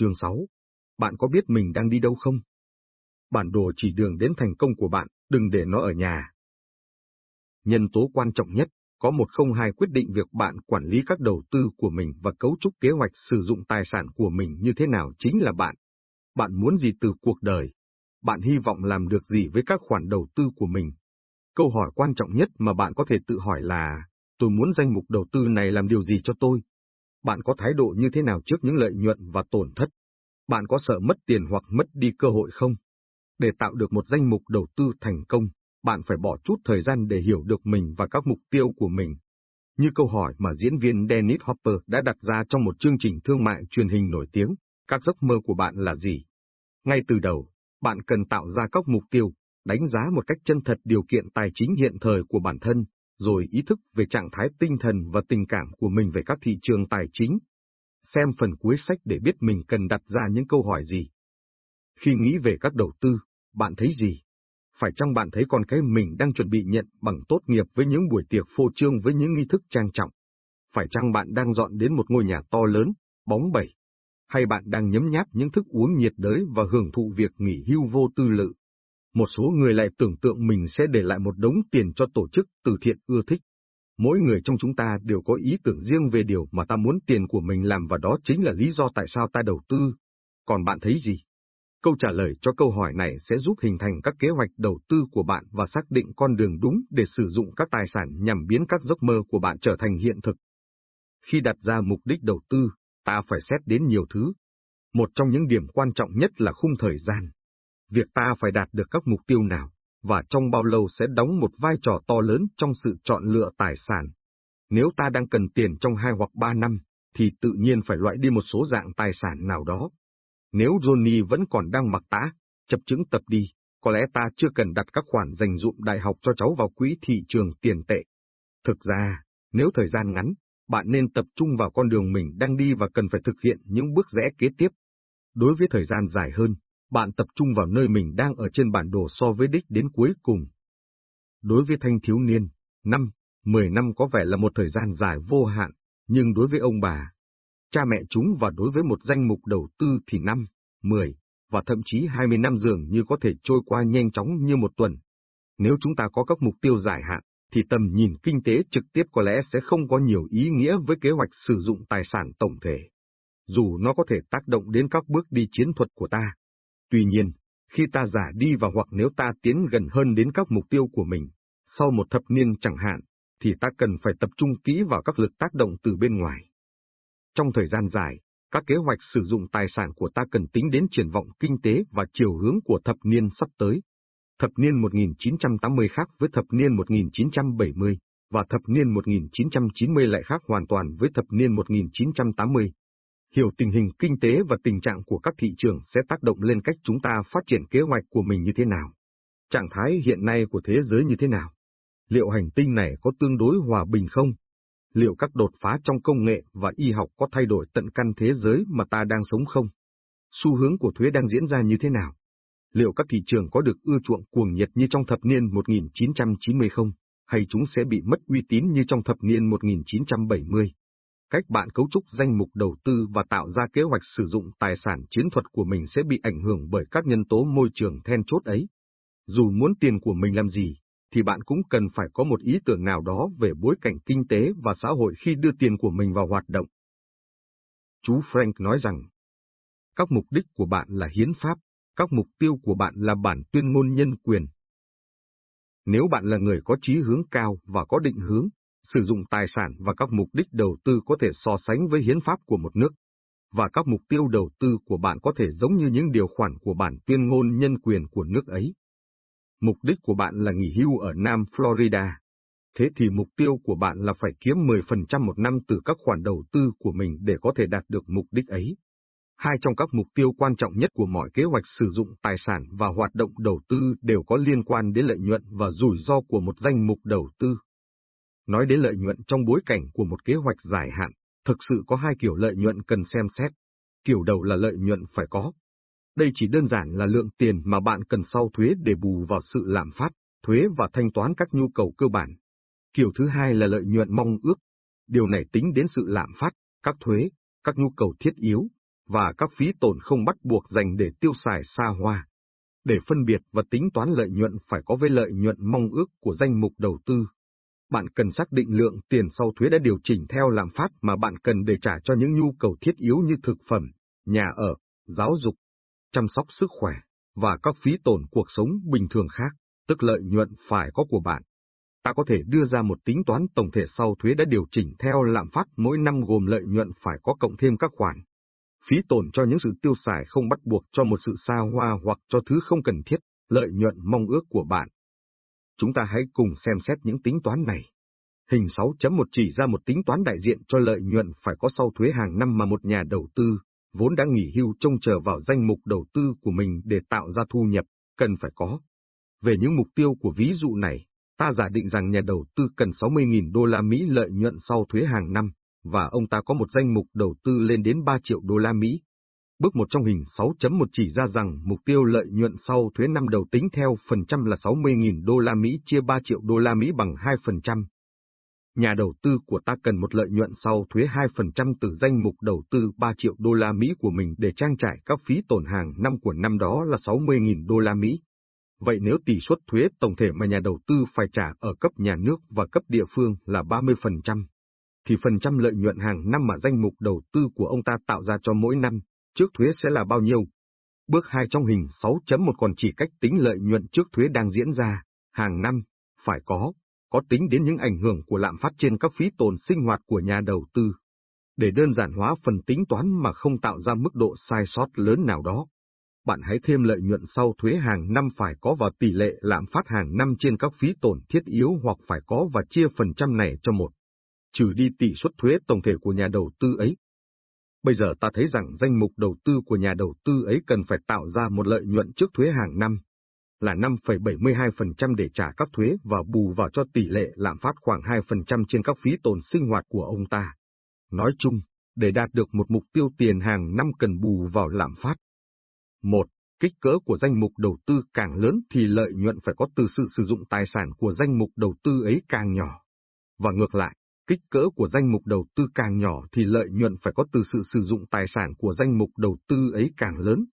Chương 6. Bạn có biết mình đang đi đâu không? Bản đồ chỉ đường đến thành công của bạn, đừng để nó ở nhà. Nhân tố quan trọng nhất, có một không hai quyết định việc bạn quản lý các đầu tư của mình và cấu trúc kế hoạch sử dụng tài sản của mình như thế nào chính là bạn. Bạn muốn gì từ cuộc đời? Bạn hy vọng làm được gì với các khoản đầu tư của mình? Câu hỏi quan trọng nhất mà bạn có thể tự hỏi là, tôi muốn danh mục đầu tư này làm điều gì cho tôi? Bạn có thái độ như thế nào trước những lợi nhuận và tổn thất? Bạn có sợ mất tiền hoặc mất đi cơ hội không? Để tạo được một danh mục đầu tư thành công, bạn phải bỏ chút thời gian để hiểu được mình và các mục tiêu của mình. Như câu hỏi mà diễn viên Dennis Hopper đã đặt ra trong một chương trình thương mại truyền hình nổi tiếng, các giấc mơ của bạn là gì? Ngay từ đầu, bạn cần tạo ra các mục tiêu, đánh giá một cách chân thật điều kiện tài chính hiện thời của bản thân, rồi ý thức về trạng thái tinh thần và tình cảm của mình về các thị trường tài chính. Xem phần cuối sách để biết mình cần đặt ra những câu hỏi gì. Khi nghĩ về các đầu tư, bạn thấy gì? Phải chăng bạn thấy con cái mình đang chuẩn bị nhận bằng tốt nghiệp với những buổi tiệc phô trương với những nghi thức trang trọng? Phải chăng bạn đang dọn đến một ngôi nhà to lớn, bóng bẩy? Hay bạn đang nhấm nháp những thức uống nhiệt đới và hưởng thụ việc nghỉ hưu vô tư lự? Một số người lại tưởng tượng mình sẽ để lại một đống tiền cho tổ chức từ thiện ưa thích. Mỗi người trong chúng ta đều có ý tưởng riêng về điều mà ta muốn tiền của mình làm và đó chính là lý do tại sao ta đầu tư. Còn bạn thấy gì? Câu trả lời cho câu hỏi này sẽ giúp hình thành các kế hoạch đầu tư của bạn và xác định con đường đúng để sử dụng các tài sản nhằm biến các giấc mơ của bạn trở thành hiện thực. Khi đặt ra mục đích đầu tư, ta phải xét đến nhiều thứ. Một trong những điểm quan trọng nhất là khung thời gian. Việc ta phải đạt được các mục tiêu nào, và trong bao lâu sẽ đóng một vai trò to lớn trong sự chọn lựa tài sản. Nếu ta đang cần tiền trong hai hoặc ba năm, thì tự nhiên phải loại đi một số dạng tài sản nào đó. Nếu Johnny vẫn còn đang mặc tã, chập chứng tập đi, có lẽ ta chưa cần đặt các khoản dành dụm đại học cho cháu vào quỹ thị trường tiền tệ. Thực ra, nếu thời gian ngắn, bạn nên tập trung vào con đường mình đang đi và cần phải thực hiện những bước rẽ kế tiếp. Đối với thời gian dài hơn, bạn tập trung vào nơi mình đang ở trên bản đồ so với đích đến cuối cùng. Đối với thanh thiếu niên, năm, 10 năm có vẻ là một thời gian dài vô hạn, nhưng đối với ông bà, cha mẹ chúng và đối với một danh mục đầu tư thì năm, 10, và thậm chí 20 năm dường như có thể trôi qua nhanh chóng như một tuần. Nếu chúng ta có các mục tiêu dài hạn, thì tầm nhìn kinh tế trực tiếp có lẽ sẽ không có nhiều ý nghĩa với kế hoạch sử dụng tài sản tổng thể. Dù nó có thể tác động đến các bước đi chiến thuật của ta. Tuy nhiên, khi ta giả đi và hoặc nếu ta tiến gần hơn đến các mục tiêu của mình, sau một thập niên chẳng hạn, thì ta cần phải tập trung kỹ vào các lực tác động từ bên ngoài. Trong thời gian dài, các kế hoạch sử dụng tài sản của ta cần tính đến triển vọng kinh tế và chiều hướng của thập niên sắp tới. Thập niên 1980 khác với thập niên 1970, và thập niên 1990 lại khác hoàn toàn với thập niên 1980. Hiểu tình hình kinh tế và tình trạng của các thị trường sẽ tác động lên cách chúng ta phát triển kế hoạch của mình như thế nào. Trạng thái hiện nay của thế giới như thế nào? Liệu hành tinh này có tương đối hòa bình không? Liệu các đột phá trong công nghệ và y học có thay đổi tận căn thế giới mà ta đang sống không? Xu hướng của thuế đang diễn ra như thế nào? Liệu các thị trường có được ưa chuộng cuồng nhiệt như trong thập niên 1990 không? Hay chúng sẽ bị mất uy tín như trong thập niên 1970? Cách bạn cấu trúc danh mục đầu tư và tạo ra kế hoạch sử dụng tài sản chiến thuật của mình sẽ bị ảnh hưởng bởi các nhân tố môi trường then chốt ấy. Dù muốn tiền của mình làm gì, thì bạn cũng cần phải có một ý tưởng nào đó về bối cảnh kinh tế và xã hội khi đưa tiền của mình vào hoạt động. Chú Frank nói rằng, các mục đích của bạn là hiến pháp, các mục tiêu của bạn là bản tuyên ngôn nhân quyền. Nếu bạn là người có chí hướng cao và có định hướng, sử dụng tài sản và các mục đích đầu tư có thể so sánh với hiến pháp của một nước, và các mục tiêu đầu tư của bạn có thể giống như những điều khoản của bản tuyên ngôn nhân quyền của nước ấy. Mục đích của bạn là nghỉ hưu ở Nam Florida. Thế thì mục tiêu của bạn là phải kiếm 10% một năm từ các khoản đầu tư của mình để có thể đạt được mục đích ấy. Hai trong các mục tiêu quan trọng nhất của mọi kế hoạch sử dụng tài sản và hoạt động đầu tư đều có liên quan đến lợi nhuận và rủi ro của một danh mục đầu tư. Nói đến lợi nhuận trong bối cảnh của một kế hoạch dài hạn, thực sự có hai kiểu lợi nhuận cần xem xét. Kiểu đầu là lợi nhuận phải có, đây chỉ đơn giản là lượng tiền mà bạn cần sau thuế để bù vào sự lạm phát, thuế và thanh toán các nhu cầu cơ bản. Kiểu thứ hai là lợi nhuận mong ước. Điều này tính đến sự lạm phát, các thuế, các nhu cầu thiết yếu, và các phí tổn không bắt buộc dành để tiêu xài xa hoa. Để phân biệt và tính toán lợi nhuận phải có với lợi nhuận mong ước của danh mục đầu tư. Bạn cần xác định lượng tiền sau thuế đã điều chỉnh theo lạm phát mà bạn cần để trả cho những nhu cầu thiết yếu như thực phẩm, nhà ở, giáo dục, chăm sóc sức khỏe, và các phí tổn cuộc sống bình thường khác, tức lợi nhuận phải có của bạn. Ta có thể đưa ra một tính toán tổng thể sau thuế đã điều chỉnh theo lạm phát mỗi năm gồm lợi nhuận phải có cộng thêm các khoản. Phí tổn cho những sự tiêu xài không bắt buộc cho một sự xa hoa hoặc cho thứ không cần thiết, lợi nhuận mong ước của bạn. Chúng ta hãy cùng xem xét những tính toán này. Hình 6.1 chỉ ra một tính toán đại diện cho lợi nhuận phải có sau thuế hàng năm mà một nhà đầu tư, vốn đã nghỉ hưu trông chờ vào danh mục đầu tư của mình để tạo ra thu nhập, cần phải có. Về những mục tiêu của ví dụ này, ta giả định rằng nhà đầu tư cần 60.000 đô la Mỹ lợi nhuận sau thuế hàng năm, và ông ta có một danh mục đầu tư lên đến 3 triệu đô la Mỹ. Bước một trong hình 6.1 chỉ ra rằng mục tiêu lợi nhuận sau thuế năm đầu tính theo phần trăm là 60.000 đô la Mỹ chia 3 triệu đô la Mỹ bằng 2%. Nhà đầu tư của ta cần một lợi nhuận sau thuế 2% từ danh mục đầu tư 3 triệu đô la Mỹ của mình để trang trải các phí tổn hàng năm của năm đó là 60.000 đô la Mỹ. Vậy nếu tỷ suất thuế tổng thể mà nhà đầu tư phải trả ở cấp nhà nước và cấp địa phương là 30%, thì phần trăm lợi nhuận hàng năm mà danh mục đầu tư của ông ta tạo ra cho mỗi năm, trước thuế sẽ là bao nhiêu? Bước 2 trong hình 6.1 còn chỉ cách tính lợi nhuận trước thuế đang diễn ra, hàng năm, phải có, có tính đến những ảnh hưởng của lạm phát trên các phí tồn sinh hoạt của nhà đầu tư. Để đơn giản hóa phần tính toán mà không tạo ra mức độ sai sót lớn nào đó, bạn hãy thêm lợi nhuận sau thuế hàng năm phải có vào tỷ lệ lạm phát hàng năm trên các phí tổn thiết yếu hoặc phải có và chia phần trăm này cho một, trừ đi tỷ suất thuế tổng thể của nhà đầu tư ấy. Bây giờ ta thấy rằng danh mục đầu tư của nhà đầu tư ấy cần phải tạo ra một lợi nhuận trước thuế hàng năm, là 5,72% để trả các thuế và bù vào cho tỷ lệ lạm phát khoảng 2% trên các phí tồn sinh hoạt của ông ta. Nói chung, để đạt được một mục tiêu tiền hàng năm cần bù vào lạm phát. 1. Kích cỡ của danh mục đầu tư càng lớn thì lợi nhuận phải có từ sự sử dụng tài sản của danh mục đầu tư ấy càng nhỏ. Và ngược lại, kích cỡ của danh mục đầu tư càng nhỏ thì lợi nhuận phải có từ sự sử dụng tài sản của danh mục đầu tư ấy càng lớn.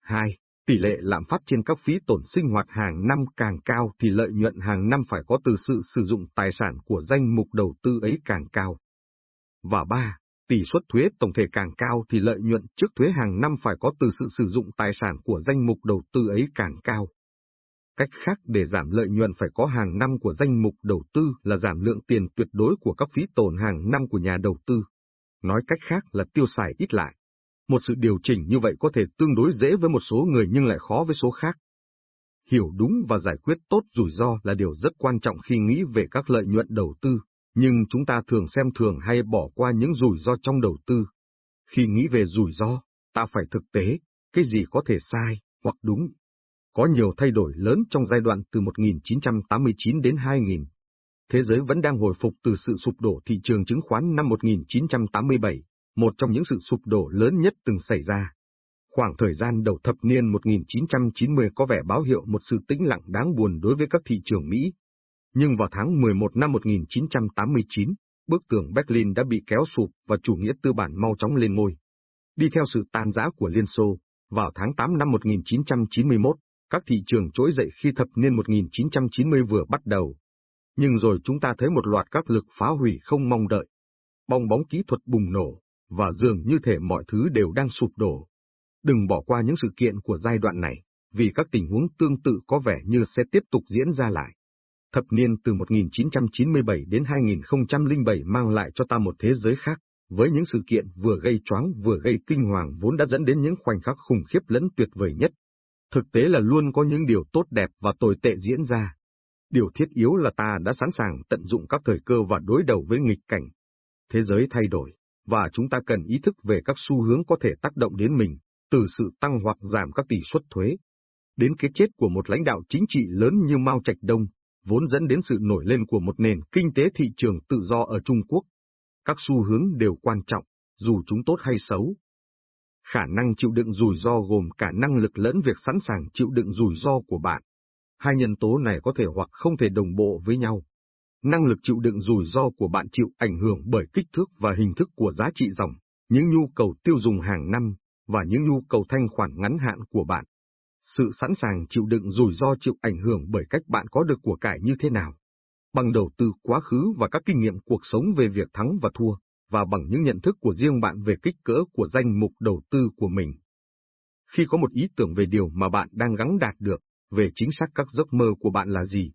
2. Tỷ lệ lạm phát trên các phí tổn sinh hoạt hàng năm càng cao thì lợi nhuận hàng năm phải có từ sự sử dụng tài sản của danh mục đầu tư ấy càng cao. Và ba, tỷ suất thuế tổng thể càng cao thì lợi nhuận trước thuế hàng năm phải có từ sự sử dụng tài sản của danh mục đầu tư ấy càng cao. Cách khác để giảm lợi nhuận phải có hàng năm của danh mục đầu tư là giảm lượng tiền tuyệt đối của các phí tổn hàng năm của nhà đầu tư. Nói cách khác là tiêu xài ít lại. Một sự điều chỉnh như vậy có thể tương đối dễ với một số người nhưng lại khó với số khác. Hiểu đúng và giải quyết tốt rủi ro là điều rất quan trọng khi nghĩ về các lợi nhuận đầu tư, nhưng chúng ta thường xem thường hay bỏ qua những rủi ro trong đầu tư. Khi nghĩ về rủi ro, ta phải thực tế, cái gì có thể sai, hoặc đúng. Có nhiều thay đổi lớn trong giai đoạn từ 1989 đến 2000. Thế giới vẫn đang hồi phục từ sự sụp đổ thị trường chứng khoán năm 1987, một trong những sự sụp đổ lớn nhất từng xảy ra. Khoảng thời gian đầu thập niên 1990 có vẻ báo hiệu một sự tĩnh lặng đáng buồn đối với các thị trường Mỹ. Nhưng vào tháng 11 năm 1989, bức tường Berlin đã bị kéo sụp và chủ nghĩa tư bản mau chóng lên ngôi. Đi theo sự tan rã của Liên Xô, vào tháng 8 năm 1991, các thị trường trỗi dậy khi thập niên 1990 vừa bắt đầu. Nhưng rồi chúng ta thấy một loạt các lực phá hủy không mong đợi. Bong bóng kỹ thuật bùng nổ, và dường như thể mọi thứ đều đang sụp đổ. Đừng bỏ qua những sự kiện của giai đoạn này, vì các tình huống tương tự có vẻ như sẽ tiếp tục diễn ra lại. Thập niên từ 1997 đến 2007 mang lại cho ta một thế giới khác, với những sự kiện vừa gây choáng vừa gây kinh hoàng vốn đã dẫn đến những khoảnh khắc khủng khiếp lẫn tuyệt vời nhất. Thực tế là luôn có những điều tốt đẹp và tồi tệ diễn ra. Điều thiết yếu là ta đã sẵn sàng tận dụng các thời cơ và đối đầu với nghịch cảnh. Thế giới thay đổi, và chúng ta cần ý thức về các xu hướng có thể tác động đến mình, từ sự tăng hoặc giảm các tỷ suất thuế, đến cái chết của một lãnh đạo chính trị lớn như Mao Trạch Đông, vốn dẫn đến sự nổi lên của một nền kinh tế thị trường tự do ở Trung Quốc. Các xu hướng đều quan trọng, dù chúng tốt hay xấu. Khả năng chịu đựng rủi ro gồm cả năng lực lẫn việc sẵn sàng chịu đựng rủi ro của bạn. Hai nhân tố này có thể hoặc không thể đồng bộ với nhau. Năng lực chịu đựng rủi ro của bạn chịu ảnh hưởng bởi kích thước và hình thức của giá trị dòng, những nhu cầu tiêu dùng hàng năm và những nhu cầu thanh khoản ngắn hạn của bạn. Sự sẵn sàng chịu đựng rủi ro chịu ảnh hưởng bởi cách bạn có được của cải như thế nào. Bằng đầu tư quá khứ và các kinh nghiệm cuộc sống về việc thắng và thua, và bằng những nhận thức của riêng bạn về kích cỡ của danh mục đầu tư của mình. Khi có một ý tưởng về điều mà bạn đang gắng đạt được, về chính xác các giấc mơ của bạn là gì,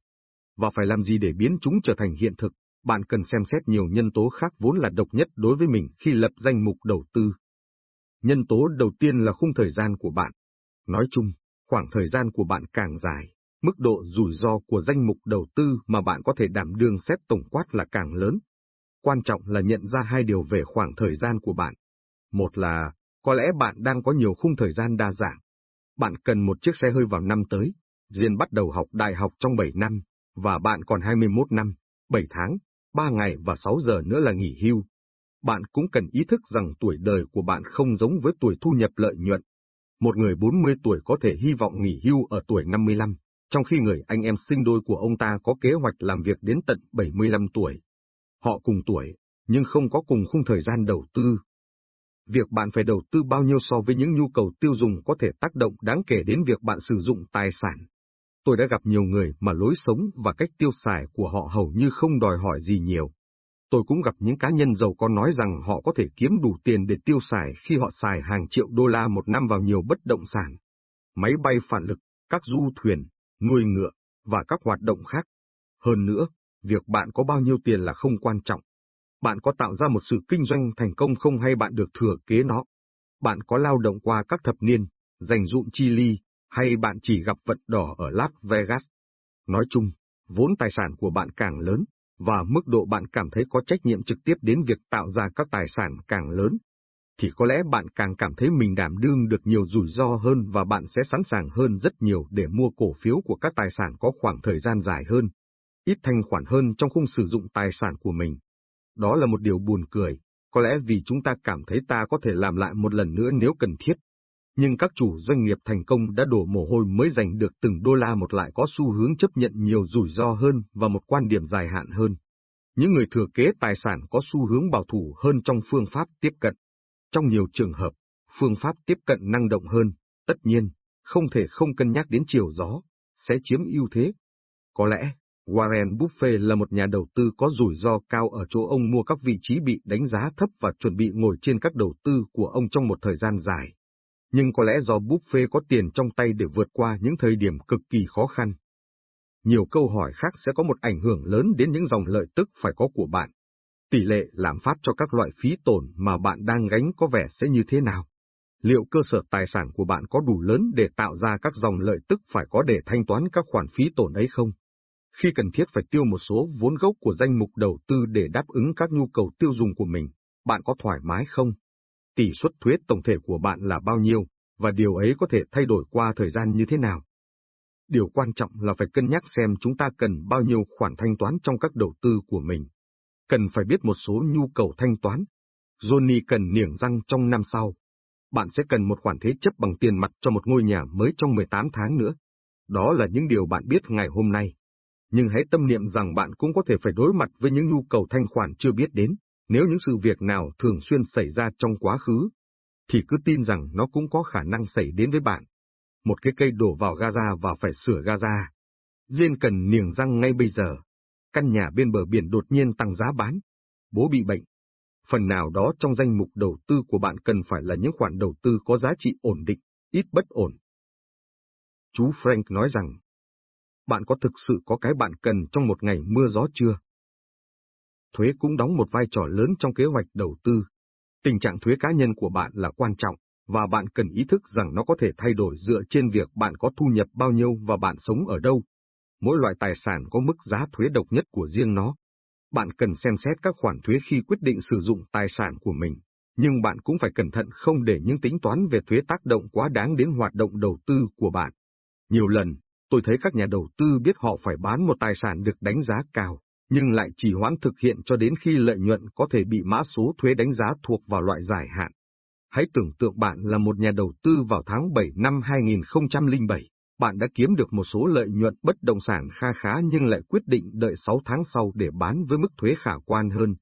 và phải làm gì để biến chúng trở thành hiện thực, bạn cần xem xét nhiều nhân tố khác vốn là độc nhất đối với mình khi lập danh mục đầu tư. Nhân tố đầu tiên là khung thời gian của bạn. Nói chung, khoảng thời gian của bạn càng dài, mức độ rủi ro của danh mục đầu tư mà bạn có thể đảm đương xét tổng quát là càng lớn. Quan trọng là nhận ra hai điều về khoảng thời gian của bạn. Một là, có lẽ bạn đang có nhiều khung thời gian đa dạng. Bạn cần một chiếc xe hơi vào năm tới, Diên bắt đầu học đại học trong 7 năm, và bạn còn 21 năm, 7 tháng, 3 ngày và 6 giờ nữa là nghỉ hưu. Bạn cũng cần ý thức rằng tuổi đời của bạn không giống với tuổi thu nhập lợi nhuận. Một người 40 tuổi có thể hy vọng nghỉ hưu ở tuổi 55, trong khi người anh em sinh đôi của ông ta có kế hoạch làm việc đến tận 75 tuổi. Họ cùng tuổi, nhưng không có cùng khung thời gian đầu tư. Việc bạn phải đầu tư bao nhiêu so với những nhu cầu tiêu dùng có thể tác động đáng kể đến việc bạn sử dụng tài sản. Tôi đã gặp nhiều người mà lối sống và cách tiêu xài của họ hầu như không đòi hỏi gì nhiều. Tôi cũng gặp những cá nhân giàu có nói rằng họ có thể kiếm đủ tiền để tiêu xài khi họ xài hàng triệu đô la một năm vào nhiều bất động sản, máy bay phản lực, các du thuyền, nuôi ngựa, và các hoạt động khác. Hơn nữa, việc bạn có bao nhiêu tiền là không quan trọng. Bạn có tạo ra một sự kinh doanh thành công không hay bạn được thừa kế nó. Bạn có lao động qua các thập niên, dành dụm chi ly, hay bạn chỉ gặp vận đỏ ở Las Vegas. Nói chung, vốn tài sản của bạn càng lớn, và mức độ bạn cảm thấy có trách nhiệm trực tiếp đến việc tạo ra các tài sản càng lớn, thì có lẽ bạn càng cảm thấy mình đảm đương được nhiều rủi ro hơn và bạn sẽ sẵn sàng hơn rất nhiều để mua cổ phiếu của các tài sản có khoảng thời gian dài hơn, ít thanh khoản hơn trong khung sử dụng tài sản của mình. Đó là một điều buồn cười, có lẽ vì chúng ta cảm thấy ta có thể làm lại một lần nữa nếu cần thiết. Nhưng các chủ doanh nghiệp thành công đã đổ mồ hôi mới giành được từng đô la một lại có xu hướng chấp nhận nhiều rủi ro hơn và một quan điểm dài hạn hơn. Những người thừa kế tài sản có xu hướng bảo thủ hơn trong phương pháp tiếp cận. Trong nhiều trường hợp, phương pháp tiếp cận năng động hơn, tất nhiên, không thể không cân nhắc đến chiều gió, sẽ chiếm ưu thế. Có lẽ, Warren Buffett là một nhà đầu tư có rủi ro cao ở chỗ ông mua các vị trí bị đánh giá thấp và chuẩn bị ngồi trên các đầu tư của ông trong một thời gian dài. Nhưng có lẽ do Buffett có tiền trong tay để vượt qua những thời điểm cực kỳ khó khăn. Nhiều câu hỏi khác sẽ có một ảnh hưởng lớn đến những dòng lợi tức phải có của bạn tỷ lệ lạm phát cho các loại phí tổn mà bạn đang gánh có vẻ sẽ như thế nào? Liệu cơ sở tài sản của bạn có đủ lớn để tạo ra các dòng lợi tức phải có để thanh toán các khoản phí tổn ấy không? Khi cần thiết phải tiêu một số vốn gốc của danh mục đầu tư để đáp ứng các nhu cầu tiêu dùng của mình, bạn có thoải mái không? Tỷ suất thuế tổng thể của bạn là bao nhiêu, và điều ấy có thể thay đổi qua thời gian như thế nào? Điều quan trọng là phải cân nhắc xem chúng ta cần bao nhiêu khoản thanh toán trong các đầu tư của mình cần phải biết một số nhu cầu thanh toán. Johnny cần niềng răng trong năm sau. Bạn sẽ cần một khoản thế chấp bằng tiền mặt cho một ngôi nhà mới trong 18 tháng nữa. Đó là những điều bạn biết ngày hôm nay. Nhưng hãy tâm niệm rằng bạn cũng có thể phải đối mặt với những nhu cầu thanh khoản chưa biết đến, nếu những sự việc nào thường xuyên xảy ra trong quá khứ, thì cứ tin rằng nó cũng có khả năng xảy đến với bạn. Một cái cây đổ vào Gaza và phải sửa Gaza. Diên cần niềng răng ngay bây giờ căn nhà bên bờ biển đột nhiên tăng giá bán, bố bị bệnh. Phần nào đó trong danh mục đầu tư của bạn cần phải là những khoản đầu tư có giá trị ổn định, ít bất ổn. Chú Frank nói rằng, bạn có thực sự có cái bạn cần trong một ngày mưa gió chưa? Thuế cũng đóng một vai trò lớn trong kế hoạch đầu tư. Tình trạng thuế cá nhân của bạn là quan trọng, và bạn cần ý thức rằng nó có thể thay đổi dựa trên việc bạn có thu nhập bao nhiêu và bạn sống ở đâu mỗi loại tài sản có mức giá thuế độc nhất của riêng nó. Bạn cần xem xét các khoản thuế khi quyết định sử dụng tài sản của mình, nhưng bạn cũng phải cẩn thận không để những tính toán về thuế tác động quá đáng đến hoạt động đầu tư của bạn. Nhiều lần, tôi thấy các nhà đầu tư biết họ phải bán một tài sản được đánh giá cao, nhưng lại chỉ hoãn thực hiện cho đến khi lợi nhuận có thể bị mã số thuế đánh giá thuộc vào loại dài hạn. Hãy tưởng tượng bạn là một nhà đầu tư vào tháng 7 năm 2007 bạn đã kiếm được một số lợi nhuận bất động sản kha khá nhưng lại quyết định đợi 6 tháng sau để bán với mức thuế khả quan hơn.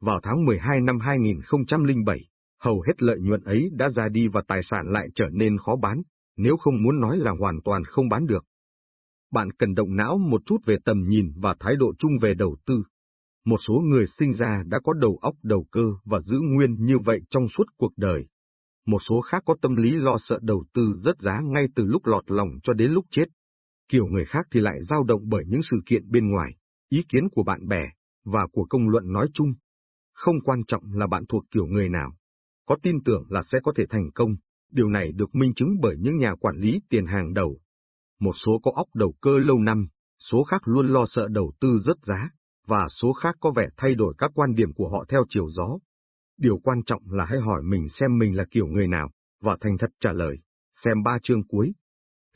Vào tháng 12 năm 2007, Hầu hết lợi nhuận ấy đã ra đi và tài sản lại trở nên khó bán, nếu không muốn nói là hoàn toàn không bán được. Bạn cần động não một chút về tầm nhìn và thái độ chung về đầu tư. Một số người sinh ra đã có đầu óc đầu cơ và giữ nguyên như vậy trong suốt cuộc đời. Một số khác có tâm lý lo sợ đầu tư rất giá ngay từ lúc lọt lòng cho đến lúc chết. Kiểu người khác thì lại dao động bởi những sự kiện bên ngoài, ý kiến của bạn bè, và của công luận nói chung. Không quan trọng là bạn thuộc kiểu người nào. Có tin tưởng là sẽ có thể thành công, điều này được minh chứng bởi những nhà quản lý tiền hàng đầu. Một số có óc đầu cơ lâu năm, số khác luôn lo sợ đầu tư rất giá, và số khác có vẻ thay đổi các quan điểm của họ theo chiều gió. Điều quan trọng là hãy hỏi mình xem mình là kiểu người nào, và thành thật trả lời, xem ba chương cuối.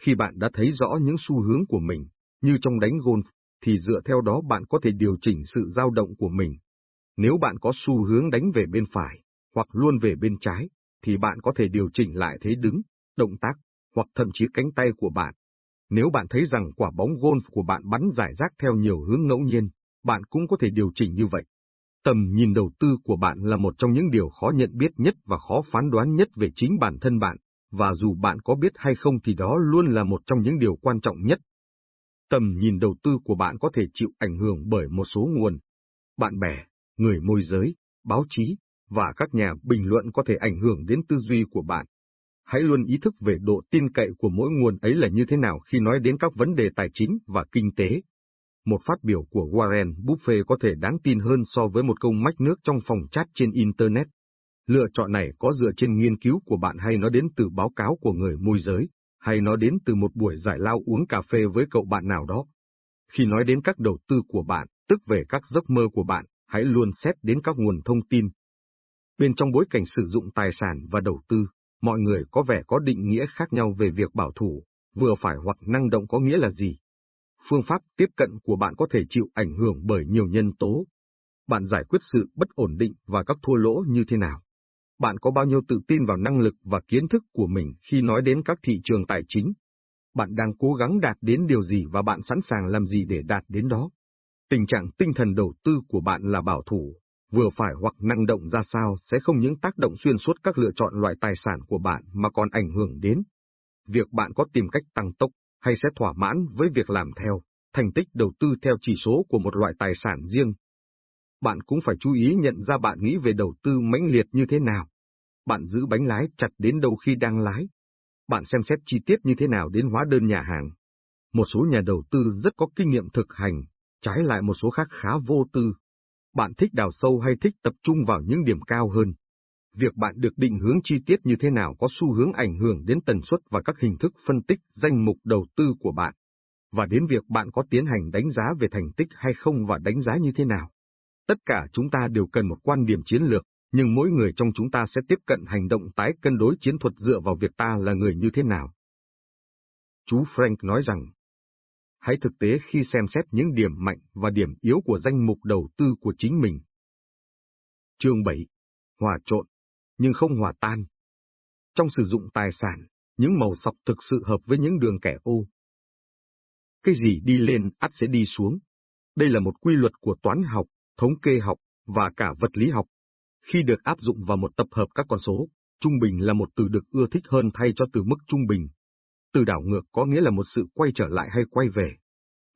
Khi bạn đã thấy rõ những xu hướng của mình, như trong đánh golf, thì dựa theo đó bạn có thể điều chỉnh sự dao động của mình. Nếu bạn có xu hướng đánh về bên phải, hoặc luôn về bên trái, thì bạn có thể điều chỉnh lại thế đứng, động tác, hoặc thậm chí cánh tay của bạn. Nếu bạn thấy rằng quả bóng golf của bạn bắn giải rác theo nhiều hướng ngẫu nhiên, bạn cũng có thể điều chỉnh như vậy. Tầm nhìn đầu tư của bạn là một trong những điều khó nhận biết nhất và khó phán đoán nhất về chính bản thân bạn, và dù bạn có biết hay không thì đó luôn là một trong những điều quan trọng nhất. Tầm nhìn đầu tư của bạn có thể chịu ảnh hưởng bởi một số nguồn. Bạn bè, người môi giới, báo chí, và các nhà bình luận có thể ảnh hưởng đến tư duy của bạn. Hãy luôn ý thức về độ tin cậy của mỗi nguồn ấy là như thế nào khi nói đến các vấn đề tài chính và kinh tế. Một phát biểu của Warren Buffett có thể đáng tin hơn so với một câu mách nước trong phòng chat trên Internet. Lựa chọn này có dựa trên nghiên cứu của bạn hay nó đến từ báo cáo của người môi giới, hay nó đến từ một buổi giải lao uống cà phê với cậu bạn nào đó. Khi nói đến các đầu tư của bạn, tức về các giấc mơ của bạn, hãy luôn xét đến các nguồn thông tin. Bên trong bối cảnh sử dụng tài sản và đầu tư, mọi người có vẻ có định nghĩa khác nhau về việc bảo thủ, vừa phải hoặc năng động có nghĩa là gì. Phương pháp tiếp cận của bạn có thể chịu ảnh hưởng bởi nhiều nhân tố. Bạn giải quyết sự bất ổn định và các thua lỗ như thế nào? Bạn có bao nhiêu tự tin vào năng lực và kiến thức của mình khi nói đến các thị trường tài chính? Bạn đang cố gắng đạt đến điều gì và bạn sẵn sàng làm gì để đạt đến đó? Tình trạng tinh thần đầu tư của bạn là bảo thủ, vừa phải hoặc năng động ra sao sẽ không những tác động xuyên suốt các lựa chọn loại tài sản của bạn mà còn ảnh hưởng đến việc bạn có tìm cách tăng tốc hay sẽ thỏa mãn với việc làm theo thành tích đầu tư theo chỉ số của một loại tài sản riêng. Bạn cũng phải chú ý nhận ra bạn nghĩ về đầu tư mãnh liệt như thế nào. Bạn giữ bánh lái chặt đến đâu khi đang lái. Bạn xem xét chi tiết như thế nào đến hóa đơn nhà hàng. Một số nhà đầu tư rất có kinh nghiệm thực hành, trái lại một số khác khá vô tư. Bạn thích đào sâu hay thích tập trung vào những điểm cao hơn? Việc bạn được định hướng chi tiết như thế nào có xu hướng ảnh hưởng đến tần suất và các hình thức phân tích danh mục đầu tư của bạn, và đến việc bạn có tiến hành đánh giá về thành tích hay không và đánh giá như thế nào. Tất cả chúng ta đều cần một quan điểm chiến lược, nhưng mỗi người trong chúng ta sẽ tiếp cận hành động tái cân đối chiến thuật dựa vào việc ta là người như thế nào. Chú Frank nói rằng, hãy thực tế khi xem xét những điểm mạnh và điểm yếu của danh mục đầu tư của chính mình. Chương 7. Hòa trộn, nhưng không hòa tan. Trong sử dụng tài sản, những màu sọc thực sự hợp với những đường kẻ ô. Cái gì đi lên ắt sẽ đi xuống. Đây là một quy luật của toán học, thống kê học và cả vật lý học. Khi được áp dụng vào một tập hợp các con số, trung bình là một từ được ưa thích hơn thay cho từ mức trung bình. Từ đảo ngược có nghĩa là một sự quay trở lại hay quay về.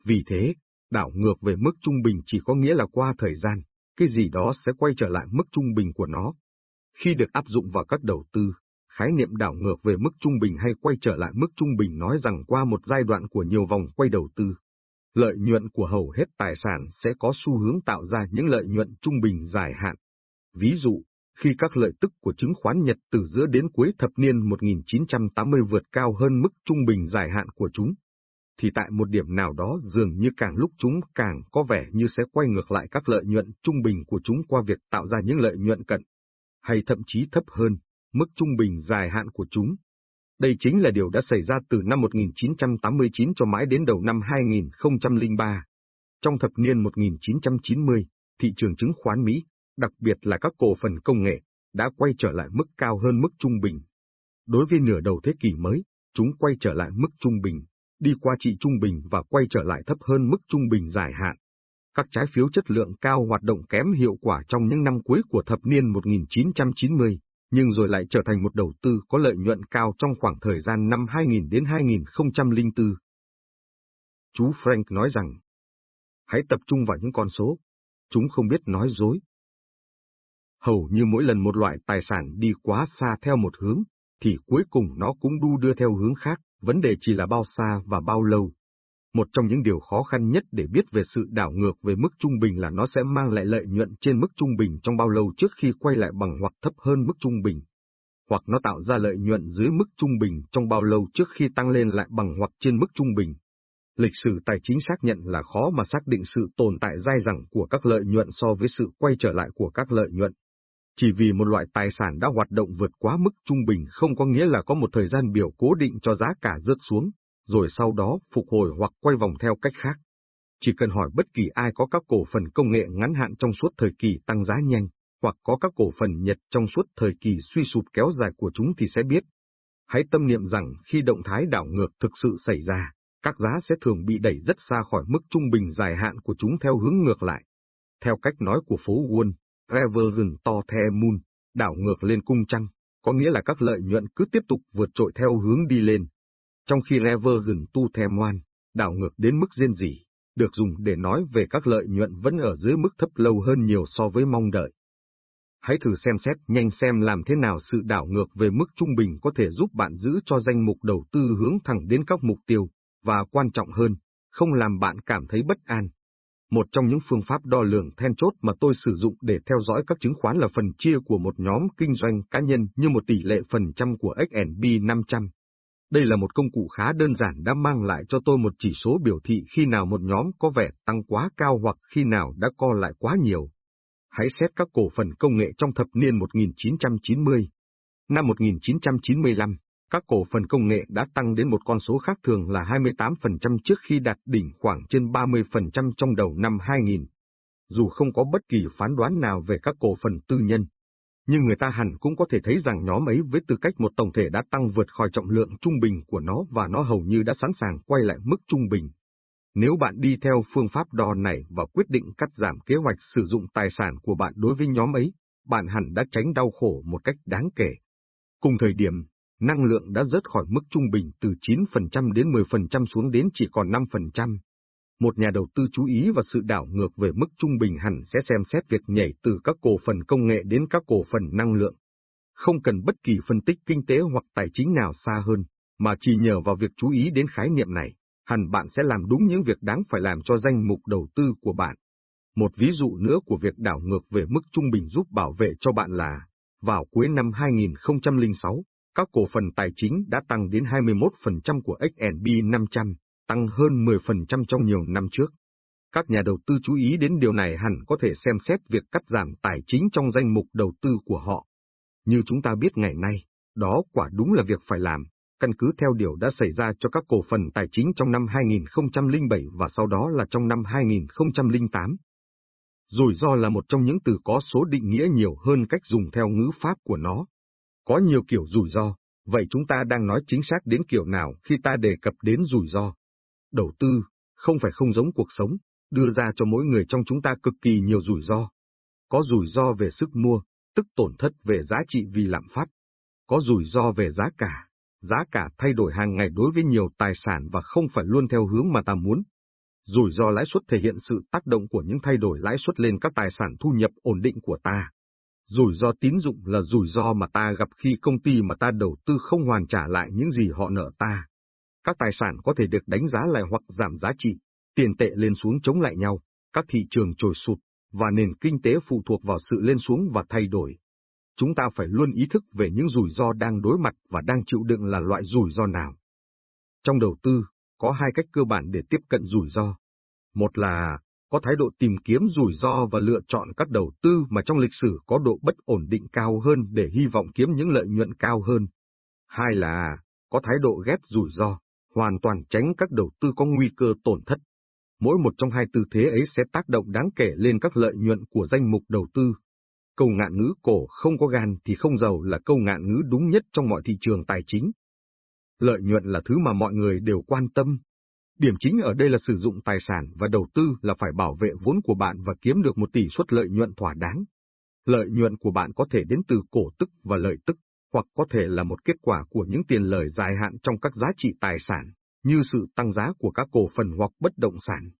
Vì thế, đảo ngược về mức trung bình chỉ có nghĩa là qua thời gian, cái gì đó sẽ quay trở lại mức trung bình của nó. Khi được áp dụng vào các đầu tư, khái niệm đảo ngược về mức trung bình hay quay trở lại mức trung bình nói rằng qua một giai đoạn của nhiều vòng quay đầu tư, lợi nhuận của hầu hết tài sản sẽ có xu hướng tạo ra những lợi nhuận trung bình dài hạn. Ví dụ, khi các lợi tức của chứng khoán Nhật từ giữa đến cuối thập niên 1980 vượt cao hơn mức trung bình dài hạn của chúng, thì tại một điểm nào đó dường như càng lúc chúng càng có vẻ như sẽ quay ngược lại các lợi nhuận trung bình của chúng qua việc tạo ra những lợi nhuận cận, hay thậm chí thấp hơn, mức trung bình dài hạn của chúng. Đây chính là điều đã xảy ra từ năm 1989 cho mãi đến đầu năm 2003. Trong thập niên 1990, thị trường chứng khoán Mỹ, đặc biệt là các cổ phần công nghệ, đã quay trở lại mức cao hơn mức trung bình. Đối với nửa đầu thế kỷ mới, chúng quay trở lại mức trung bình, đi qua trị trung bình và quay trở lại thấp hơn mức trung bình dài hạn. Các trái phiếu chất lượng cao hoạt động kém hiệu quả trong những năm cuối của thập niên 1990, nhưng rồi lại trở thành một đầu tư có lợi nhuận cao trong khoảng thời gian năm 2000 đến 2004. Chú Frank nói rằng, hãy tập trung vào những con số, chúng không biết nói dối. Hầu như mỗi lần một loại tài sản đi quá xa theo một hướng, thì cuối cùng nó cũng đu đưa theo hướng khác, vấn đề chỉ là bao xa và bao lâu. Một trong những điều khó khăn nhất để biết về sự đảo ngược về mức trung bình là nó sẽ mang lại lợi nhuận trên mức trung bình trong bao lâu trước khi quay lại bằng hoặc thấp hơn mức trung bình. Hoặc nó tạo ra lợi nhuận dưới mức trung bình trong bao lâu trước khi tăng lên lại bằng hoặc trên mức trung bình. Lịch sử tài chính xác nhận là khó mà xác định sự tồn tại dai dẳng của các lợi nhuận so với sự quay trở lại của các lợi nhuận. Chỉ vì một loại tài sản đã hoạt động vượt quá mức trung bình không có nghĩa là có một thời gian biểu cố định cho giá cả rớt xuống, rồi sau đó phục hồi hoặc quay vòng theo cách khác. Chỉ cần hỏi bất kỳ ai có các cổ phần công nghệ ngắn hạn trong suốt thời kỳ tăng giá nhanh, hoặc có các cổ phần Nhật trong suốt thời kỳ suy sụp kéo dài của chúng thì sẽ biết. Hãy tâm niệm rằng khi động thái đảo ngược thực sự xảy ra, các giá sẽ thường bị đẩy rất xa khỏi mức trung bình dài hạn của chúng theo hướng ngược lại. Theo cách nói của phố Wall, Reverend to the moon, đảo ngược lên cung trăng, có nghĩa là các lợi nhuận cứ tiếp tục vượt trội theo hướng đi lên. Trong khi Reverend tu the moan, đảo ngược đến mức riêng gì, được dùng để nói về các lợi nhuận vẫn ở dưới mức thấp lâu hơn nhiều so với mong đợi. Hãy thử xem xét nhanh xem làm thế nào sự đảo ngược về mức trung bình có thể giúp bạn giữ cho danh mục đầu tư hướng thẳng đến các mục tiêu, và quan trọng hơn, không làm bạn cảm thấy bất an. Một trong những phương pháp đo lường then chốt mà tôi sử dụng để theo dõi các chứng khoán là phần chia của một nhóm kinh doanh cá nhân như một tỷ lệ phần trăm của S&P 500. Đây là một công cụ khá đơn giản đã mang lại cho tôi một chỉ số biểu thị khi nào một nhóm có vẻ tăng quá cao hoặc khi nào đã co lại quá nhiều. Hãy xét các cổ phần công nghệ trong thập niên 1990. Năm 1995, các cổ phần công nghệ đã tăng đến một con số khác thường là 28% trước khi đạt đỉnh khoảng trên 30% trong đầu năm 2000. Dù không có bất kỳ phán đoán nào về các cổ phần tư nhân, nhưng người ta hẳn cũng có thể thấy rằng nhóm ấy với tư cách một tổng thể đã tăng vượt khỏi trọng lượng trung bình của nó và nó hầu như đã sẵn sàng quay lại mức trung bình. Nếu bạn đi theo phương pháp đo này và quyết định cắt giảm kế hoạch sử dụng tài sản của bạn đối với nhóm ấy, bạn hẳn đã tránh đau khổ một cách đáng kể. Cùng thời điểm, năng lượng đã rớt khỏi mức trung bình từ 9% đến 10% xuống đến chỉ còn 5%. Một nhà đầu tư chú ý vào sự đảo ngược về mức trung bình hẳn sẽ xem xét việc nhảy từ các cổ phần công nghệ đến các cổ phần năng lượng. Không cần bất kỳ phân tích kinh tế hoặc tài chính nào xa hơn, mà chỉ nhờ vào việc chú ý đến khái niệm này, hẳn bạn sẽ làm đúng những việc đáng phải làm cho danh mục đầu tư của bạn. Một ví dụ nữa của việc đảo ngược về mức trung bình giúp bảo vệ cho bạn là, vào cuối năm 2006, các cổ phần tài chính đã tăng đến 21% của S&P 500, tăng hơn 10% trong nhiều năm trước. Các nhà đầu tư chú ý đến điều này hẳn có thể xem xét việc cắt giảm tài chính trong danh mục đầu tư của họ. Như chúng ta biết ngày nay, đó quả đúng là việc phải làm, căn cứ theo điều đã xảy ra cho các cổ phần tài chính trong năm 2007 và sau đó là trong năm 2008. Rủi ro là một trong những từ có số định nghĩa nhiều hơn cách dùng theo ngữ pháp của nó. Có nhiều kiểu rủi ro, vậy chúng ta đang nói chính xác đến kiểu nào khi ta đề cập đến rủi ro? Đầu tư, không phải không giống cuộc sống, đưa ra cho mỗi người trong chúng ta cực kỳ nhiều rủi ro. Có rủi ro về sức mua, tức tổn thất về giá trị vì lạm phát. Có rủi ro về giá cả, giá cả thay đổi hàng ngày đối với nhiều tài sản và không phải luôn theo hướng mà ta muốn. Rủi ro lãi suất thể hiện sự tác động của những thay đổi lãi suất lên các tài sản thu nhập ổn định của ta. Rủi ro tín dụng là rủi ro mà ta gặp khi công ty mà ta đầu tư không hoàn trả lại những gì họ nợ ta. Các tài sản có thể được đánh giá lại hoặc giảm giá trị, tiền tệ lên xuống chống lại nhau, các thị trường trồi sụt, và nền kinh tế phụ thuộc vào sự lên xuống và thay đổi. Chúng ta phải luôn ý thức về những rủi ro đang đối mặt và đang chịu đựng là loại rủi ro nào. Trong đầu tư, có hai cách cơ bản để tiếp cận rủi ro. Một là có thái độ tìm kiếm rủi ro và lựa chọn các đầu tư mà trong lịch sử có độ bất ổn định cao hơn để hy vọng kiếm những lợi nhuận cao hơn. Hai là có thái độ ghét rủi ro, hoàn toàn tránh các đầu tư có nguy cơ tổn thất. Mỗi một trong hai tư thế ấy sẽ tác động đáng kể lên các lợi nhuận của danh mục đầu tư. Câu ngạn ngữ cổ không có gan thì không giàu là câu ngạn ngữ đúng nhất trong mọi thị trường tài chính. Lợi nhuận là thứ mà mọi người đều quan tâm, Điểm chính ở đây là sử dụng tài sản và đầu tư là phải bảo vệ vốn của bạn và kiếm được một tỷ suất lợi nhuận thỏa đáng. Lợi nhuận của bạn có thể đến từ cổ tức và lợi tức, hoặc có thể là một kết quả của những tiền lời dài hạn trong các giá trị tài sản, như sự tăng giá của các cổ phần hoặc bất động sản.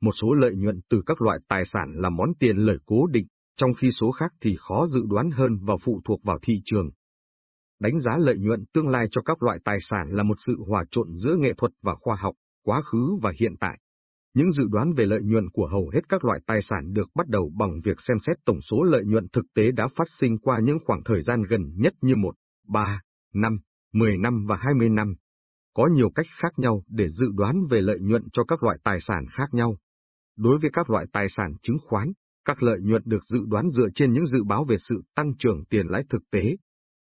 Một số lợi nhuận từ các loại tài sản là món tiền lời cố định, trong khi số khác thì khó dự đoán hơn và phụ thuộc vào thị trường. Đánh giá lợi nhuận tương lai cho các loại tài sản là một sự hòa trộn giữa nghệ thuật và khoa học, quá khứ và hiện tại. Những dự đoán về lợi nhuận của hầu hết các loại tài sản được bắt đầu bằng việc xem xét tổng số lợi nhuận thực tế đã phát sinh qua những khoảng thời gian gần nhất như 1, 3, 5, 10 năm và 20 năm. Có nhiều cách khác nhau để dự đoán về lợi nhuận cho các loại tài sản khác nhau. Đối với các loại tài sản chứng khoán, các lợi nhuận được dự đoán dựa trên những dự báo về sự tăng trưởng tiền lãi thực tế,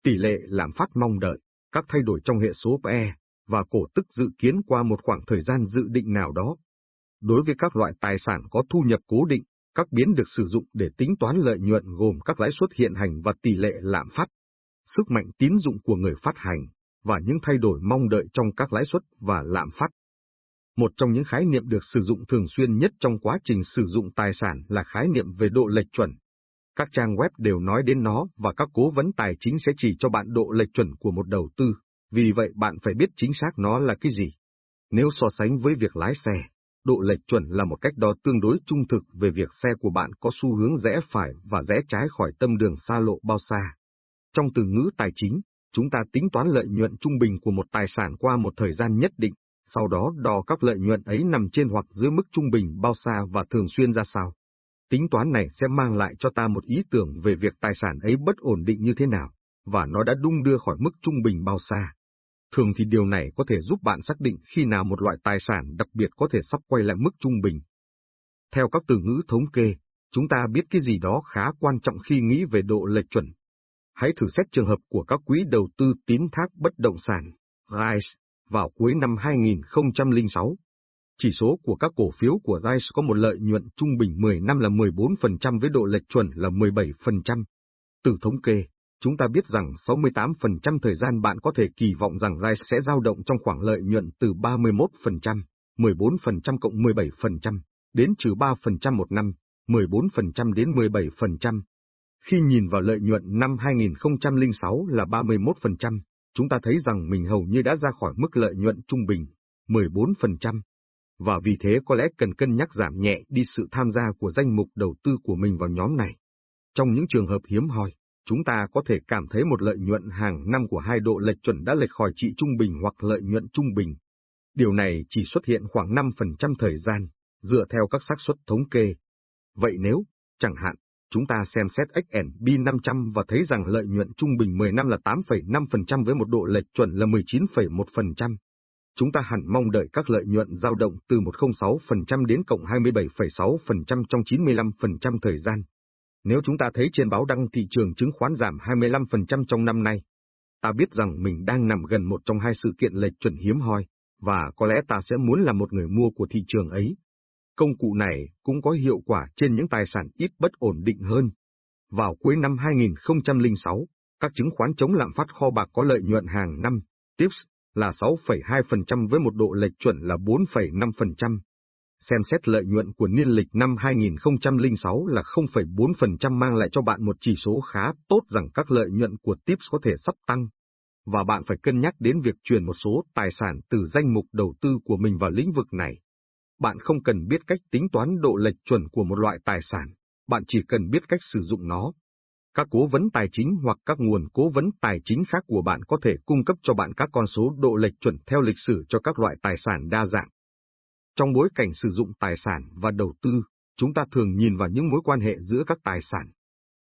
tỷ lệ lạm phát mong đợi, các thay đổi trong hệ số PE và cổ tức dự kiến qua một khoảng thời gian dự định nào đó. Đối với các loại tài sản có thu nhập cố định, các biến được sử dụng để tính toán lợi nhuận gồm các lãi suất hiện hành và tỷ lệ lạm phát, sức mạnh tín dụng của người phát hành, và những thay đổi mong đợi trong các lãi suất và lạm phát. Một trong những khái niệm được sử dụng thường xuyên nhất trong quá trình sử dụng tài sản là khái niệm về độ lệch chuẩn. Các trang web đều nói đến nó và các cố vấn tài chính sẽ chỉ cho bạn độ lệch chuẩn của một đầu tư, vì vậy bạn phải biết chính xác nó là cái gì. Nếu so sánh với việc lái xe, độ lệch chuẩn là một cách đo tương đối trung thực về việc xe của bạn có xu hướng rẽ phải và rẽ trái khỏi tâm đường xa lộ bao xa. Trong từ ngữ tài chính, chúng ta tính toán lợi nhuận trung bình của một tài sản qua một thời gian nhất định, sau đó đo các lợi nhuận ấy nằm trên hoặc dưới mức trung bình bao xa và thường xuyên ra sao. Tính toán này sẽ mang lại cho ta một ý tưởng về việc tài sản ấy bất ổn định như thế nào, và nó đã đung đưa khỏi mức trung bình bao xa. Thường thì điều này có thể giúp bạn xác định khi nào một loại tài sản đặc biệt có thể sắp quay lại mức trung bình. Theo các từ ngữ thống kê, chúng ta biết cái gì đó khá quan trọng khi nghĩ về độ lệch chuẩn. Hãy thử xét trường hợp của các quỹ đầu tư tín thác bất động sản, RISE, vào cuối năm 2006. Chỉ số của các cổ phiếu của RISE có một lợi nhuận trung bình 10 năm là 14% với độ lệch chuẩn là 17%. Từ thống kê, chúng ta biết rằng 68% thời gian bạn có thể kỳ vọng rằng RAI sẽ dao động trong khoảng lợi nhuận từ 31%, 14% cộng 17%, đến trừ 3% một năm, 14% đến 17%. Khi nhìn vào lợi nhuận năm 2006 là 31%, chúng ta thấy rằng mình hầu như đã ra khỏi mức lợi nhuận trung bình, 14%. Và vì thế có lẽ cần cân nhắc giảm nhẹ đi sự tham gia của danh mục đầu tư của mình vào nhóm này. Trong những trường hợp hiếm hoi, chúng ta có thể cảm thấy một lợi nhuận hàng năm của hai độ lệch chuẩn đã lệch khỏi trị trung bình hoặc lợi nhuận trung bình. Điều này chỉ xuất hiện khoảng 5% thời gian, dựa theo các xác suất thống kê. Vậy nếu, chẳng hạn, chúng ta xem xét S&P 500 và thấy rằng lợi nhuận trung bình 10 năm là 8,5% với một độ lệch chuẩn là 19,1%. Chúng ta hẳn mong đợi các lợi nhuận dao động từ 106% đến cộng 27,6% trong 95% thời gian. Nếu chúng ta thấy trên báo đăng thị trường chứng khoán giảm 25% trong năm nay, ta biết rằng mình đang nằm gần một trong hai sự kiện lệch chuẩn hiếm hoi, và có lẽ ta sẽ muốn là một người mua của thị trường ấy. Công cụ này cũng có hiệu quả trên những tài sản ít bất ổn định hơn. Vào cuối năm 2006, các chứng khoán chống lạm phát kho bạc có lợi nhuận hàng năm, TIPS, là 6,2% với một độ lệch chuẩn là 4,5%. Xem xét lợi nhuận của niên lịch năm 2006 là 0,4% mang lại cho bạn một chỉ số khá tốt rằng các lợi nhuận của TIPS có thể sắp tăng. Và bạn phải cân nhắc đến việc chuyển một số tài sản từ danh mục đầu tư của mình vào lĩnh vực này. Bạn không cần biết cách tính toán độ lệch chuẩn của một loại tài sản, bạn chỉ cần biết cách sử dụng nó. Các cố vấn tài chính hoặc các nguồn cố vấn tài chính khác của bạn có thể cung cấp cho bạn các con số độ lệch chuẩn theo lịch sử cho các loại tài sản đa dạng. Trong bối cảnh sử dụng tài sản và đầu tư, chúng ta thường nhìn vào những mối quan hệ giữa các tài sản.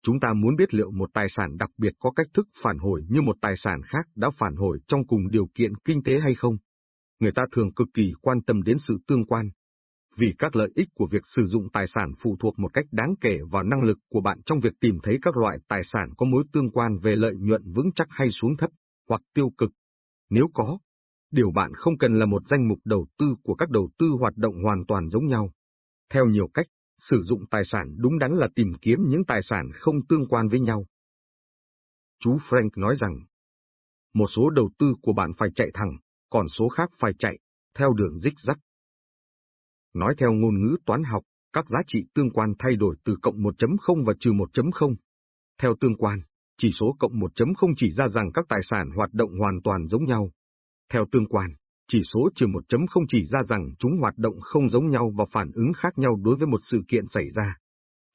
Chúng ta muốn biết liệu một tài sản đặc biệt có cách thức phản hồi như một tài sản khác đã phản hồi trong cùng điều kiện kinh tế hay không. Người ta thường cực kỳ quan tâm đến sự tương quan, vì các lợi ích của việc sử dụng tài sản phụ thuộc một cách đáng kể vào năng lực của bạn trong việc tìm thấy các loại tài sản có mối tương quan về lợi nhuận vững chắc hay xuống thấp, hoặc tiêu cực. Nếu có, điều bạn không cần là một danh mục đầu tư của các đầu tư hoạt động hoàn toàn giống nhau. Theo nhiều cách, sử dụng tài sản đúng đắn là tìm kiếm những tài sản không tương quan với nhau. Chú Frank nói rằng, một số đầu tư của bạn phải chạy thẳng, còn số khác phải chạy, theo đường dích dắt. Nói theo ngôn ngữ toán học, các giá trị tương quan thay đổi từ cộng 1.0 và trừ 1.0. Theo tương quan, chỉ số cộng 1 chấm không chỉ ra rằng các tài sản hoạt động hoàn toàn giống nhau. Theo tương quan, chỉ số trừ 1 chấm không chỉ ra rằng chúng hoạt động không giống nhau và phản ứng khác nhau đối với một sự kiện xảy ra.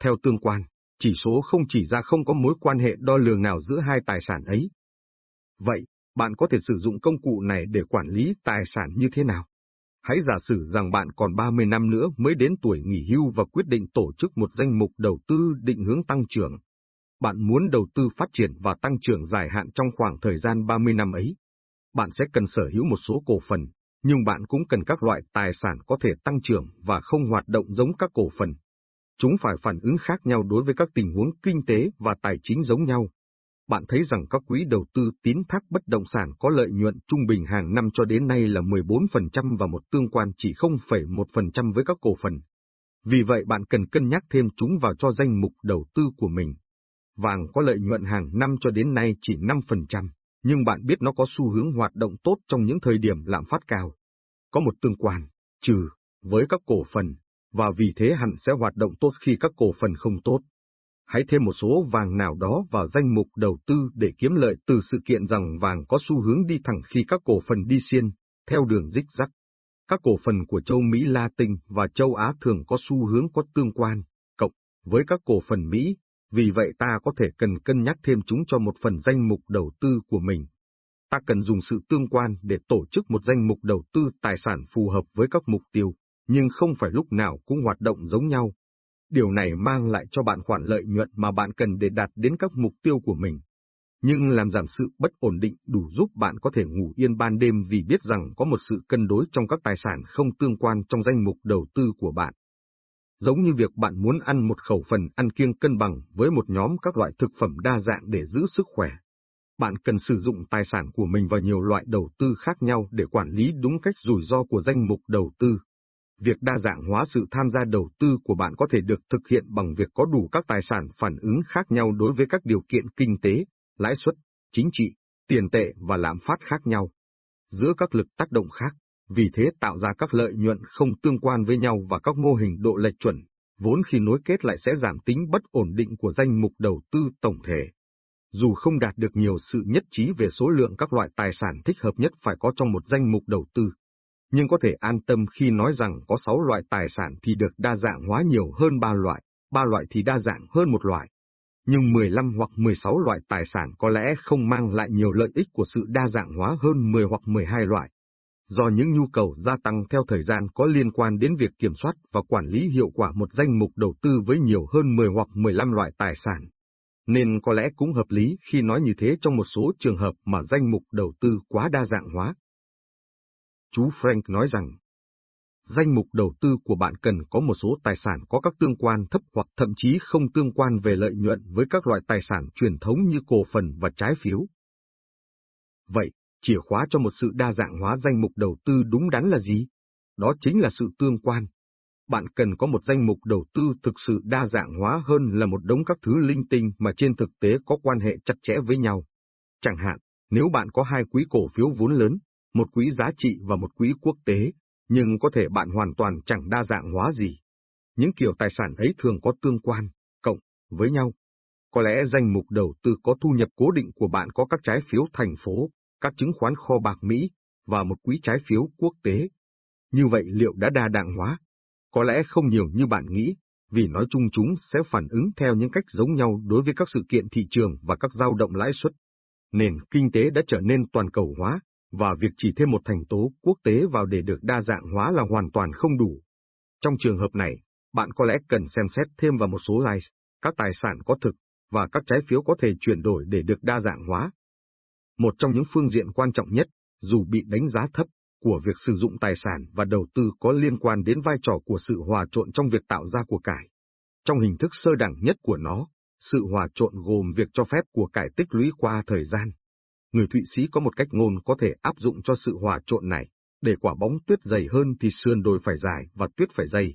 Theo tương quan, chỉ số không chỉ ra không có mối quan hệ đo lường nào giữa hai tài sản ấy. Vậy, bạn có thể sử dụng công cụ này để quản lý tài sản như thế nào? Hãy giả sử rằng bạn còn 30 năm nữa mới đến tuổi nghỉ hưu và quyết định tổ chức một danh mục đầu tư định hướng tăng trưởng. Bạn muốn đầu tư phát triển và tăng trưởng dài hạn trong khoảng thời gian 30 năm ấy. Bạn sẽ cần sở hữu một số cổ phần, nhưng bạn cũng cần các loại tài sản có thể tăng trưởng và không hoạt động giống các cổ phần. Chúng phải phản ứng khác nhau đối với các tình huống kinh tế và tài chính giống nhau. Bạn thấy rằng các quỹ đầu tư tín thác bất động sản có lợi nhuận trung bình hàng năm cho đến nay là 14% và một tương quan chỉ 0,1% với các cổ phần. Vì vậy bạn cần cân nhắc thêm chúng vào cho danh mục đầu tư của mình. Vàng có lợi nhuận hàng năm cho đến nay chỉ 5%, nhưng bạn biết nó có xu hướng hoạt động tốt trong những thời điểm lạm phát cao. Có một tương quan, trừ, với các cổ phần, và vì thế hẳn sẽ hoạt động tốt khi các cổ phần không tốt. Hãy thêm một số vàng nào đó vào danh mục đầu tư để kiếm lợi từ sự kiện rằng vàng có xu hướng đi thẳng khi các cổ phần đi xiên, theo đường dích rắc. Các cổ phần của châu Mỹ Latin và châu Á thường có xu hướng có tương quan, cộng với các cổ phần Mỹ, vì vậy ta có thể cần cân nhắc thêm chúng cho một phần danh mục đầu tư của mình. Ta cần dùng sự tương quan để tổ chức một danh mục đầu tư tài sản phù hợp với các mục tiêu, nhưng không phải lúc nào cũng hoạt động giống nhau. Điều này mang lại cho bạn khoản lợi nhuận mà bạn cần để đạt đến các mục tiêu của mình. Nhưng làm giảm sự bất ổn định đủ giúp bạn có thể ngủ yên ban đêm vì biết rằng có một sự cân đối trong các tài sản không tương quan trong danh mục đầu tư của bạn. Giống như việc bạn muốn ăn một khẩu phần ăn kiêng cân bằng với một nhóm các loại thực phẩm đa dạng để giữ sức khỏe. Bạn cần sử dụng tài sản của mình vào nhiều loại đầu tư khác nhau để quản lý đúng cách rủi ro của danh mục đầu tư. Việc đa dạng hóa sự tham gia đầu tư của bạn có thể được thực hiện bằng việc có đủ các tài sản phản ứng khác nhau đối với các điều kiện kinh tế, lãi suất, chính trị, tiền tệ và lạm phát khác nhau. Giữa các lực tác động khác, vì thế tạo ra các lợi nhuận không tương quan với nhau và các mô hình độ lệch chuẩn, vốn khi nối kết lại sẽ giảm tính bất ổn định của danh mục đầu tư tổng thể. Dù không đạt được nhiều sự nhất trí về số lượng các loại tài sản thích hợp nhất phải có trong một danh mục đầu tư, nhưng có thể an tâm khi nói rằng có 6 loại tài sản thì được đa dạng hóa nhiều hơn 3 loại, 3 loại thì đa dạng hơn một loại. Nhưng 15 hoặc 16 loại tài sản có lẽ không mang lại nhiều lợi ích của sự đa dạng hóa hơn 10 hoặc 12 loại. Do những nhu cầu gia tăng theo thời gian có liên quan đến việc kiểm soát và quản lý hiệu quả một danh mục đầu tư với nhiều hơn 10 hoặc 15 loại tài sản. Nên có lẽ cũng hợp lý khi nói như thế trong một số trường hợp mà danh mục đầu tư quá đa dạng hóa. Chú Frank nói rằng, danh mục đầu tư của bạn cần có một số tài sản có các tương quan thấp hoặc thậm chí không tương quan về lợi nhuận với các loại tài sản truyền thống như cổ phần và trái phiếu. Vậy, chìa khóa cho một sự đa dạng hóa danh mục đầu tư đúng đắn là gì? Đó chính là sự tương quan. Bạn cần có một danh mục đầu tư thực sự đa dạng hóa hơn là một đống các thứ linh tinh mà trên thực tế có quan hệ chặt chẽ với nhau. Chẳng hạn, nếu bạn có hai quỹ cổ phiếu vốn lớn, một quỹ giá trị và một quỹ quốc tế, nhưng có thể bạn hoàn toàn chẳng đa dạng hóa gì. Những kiểu tài sản ấy thường có tương quan, cộng, với nhau. Có lẽ danh mục đầu tư có thu nhập cố định của bạn có các trái phiếu thành phố, các chứng khoán kho bạc Mỹ, và một quỹ trái phiếu quốc tế. Như vậy liệu đã đa dạng hóa? Có lẽ không nhiều như bạn nghĩ, vì nói chung chúng sẽ phản ứng theo những cách giống nhau đối với các sự kiện thị trường và các dao động lãi suất. Nền kinh tế đã trở nên toàn cầu hóa, và việc chỉ thêm một thành tố quốc tế vào để được đa dạng hóa là hoàn toàn không đủ. Trong trường hợp này, bạn có lẽ cần xem xét thêm vào một số license, các tài sản có thực, và các trái phiếu có thể chuyển đổi để được đa dạng hóa. Một trong những phương diện quan trọng nhất, dù bị đánh giá thấp, của việc sử dụng tài sản và đầu tư có liên quan đến vai trò của sự hòa trộn trong việc tạo ra của cải. Trong hình thức sơ đẳng nhất của nó, sự hòa trộn gồm việc cho phép của cải tích lũy qua thời gian, người Thụy Sĩ có một cách ngôn có thể áp dụng cho sự hòa trộn này, để quả bóng tuyết dày hơn thì sườn đồi phải dài và tuyết phải dày.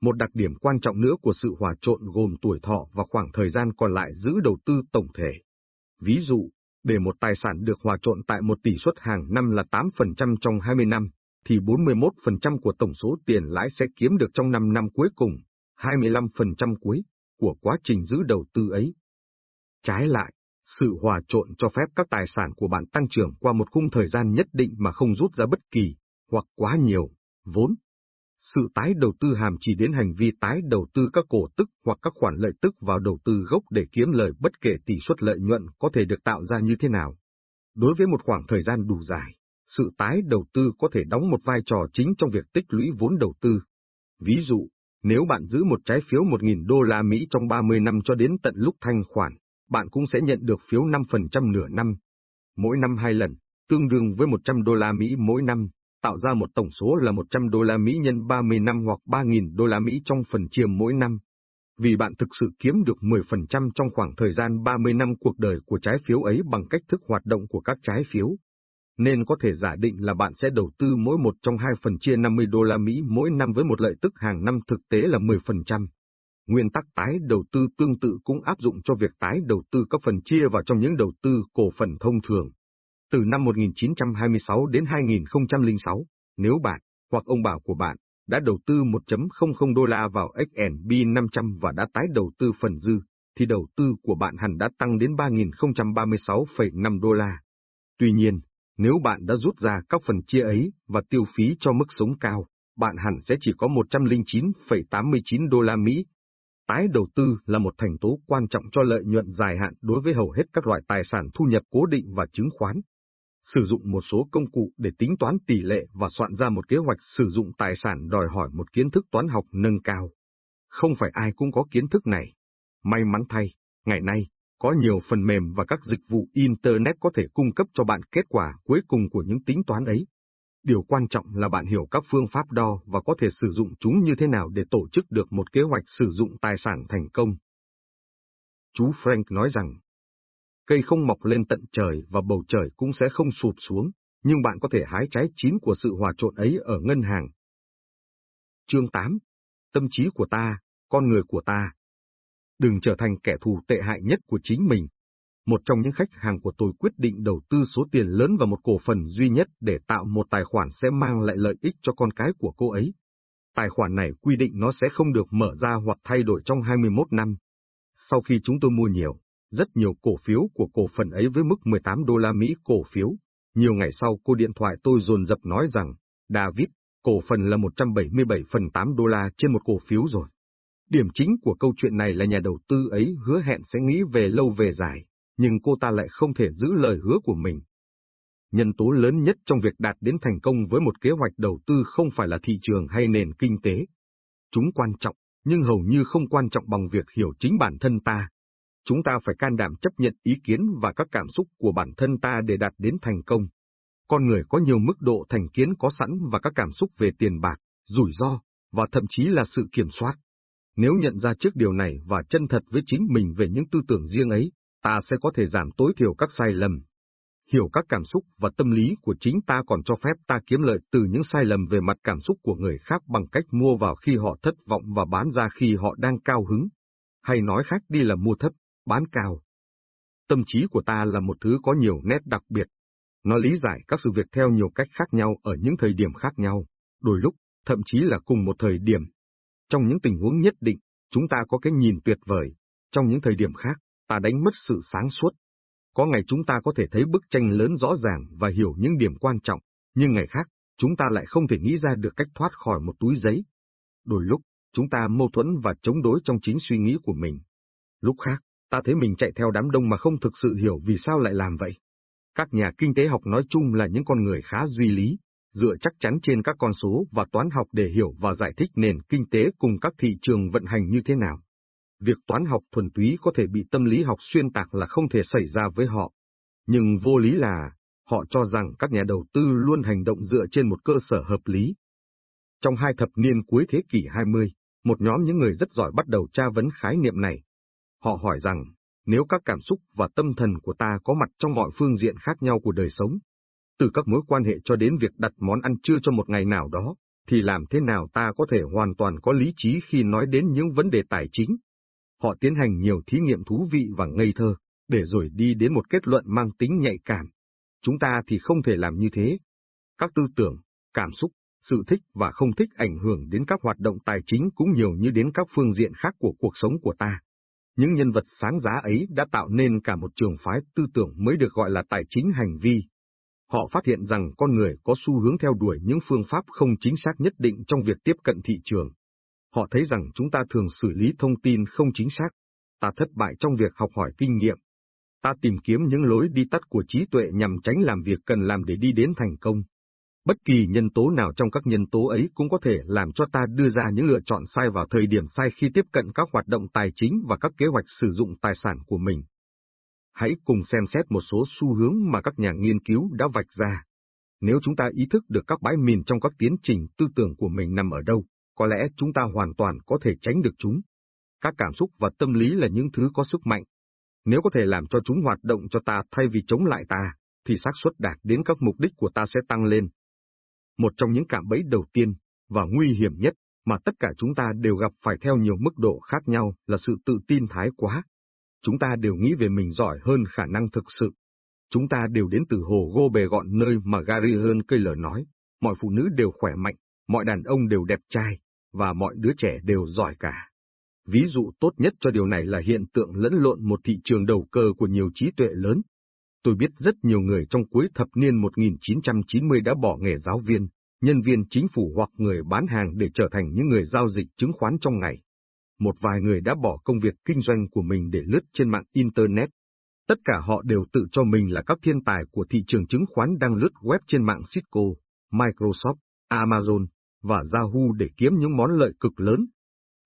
Một đặc điểm quan trọng nữa của sự hòa trộn gồm tuổi thọ và khoảng thời gian còn lại giữ đầu tư tổng thể. Ví dụ, để một tài sản được hòa trộn tại một tỷ suất hàng năm là 8% trong 20 năm, thì 41% của tổng số tiền lãi sẽ kiếm được trong 5 năm cuối cùng, 25% cuối, của quá trình giữ đầu tư ấy. Trái lại, sự hòa trộn cho phép các tài sản của bạn tăng trưởng qua một khung thời gian nhất định mà không rút ra bất kỳ, hoặc quá nhiều, vốn. Sự tái đầu tư hàm chỉ đến hành vi tái đầu tư các cổ tức hoặc các khoản lợi tức vào đầu tư gốc để kiếm lời bất kể tỷ suất lợi nhuận có thể được tạo ra như thế nào. Đối với một khoảng thời gian đủ dài, sự tái đầu tư có thể đóng một vai trò chính trong việc tích lũy vốn đầu tư. Ví dụ, nếu bạn giữ một trái phiếu 1.000 đô la Mỹ trong 30 năm cho đến tận lúc thanh khoản, bạn cũng sẽ nhận được phiếu 5% nửa năm. Mỗi năm hai lần, tương đương với 100 đô la Mỹ mỗi năm, tạo ra một tổng số là 100 đô la Mỹ nhân 30 năm hoặc 3.000 đô la Mỹ trong phần chia mỗi năm. Vì bạn thực sự kiếm được 10% trong khoảng thời gian 30 năm cuộc đời của trái phiếu ấy bằng cách thức hoạt động của các trái phiếu. Nên có thể giả định là bạn sẽ đầu tư mỗi một trong hai phần chia 50 đô la Mỹ mỗi năm với một lợi tức hàng năm thực tế là 10%. Nguyên tắc tái đầu tư tương tự cũng áp dụng cho việc tái đầu tư các phần chia vào trong những đầu tư cổ phần thông thường. Từ năm 1926 đến 2006, nếu bạn, hoặc ông bảo của bạn, đã đầu tư 1.00 đô la vào S&P 500 và đã tái đầu tư phần dư, thì đầu tư của bạn hẳn đã tăng đến 3.036,5 đô la. Tuy nhiên, nếu bạn đã rút ra các phần chia ấy và tiêu phí cho mức sống cao, bạn hẳn sẽ chỉ có 109,89 đô la Mỹ Tái đầu tư là một thành tố quan trọng cho lợi nhuận dài hạn đối với hầu hết các loại tài sản thu nhập cố định và chứng khoán. Sử dụng một số công cụ để tính toán tỷ lệ và soạn ra một kế hoạch sử dụng tài sản đòi hỏi một kiến thức toán học nâng cao. Không phải ai cũng có kiến thức này. May mắn thay, ngày nay, có nhiều phần mềm và các dịch vụ Internet có thể cung cấp cho bạn kết quả cuối cùng của những tính toán ấy. Điều quan trọng là bạn hiểu các phương pháp đo và có thể sử dụng chúng như thế nào để tổ chức được một kế hoạch sử dụng tài sản thành công. Chú Frank nói rằng, cây không mọc lên tận trời và bầu trời cũng sẽ không sụp xuống, nhưng bạn có thể hái trái chín của sự hòa trộn ấy ở ngân hàng. Chương 8. Tâm trí của ta, con người của ta. Đừng trở thành kẻ thù tệ hại nhất của chính mình, một trong những khách hàng của tôi quyết định đầu tư số tiền lớn vào một cổ phần duy nhất để tạo một tài khoản sẽ mang lại lợi ích cho con cái của cô ấy. Tài khoản này quy định nó sẽ không được mở ra hoặc thay đổi trong 21 năm. Sau khi chúng tôi mua nhiều, rất nhiều cổ phiếu của cổ phần ấy với mức 18 đô la Mỹ cổ phiếu, nhiều ngày sau cô điện thoại tôi dồn dập nói rằng, David, cổ phần là 177 phần 8 đô la trên một cổ phiếu rồi. Điểm chính của câu chuyện này là nhà đầu tư ấy hứa hẹn sẽ nghĩ về lâu về dài, nhưng cô ta lại không thể giữ lời hứa của mình. Nhân tố lớn nhất trong việc đạt đến thành công với một kế hoạch đầu tư không phải là thị trường hay nền kinh tế. Chúng quan trọng, nhưng hầu như không quan trọng bằng việc hiểu chính bản thân ta. Chúng ta phải can đảm chấp nhận ý kiến và các cảm xúc của bản thân ta để đạt đến thành công. Con người có nhiều mức độ thành kiến có sẵn và các cảm xúc về tiền bạc, rủi ro, và thậm chí là sự kiểm soát. Nếu nhận ra trước điều này và chân thật với chính mình về những tư tưởng riêng ấy, ta sẽ có thể giảm tối thiểu các sai lầm. Hiểu các cảm xúc và tâm lý của chính ta còn cho phép ta kiếm lợi từ những sai lầm về mặt cảm xúc của người khác bằng cách mua vào khi họ thất vọng và bán ra khi họ đang cao hứng. Hay nói khác đi là mua thấp, bán cao. Tâm trí của ta là một thứ có nhiều nét đặc biệt. Nó lý giải các sự việc theo nhiều cách khác nhau ở những thời điểm khác nhau, đôi lúc, thậm chí là cùng một thời điểm. Trong những tình huống nhất định, chúng ta có cái nhìn tuyệt vời, trong những thời điểm khác, ta đánh mất sự sáng suốt. Có ngày chúng ta có thể thấy bức tranh lớn rõ ràng và hiểu những điểm quan trọng, nhưng ngày khác, chúng ta lại không thể nghĩ ra được cách thoát khỏi một túi giấy. Đôi lúc, chúng ta mâu thuẫn và chống đối trong chính suy nghĩ của mình. Lúc khác, ta thấy mình chạy theo đám đông mà không thực sự hiểu vì sao lại làm vậy. Các nhà kinh tế học nói chung là những con người khá duy lý, dựa chắc chắn trên các con số và toán học để hiểu và giải thích nền kinh tế cùng các thị trường vận hành như thế nào việc toán học thuần túy có thể bị tâm lý học xuyên tạc là không thể xảy ra với họ. Nhưng vô lý là, họ cho rằng các nhà đầu tư luôn hành động dựa trên một cơ sở hợp lý. Trong hai thập niên cuối thế kỷ 20, một nhóm những người rất giỏi bắt đầu tra vấn khái niệm này. Họ hỏi rằng, nếu các cảm xúc và tâm thần của ta có mặt trong mọi phương diện khác nhau của đời sống, từ các mối quan hệ cho đến việc đặt món ăn trưa cho một ngày nào đó, thì làm thế nào ta có thể hoàn toàn có lý trí khi nói đến những vấn đề tài chính, họ tiến hành nhiều thí nghiệm thú vị và ngây thơ, để rồi đi đến một kết luận mang tính nhạy cảm. Chúng ta thì không thể làm như thế. Các tư tưởng, cảm xúc, sự thích và không thích ảnh hưởng đến các hoạt động tài chính cũng nhiều như đến các phương diện khác của cuộc sống của ta. Những nhân vật sáng giá ấy đã tạo nên cả một trường phái tư tưởng mới được gọi là tài chính hành vi. Họ phát hiện rằng con người có xu hướng theo đuổi những phương pháp không chính xác nhất định trong việc tiếp cận thị trường. Họ thấy rằng chúng ta thường xử lý thông tin không chính xác, ta thất bại trong việc học hỏi kinh nghiệm. Ta tìm kiếm những lối đi tắt của trí tuệ nhằm tránh làm việc cần làm để đi đến thành công. Bất kỳ nhân tố nào trong các nhân tố ấy cũng có thể làm cho ta đưa ra những lựa chọn sai vào thời điểm sai khi tiếp cận các hoạt động tài chính và các kế hoạch sử dụng tài sản của mình. Hãy cùng xem xét một số xu hướng mà các nhà nghiên cứu đã vạch ra. Nếu chúng ta ý thức được các bãi mìn trong các tiến trình tư tưởng của mình nằm ở đâu, có lẽ chúng ta hoàn toàn có thể tránh được chúng. Các cảm xúc và tâm lý là những thứ có sức mạnh. Nếu có thể làm cho chúng hoạt động cho ta thay vì chống lại ta, thì xác suất đạt đến các mục đích của ta sẽ tăng lên. Một trong những cạm bẫy đầu tiên, và nguy hiểm nhất, mà tất cả chúng ta đều gặp phải theo nhiều mức độ khác nhau là sự tự tin thái quá. Chúng ta đều nghĩ về mình giỏi hơn khả năng thực sự. Chúng ta đều đến từ hồ gô bề gọn nơi mà Gary Hơn cây lở nói, mọi phụ nữ đều khỏe mạnh, mọi đàn ông đều đẹp trai, và mọi đứa trẻ đều giỏi cả. Ví dụ tốt nhất cho điều này là hiện tượng lẫn lộn một thị trường đầu cơ của nhiều trí tuệ lớn, Tôi biết rất nhiều người trong cuối thập niên 1990 đã bỏ nghề giáo viên, nhân viên chính phủ hoặc người bán hàng để trở thành những người giao dịch chứng khoán trong ngày. Một vài người đã bỏ công việc kinh doanh của mình để lướt trên mạng Internet. Tất cả họ đều tự cho mình là các thiên tài của thị trường chứng khoán đang lướt web trên mạng Cisco, Microsoft, Amazon và Yahoo để kiếm những món lợi cực lớn.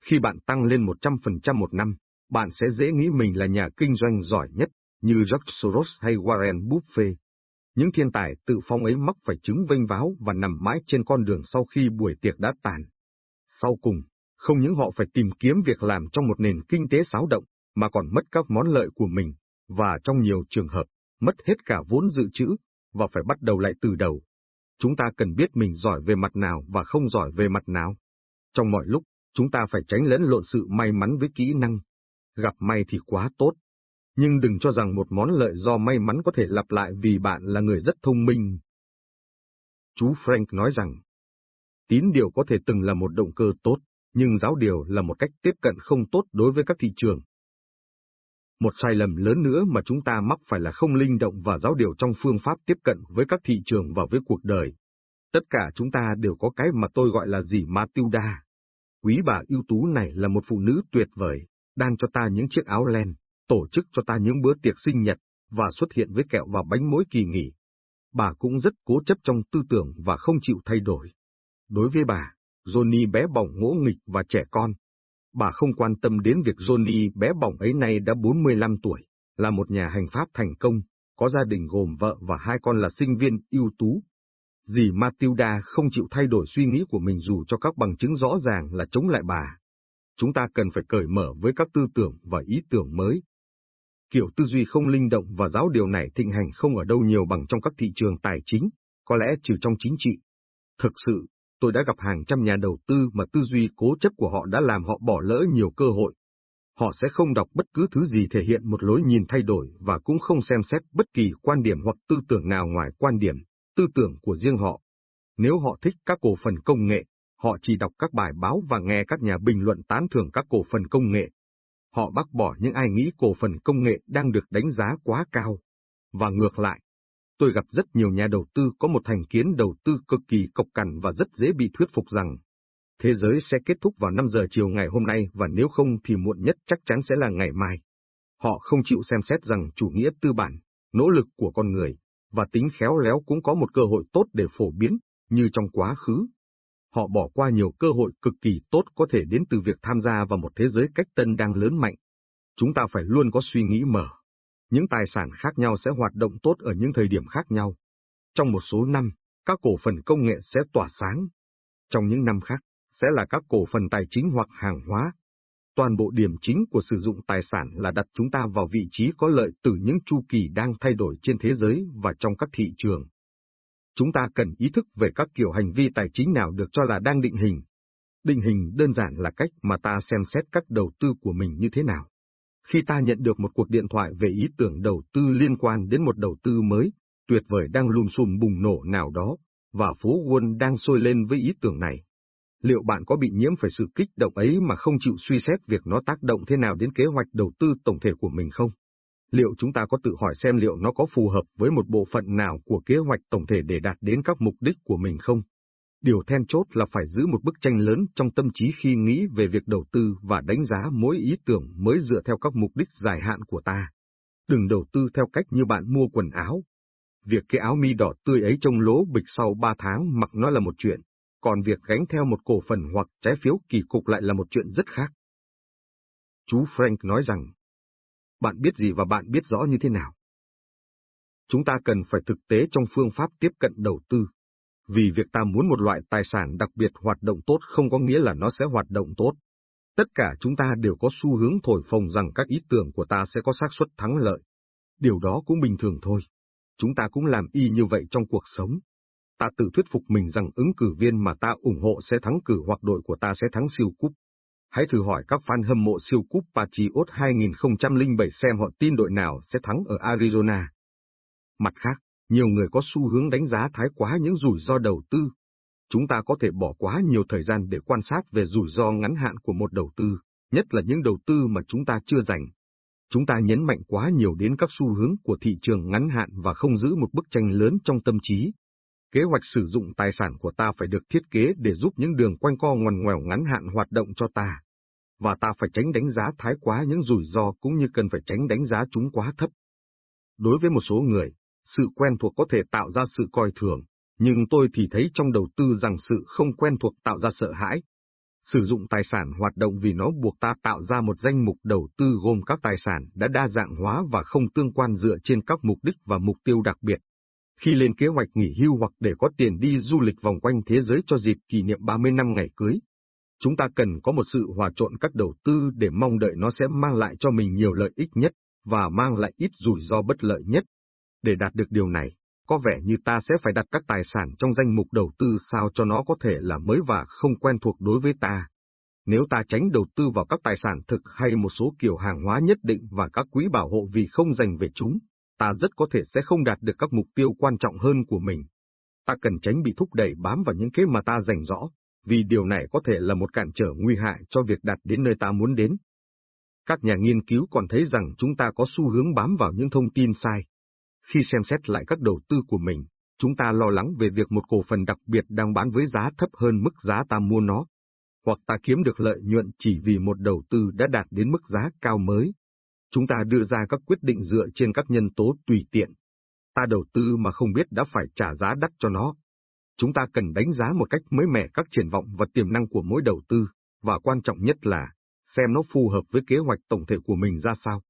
Khi bạn tăng lên 100% một năm, bạn sẽ dễ nghĩ mình là nhà kinh doanh giỏi nhất, như George Soros hay Warren Buffett. Những thiên tài tự phong ấy mắc phải chứng vênh váo và nằm mãi trên con đường sau khi buổi tiệc đã tàn. Sau cùng, không những họ phải tìm kiếm việc làm trong một nền kinh tế xáo động, mà còn mất các món lợi của mình, và trong nhiều trường hợp, mất hết cả vốn dự trữ, và phải bắt đầu lại từ đầu. Chúng ta cần biết mình giỏi về mặt nào và không giỏi về mặt nào. Trong mọi lúc, chúng ta phải tránh lẫn lộn sự may mắn với kỹ năng. Gặp may thì quá tốt, nhưng đừng cho rằng một món lợi do may mắn có thể lặp lại vì bạn là người rất thông minh. Chú Frank nói rằng, tín điều có thể từng là một động cơ tốt, nhưng giáo điều là một cách tiếp cận không tốt đối với các thị trường. Một sai lầm lớn nữa mà chúng ta mắc phải là không linh động và giáo điều trong phương pháp tiếp cận với các thị trường và với cuộc đời. Tất cả chúng ta đều có cái mà tôi gọi là gì Matilda. Quý bà ưu tú này là một phụ nữ tuyệt vời, đang cho ta những chiếc áo len, tổ chức cho ta những bữa tiệc sinh nhật, và xuất hiện với kẹo và bánh mỗi kỳ nghỉ. Bà cũng rất cố chấp trong tư tưởng và không chịu thay đổi. Đối với bà, Johnny bé bỏng ngỗ nghịch và trẻ con. Bà không quan tâm đến việc Johnny bé bỏng ấy nay đã 45 tuổi, là một nhà hành pháp thành công, có gia đình gồm vợ và hai con là sinh viên ưu tú. Dì Matilda không chịu thay đổi suy nghĩ của mình dù cho các bằng chứng rõ ràng là chống lại bà. Chúng ta cần phải cởi mở với các tư tưởng và ý tưởng mới, Kiểu tư duy không linh động và giáo điều này thịnh hành không ở đâu nhiều bằng trong các thị trường tài chính, có lẽ trừ trong chính trị. Thực sự, tôi đã gặp hàng trăm nhà đầu tư mà tư duy cố chấp của họ đã làm họ bỏ lỡ nhiều cơ hội. Họ sẽ không đọc bất cứ thứ gì thể hiện một lối nhìn thay đổi và cũng không xem xét bất kỳ quan điểm hoặc tư tưởng nào ngoài quan điểm, tư tưởng của riêng họ. Nếu họ thích các cổ phần công nghệ, họ chỉ đọc các bài báo và nghe các nhà bình luận tán thưởng các cổ phần công nghệ họ bác bỏ những ai nghĩ cổ phần công nghệ đang được đánh giá quá cao. Và ngược lại, tôi gặp rất nhiều nhà đầu tư có một thành kiến đầu tư cực kỳ cộc cằn và rất dễ bị thuyết phục rằng thế giới sẽ kết thúc vào 5 giờ chiều ngày hôm nay và nếu không thì muộn nhất chắc chắn sẽ là ngày mai. Họ không chịu xem xét rằng chủ nghĩa tư bản, nỗ lực của con người, và tính khéo léo cũng có một cơ hội tốt để phổ biến, như trong quá khứ họ bỏ qua nhiều cơ hội cực kỳ tốt có thể đến từ việc tham gia vào một thế giới cách tân đang lớn mạnh. Chúng ta phải luôn có suy nghĩ mở. Những tài sản khác nhau sẽ hoạt động tốt ở những thời điểm khác nhau. Trong một số năm, các cổ phần công nghệ sẽ tỏa sáng. Trong những năm khác, sẽ là các cổ phần tài chính hoặc hàng hóa. Toàn bộ điểm chính của sử dụng tài sản là đặt chúng ta vào vị trí có lợi từ những chu kỳ đang thay đổi trên thế giới và trong các thị trường chúng ta cần ý thức về các kiểu hành vi tài chính nào được cho là đang định hình. Định hình đơn giản là cách mà ta xem xét các đầu tư của mình như thế nào. Khi ta nhận được một cuộc điện thoại về ý tưởng đầu tư liên quan đến một đầu tư mới, tuyệt vời đang lùm xùm bùng nổ nào đó, và phố Wall đang sôi lên với ý tưởng này. liệu bạn có bị nhiễm phải sự kích động ấy mà không chịu suy xét việc nó tác động thế nào đến kế hoạch đầu tư tổng thể của mình không? Liệu chúng ta có tự hỏi xem liệu nó có phù hợp với một bộ phận nào của kế hoạch tổng thể để đạt đến các mục đích của mình không? Điều then chốt là phải giữ một bức tranh lớn trong tâm trí khi nghĩ về việc đầu tư và đánh giá mỗi ý tưởng mới dựa theo các mục đích dài hạn của ta. Đừng đầu tư theo cách như bạn mua quần áo. Việc cái áo mi đỏ tươi ấy trông lố bịch sau ba tháng mặc nó là một chuyện, còn việc gánh theo một cổ phần hoặc trái phiếu kỳ cục lại là một chuyện rất khác. Chú Frank nói rằng, bạn biết gì và bạn biết rõ như thế nào. Chúng ta cần phải thực tế trong phương pháp tiếp cận đầu tư. Vì việc ta muốn một loại tài sản đặc biệt hoạt động tốt không có nghĩa là nó sẽ hoạt động tốt. Tất cả chúng ta đều có xu hướng thổi phồng rằng các ý tưởng của ta sẽ có xác suất thắng lợi. Điều đó cũng bình thường thôi. Chúng ta cũng làm y như vậy trong cuộc sống. Ta tự thuyết phục mình rằng ứng cử viên mà ta ủng hộ sẽ thắng cử hoặc đội của ta sẽ thắng siêu cúp. Hãy thử hỏi các fan hâm mộ siêu cúp Patriot 2007 xem họ tin đội nào sẽ thắng ở Arizona. Mặt khác, nhiều người có xu hướng đánh giá thái quá những rủi ro đầu tư. Chúng ta có thể bỏ quá nhiều thời gian để quan sát về rủi ro ngắn hạn của một đầu tư, nhất là những đầu tư mà chúng ta chưa dành. Chúng ta nhấn mạnh quá nhiều đến các xu hướng của thị trường ngắn hạn và không giữ một bức tranh lớn trong tâm trí. Kế hoạch sử dụng tài sản của ta phải được thiết kế để giúp những đường quanh co ngoằn ngoèo ngắn hạn hoạt động cho ta. Và ta phải tránh đánh giá thái quá những rủi ro cũng như cần phải tránh đánh giá chúng quá thấp. Đối với một số người, sự quen thuộc có thể tạo ra sự coi thường, nhưng tôi thì thấy trong đầu tư rằng sự không quen thuộc tạo ra sợ hãi. Sử dụng tài sản hoạt động vì nó buộc ta tạo ra một danh mục đầu tư gồm các tài sản đã đa dạng hóa và không tương quan dựa trên các mục đích và mục tiêu đặc biệt. Khi lên kế hoạch nghỉ hưu hoặc để có tiền đi du lịch vòng quanh thế giới cho dịp kỷ niệm 30 năm ngày cưới, chúng ta cần có một sự hòa trộn các đầu tư để mong đợi nó sẽ mang lại cho mình nhiều lợi ích nhất và mang lại ít rủi ro bất lợi nhất. Để đạt được điều này, có vẻ như ta sẽ phải đặt các tài sản trong danh mục đầu tư sao cho nó có thể là mới và không quen thuộc đối với ta. Nếu ta tránh đầu tư vào các tài sản thực hay một số kiểu hàng hóa nhất định và các quỹ bảo hộ vì không dành về chúng, ta rất có thể sẽ không đạt được các mục tiêu quan trọng hơn của mình. Ta cần tránh bị thúc đẩy bám vào những kế mà ta dành rõ, vì điều này có thể là một cản trở nguy hại cho việc đạt đến nơi ta muốn đến. Các nhà nghiên cứu còn thấy rằng chúng ta có xu hướng bám vào những thông tin sai. Khi xem xét lại các đầu tư của mình, chúng ta lo lắng về việc một cổ phần đặc biệt đang bán với giá thấp hơn mức giá ta mua nó, hoặc ta kiếm được lợi nhuận chỉ vì một đầu tư đã đạt đến mức giá cao mới. Chúng ta đưa ra các quyết định dựa trên các nhân tố tùy tiện. Ta đầu tư mà không biết đã phải trả giá đắt cho nó. Chúng ta cần đánh giá một cách mới mẻ các triển vọng và tiềm năng của mỗi đầu tư, và quan trọng nhất là, xem nó phù hợp với kế hoạch tổng thể của mình ra sao.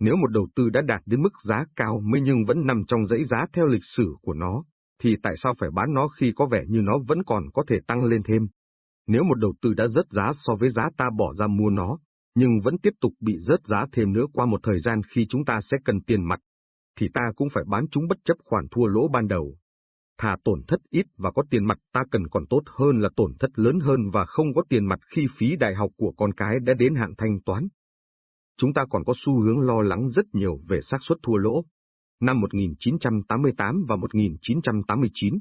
Nếu một đầu tư đã đạt đến mức giá cao mới nhưng vẫn nằm trong dãy giá theo lịch sử của nó, thì tại sao phải bán nó khi có vẻ như nó vẫn còn có thể tăng lên thêm? Nếu một đầu tư đã rớt giá so với giá ta bỏ ra mua nó, nhưng vẫn tiếp tục bị rớt giá thêm nữa qua một thời gian khi chúng ta sẽ cần tiền mặt, thì ta cũng phải bán chúng bất chấp khoản thua lỗ ban đầu. Thà tổn thất ít và có tiền mặt ta cần còn tốt hơn là tổn thất lớn hơn và không có tiền mặt khi phí đại học của con cái đã đến hạn thanh toán chúng ta còn có xu hướng lo lắng rất nhiều về xác suất thua lỗ. Năm 1988 và 1989,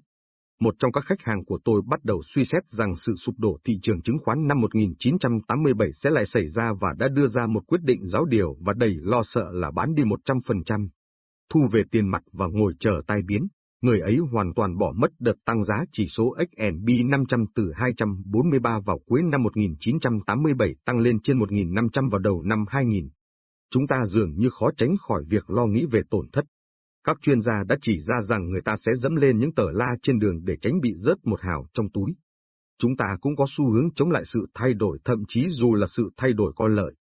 một trong các khách hàng của tôi bắt đầu suy xét rằng sự sụp đổ thị trường chứng khoán năm 1987 sẽ lại xảy ra và đã đưa ra một quyết định giáo điều và đầy lo sợ là bán đi 100%, thu về tiền mặt và ngồi chờ tai biến. Người ấy hoàn toàn bỏ mất đợt tăng giá chỉ số S&P 500 từ 243 vào cuối năm 1987 tăng lên trên 1.500 vào đầu năm 2000. Chúng ta dường như khó tránh khỏi việc lo nghĩ về tổn thất. Các chuyên gia đã chỉ ra rằng người ta sẽ dẫm lên những tờ la trên đường để tránh bị rớt một hào trong túi. Chúng ta cũng có xu hướng chống lại sự thay đổi, thậm chí dù là sự thay đổi có lợi.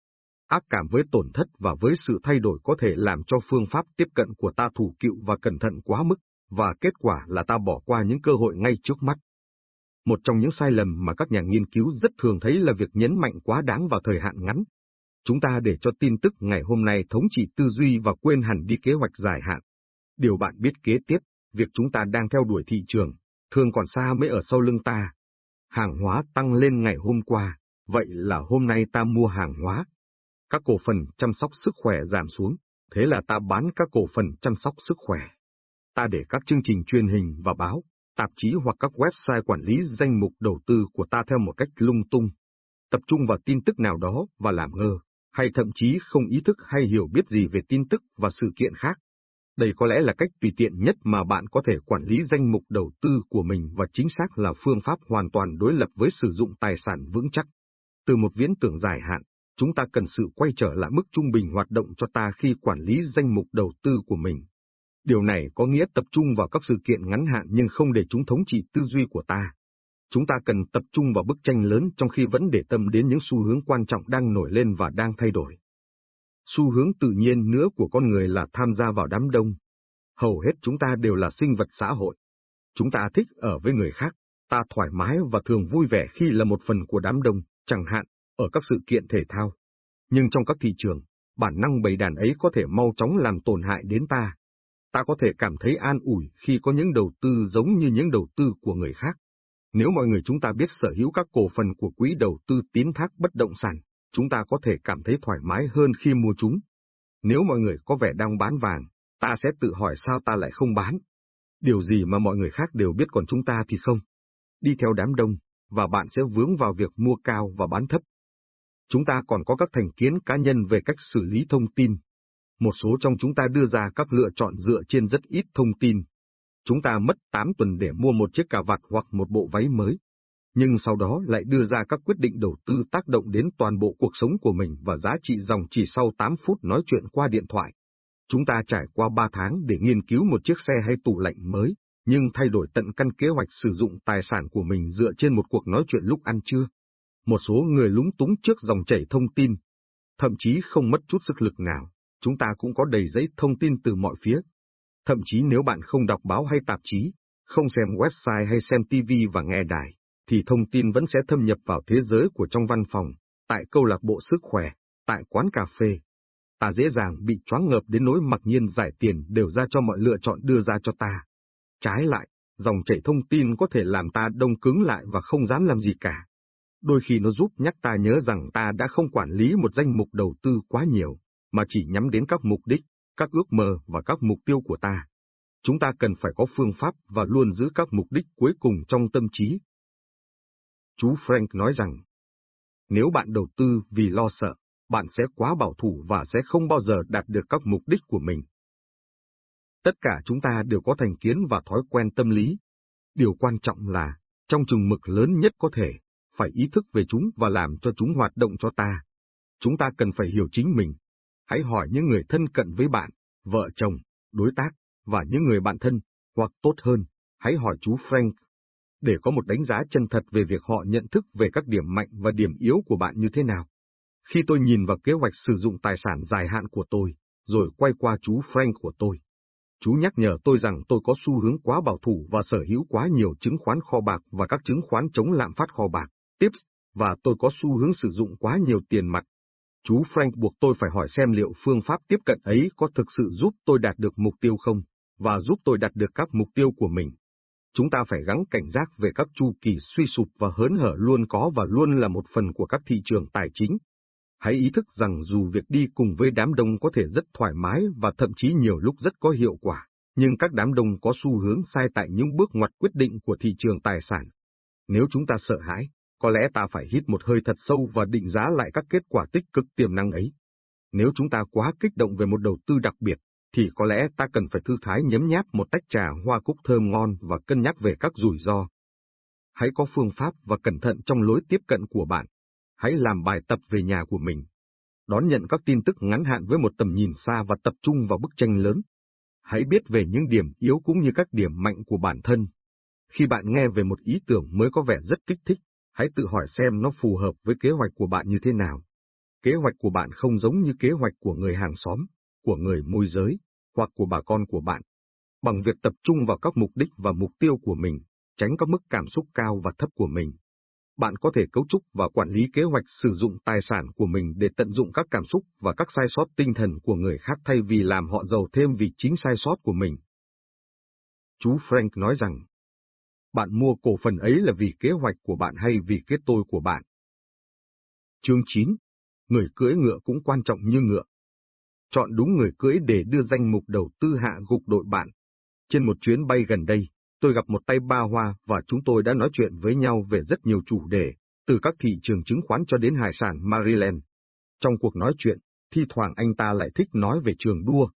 Ác cảm với tổn thất và với sự thay đổi có thể làm cho phương pháp tiếp cận của ta thủ cựu và cẩn thận quá mức, và kết quả là ta bỏ qua những cơ hội ngay trước mắt. Một trong những sai lầm mà các nhà nghiên cứu rất thường thấy là việc nhấn mạnh quá đáng vào thời hạn ngắn. Chúng ta để cho tin tức ngày hôm nay thống trị tư duy và quên hẳn đi kế hoạch dài hạn. Điều bạn biết kế tiếp, việc chúng ta đang theo đuổi thị trường, thường còn xa mới ở sau lưng ta. Hàng hóa tăng lên ngày hôm qua, vậy là hôm nay ta mua hàng hóa. Các cổ phần chăm sóc sức khỏe giảm xuống, thế là ta bán các cổ phần chăm sóc sức khỏe ta để các chương trình truyền hình và báo, tạp chí hoặc các website quản lý danh mục đầu tư của ta theo một cách lung tung, tập trung vào tin tức nào đó và làm ngơ, hay thậm chí không ý thức hay hiểu biết gì về tin tức và sự kiện khác. Đây có lẽ là cách tùy tiện nhất mà bạn có thể quản lý danh mục đầu tư của mình và chính xác là phương pháp hoàn toàn đối lập với sử dụng tài sản vững chắc. Từ một viễn tưởng dài hạn, chúng ta cần sự quay trở lại mức trung bình hoạt động cho ta khi quản lý danh mục đầu tư của mình. Điều này có nghĩa tập trung vào các sự kiện ngắn hạn nhưng không để chúng thống trị tư duy của ta. Chúng ta cần tập trung vào bức tranh lớn trong khi vẫn để tâm đến những xu hướng quan trọng đang nổi lên và đang thay đổi. Xu hướng tự nhiên nữa của con người là tham gia vào đám đông. Hầu hết chúng ta đều là sinh vật xã hội. Chúng ta thích ở với người khác, ta thoải mái và thường vui vẻ khi là một phần của đám đông, chẳng hạn, ở các sự kiện thể thao. Nhưng trong các thị trường, bản năng bầy đàn ấy có thể mau chóng làm tổn hại đến ta. Ta có thể cảm thấy an ủi khi có những đầu tư giống như những đầu tư của người khác. Nếu mọi người chúng ta biết sở hữu các cổ phần của quỹ đầu tư tín thác bất động sản, chúng ta có thể cảm thấy thoải mái hơn khi mua chúng. Nếu mọi người có vẻ đang bán vàng, ta sẽ tự hỏi sao ta lại không bán. Điều gì mà mọi người khác đều biết còn chúng ta thì không. Đi theo đám đông, và bạn sẽ vướng vào việc mua cao và bán thấp. Chúng ta còn có các thành kiến cá nhân về cách xử lý thông tin. Một số trong chúng ta đưa ra các lựa chọn dựa trên rất ít thông tin. Chúng ta mất 8 tuần để mua một chiếc cà vạt hoặc một bộ váy mới nhưng sau đó lại đưa ra các quyết định đầu tư tác động đến toàn bộ cuộc sống của mình và giá trị dòng chỉ sau 8 phút nói chuyện qua điện thoại. Chúng ta trải qua 3 tháng để nghiên cứu một chiếc xe hay tủ lạnh mới, nhưng thay đổi tận căn kế hoạch sử dụng tài sản của mình dựa trên một cuộc nói chuyện lúc ăn trưa. Một số người lúng túng trước dòng chảy thông tin, thậm chí không mất chút sức lực nào, chúng ta cũng có đầy giấy thông tin từ mọi phía. Thậm chí nếu bạn không đọc báo hay tạp chí, không xem website hay xem TV và nghe đài, thì thông tin vẫn sẽ thâm nhập vào thế giới của trong văn phòng, tại câu lạc bộ sức khỏe, tại quán cà phê. Ta dễ dàng bị choáng ngợp đến nỗi mặc nhiên giải tiền đều ra cho mọi lựa chọn đưa ra cho ta. Trái lại, dòng chảy thông tin có thể làm ta đông cứng lại và không dám làm gì cả. Đôi khi nó giúp nhắc ta nhớ rằng ta đã không quản lý một danh mục đầu tư quá nhiều, mà chỉ nhắm đến các mục đích, các ước mơ và các mục tiêu của ta. Chúng ta cần phải có phương pháp và luôn giữ các mục đích cuối cùng trong tâm trí, Chú Frank nói rằng, nếu bạn đầu tư vì lo sợ, bạn sẽ quá bảo thủ và sẽ không bao giờ đạt được các mục đích của mình. Tất cả chúng ta đều có thành kiến và thói quen tâm lý. Điều quan trọng là, trong chừng mực lớn nhất có thể, phải ý thức về chúng và làm cho chúng hoạt động cho ta. Chúng ta cần phải hiểu chính mình. Hãy hỏi những người thân cận với bạn, vợ chồng, đối tác, và những người bạn thân, hoặc tốt hơn, hãy hỏi chú Frank để có một đánh giá chân thật về việc họ nhận thức về các điểm mạnh và điểm yếu của bạn như thế nào. Khi tôi nhìn vào kế hoạch sử dụng tài sản dài hạn của tôi, rồi quay qua chú Frank của tôi, chú nhắc nhở tôi rằng tôi có xu hướng quá bảo thủ và sở hữu quá nhiều chứng khoán kho bạc và các chứng khoán chống lạm phát kho bạc, tips, và tôi có xu hướng sử dụng quá nhiều tiền mặt. Chú Frank buộc tôi phải hỏi xem liệu phương pháp tiếp cận ấy có thực sự giúp tôi đạt được mục tiêu không, và giúp tôi đạt được các mục tiêu của mình chúng ta phải gắng cảnh giác về các chu kỳ suy sụp và hớn hở luôn có và luôn là một phần của các thị trường tài chính. Hãy ý thức rằng dù việc đi cùng với đám đông có thể rất thoải mái và thậm chí nhiều lúc rất có hiệu quả, nhưng các đám đông có xu hướng sai tại những bước ngoặt quyết định của thị trường tài sản. Nếu chúng ta sợ hãi, có lẽ ta phải hít một hơi thật sâu và định giá lại các kết quả tích cực tiềm năng ấy. Nếu chúng ta quá kích động về một đầu tư đặc biệt, thì có lẽ ta cần phải thư thái nhấm nháp một tách trà hoa cúc thơm ngon và cân nhắc về các rủi ro. Hãy có phương pháp và cẩn thận trong lối tiếp cận của bạn. Hãy làm bài tập về nhà của mình. Đón nhận các tin tức ngắn hạn với một tầm nhìn xa và tập trung vào bức tranh lớn. Hãy biết về những điểm yếu cũng như các điểm mạnh của bản thân. Khi bạn nghe về một ý tưởng mới có vẻ rất kích thích, hãy tự hỏi xem nó phù hợp với kế hoạch của bạn như thế nào. Kế hoạch của bạn không giống như kế hoạch của người hàng xóm, của người môi giới, hoặc của bà con của bạn. Bằng việc tập trung vào các mục đích và mục tiêu của mình, tránh các mức cảm xúc cao và thấp của mình. Bạn có thể cấu trúc và quản lý kế hoạch sử dụng tài sản của mình để tận dụng các cảm xúc và các sai sót tinh thần của người khác thay vì làm họ giàu thêm vì chính sai sót của mình. Chú Frank nói rằng, bạn mua cổ phần ấy là vì kế hoạch của bạn hay vì kết tôi của bạn. Chương 9. Người cưỡi ngựa cũng quan trọng như ngựa chọn đúng người cưỡi để đưa danh mục đầu tư hạ gục đội bạn. Trên một chuyến bay gần đây, tôi gặp một tay ba hoa và chúng tôi đã nói chuyện với nhau về rất nhiều chủ đề, từ các thị trường chứng khoán cho đến hải sản Maryland. Trong cuộc nói chuyện, thi thoảng anh ta lại thích nói về trường đua.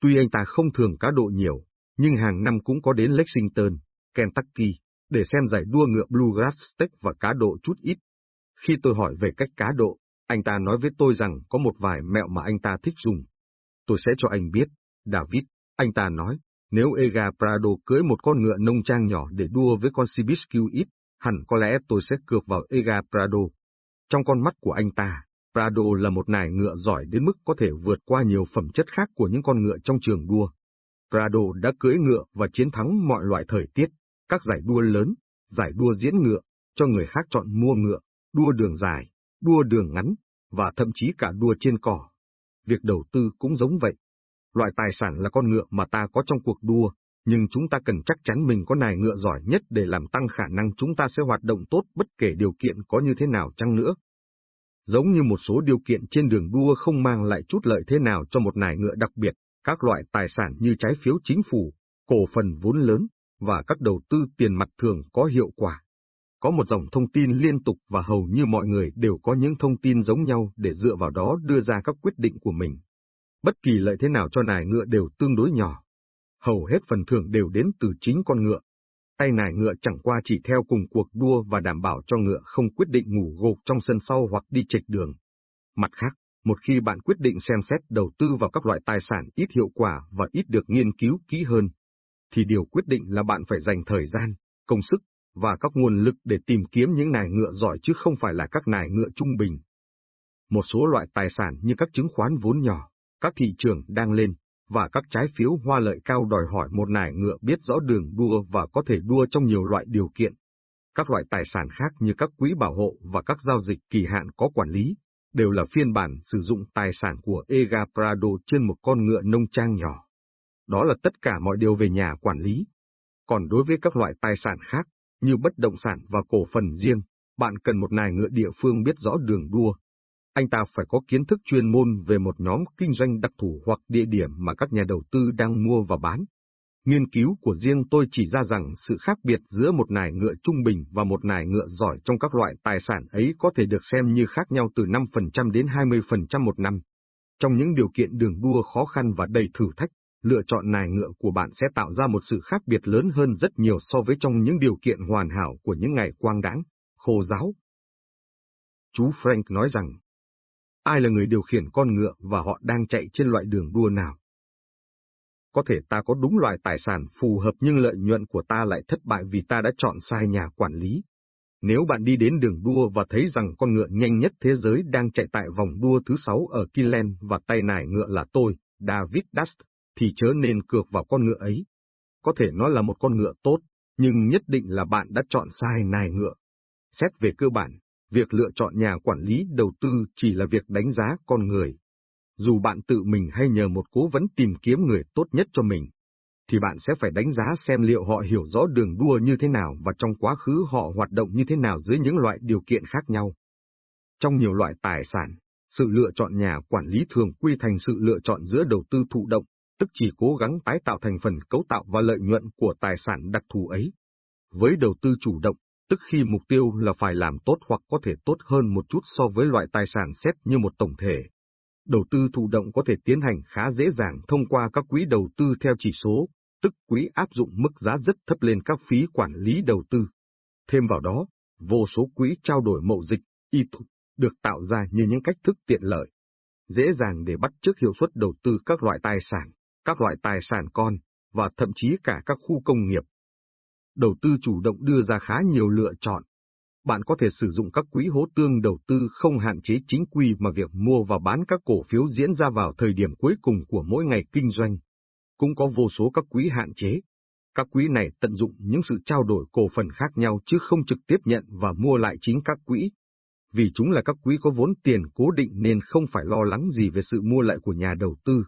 Tuy anh ta không thường cá độ nhiều, nhưng hàng năm cũng có đến Lexington, Kentucky, để xem giải đua ngựa Bluegrass Stakes và cá độ chút ít. Khi tôi hỏi về cách cá độ, anh ta nói với tôi rằng có một vài mẹo mà anh ta thích dùng. Tôi sẽ cho anh biết, David, anh ta nói, nếu Ega Prado cưới một con ngựa nông trang nhỏ để đua với con Sibiscu hẳn có lẽ tôi sẽ cược vào Ega Prado. Trong con mắt của anh ta, Prado là một nài ngựa giỏi đến mức có thể vượt qua nhiều phẩm chất khác của những con ngựa trong trường đua. Prado đã cưỡi ngựa và chiến thắng mọi loại thời tiết, các giải đua lớn, giải đua diễn ngựa, cho người khác chọn mua ngựa, đua đường dài, đua đường ngắn, và thậm chí cả đua trên cỏ. Việc đầu tư cũng giống vậy. Loại tài sản là con ngựa mà ta có trong cuộc đua, nhưng chúng ta cần chắc chắn mình có nài ngựa giỏi nhất để làm tăng khả năng chúng ta sẽ hoạt động tốt bất kể điều kiện có như thế nào chăng nữa. Giống như một số điều kiện trên đường đua không mang lại chút lợi thế nào cho một nài ngựa đặc biệt, các loại tài sản như trái phiếu chính phủ, cổ phần vốn lớn, và các đầu tư tiền mặt thường có hiệu quả. Có một dòng thông tin liên tục và hầu như mọi người đều có những thông tin giống nhau để dựa vào đó đưa ra các quyết định của mình. Bất kỳ lợi thế nào cho nài ngựa đều tương đối nhỏ. Hầu hết phần thưởng đều đến từ chính con ngựa. Tay nài ngựa chẳng qua chỉ theo cùng cuộc đua và đảm bảo cho ngựa không quyết định ngủ gục trong sân sau hoặc đi chệch đường. Mặt khác, một khi bạn quyết định xem xét đầu tư vào các loại tài sản ít hiệu quả và ít được nghiên cứu kỹ hơn, thì điều quyết định là bạn phải dành thời gian, công sức và các nguồn lực để tìm kiếm những nài ngựa giỏi chứ không phải là các nài ngựa trung bình. Một số loại tài sản như các chứng khoán vốn nhỏ, các thị trường đang lên, và các trái phiếu hoa lợi cao đòi hỏi một nài ngựa biết rõ đường đua và có thể đua trong nhiều loại điều kiện. Các loại tài sản khác như các quỹ bảo hộ và các giao dịch kỳ hạn có quản lý, đều là phiên bản sử dụng tài sản của Ega Prado trên một con ngựa nông trang nhỏ. Đó là tất cả mọi điều về nhà quản lý. Còn đối với các loại tài sản khác, như bất động sản và cổ phần riêng, bạn cần một nài ngựa địa phương biết rõ đường đua. Anh ta phải có kiến thức chuyên môn về một nhóm kinh doanh đặc thù hoặc địa điểm mà các nhà đầu tư đang mua và bán. Nghiên cứu của riêng tôi chỉ ra rằng sự khác biệt giữa một nài ngựa trung bình và một nài ngựa giỏi trong các loại tài sản ấy có thể được xem như khác nhau từ 5% đến 20% một năm. Trong những điều kiện đường đua khó khăn và đầy thử thách, lựa chọn nài ngựa của bạn sẽ tạo ra một sự khác biệt lớn hơn rất nhiều so với trong những điều kiện hoàn hảo của những ngày quang đãng, khô giáo. Chú Frank nói rằng, ai là người điều khiển con ngựa và họ đang chạy trên loại đường đua nào? Có thể ta có đúng loại tài sản phù hợp nhưng lợi nhuận của ta lại thất bại vì ta đã chọn sai nhà quản lý. Nếu bạn đi đến đường đua và thấy rằng con ngựa nhanh nhất thế giới đang chạy tại vòng đua thứ sáu ở Kilen và tay nải ngựa là tôi, David Dust, thì chớ nên cược vào con ngựa ấy. Có thể nó là một con ngựa tốt, nhưng nhất định là bạn đã chọn sai nài ngựa. Xét về cơ bản, việc lựa chọn nhà quản lý đầu tư chỉ là việc đánh giá con người. Dù bạn tự mình hay nhờ một cố vấn tìm kiếm người tốt nhất cho mình, thì bạn sẽ phải đánh giá xem liệu họ hiểu rõ đường đua như thế nào và trong quá khứ họ hoạt động như thế nào dưới những loại điều kiện khác nhau. Trong nhiều loại tài sản, sự lựa chọn nhà quản lý thường quy thành sự lựa chọn giữa đầu tư thụ động tức chỉ cố gắng tái tạo thành phần cấu tạo và lợi nhuận của tài sản đặc thù ấy. Với đầu tư chủ động, tức khi mục tiêu là phải làm tốt hoặc có thể tốt hơn một chút so với loại tài sản xét như một tổng thể. Đầu tư thụ động có thể tiến hành khá dễ dàng thông qua các quỹ đầu tư theo chỉ số, tức quỹ áp dụng mức giá rất thấp lên các phí quản lý đầu tư. Thêm vào đó, vô số quỹ trao đổi mậu dịch, y được tạo ra như những cách thức tiện lợi, dễ dàng để bắt chước hiệu suất đầu tư các loại tài sản các loại tài sản con, và thậm chí cả các khu công nghiệp. Đầu tư chủ động đưa ra khá nhiều lựa chọn. Bạn có thể sử dụng các quỹ hỗ tương đầu tư không hạn chế chính quy mà việc mua và bán các cổ phiếu diễn ra vào thời điểm cuối cùng của mỗi ngày kinh doanh. Cũng có vô số các quỹ hạn chế. Các quỹ này tận dụng những sự trao đổi cổ phần khác nhau chứ không trực tiếp nhận và mua lại chính các quỹ. Vì chúng là các quỹ có vốn tiền cố định nên không phải lo lắng gì về sự mua lại của nhà đầu tư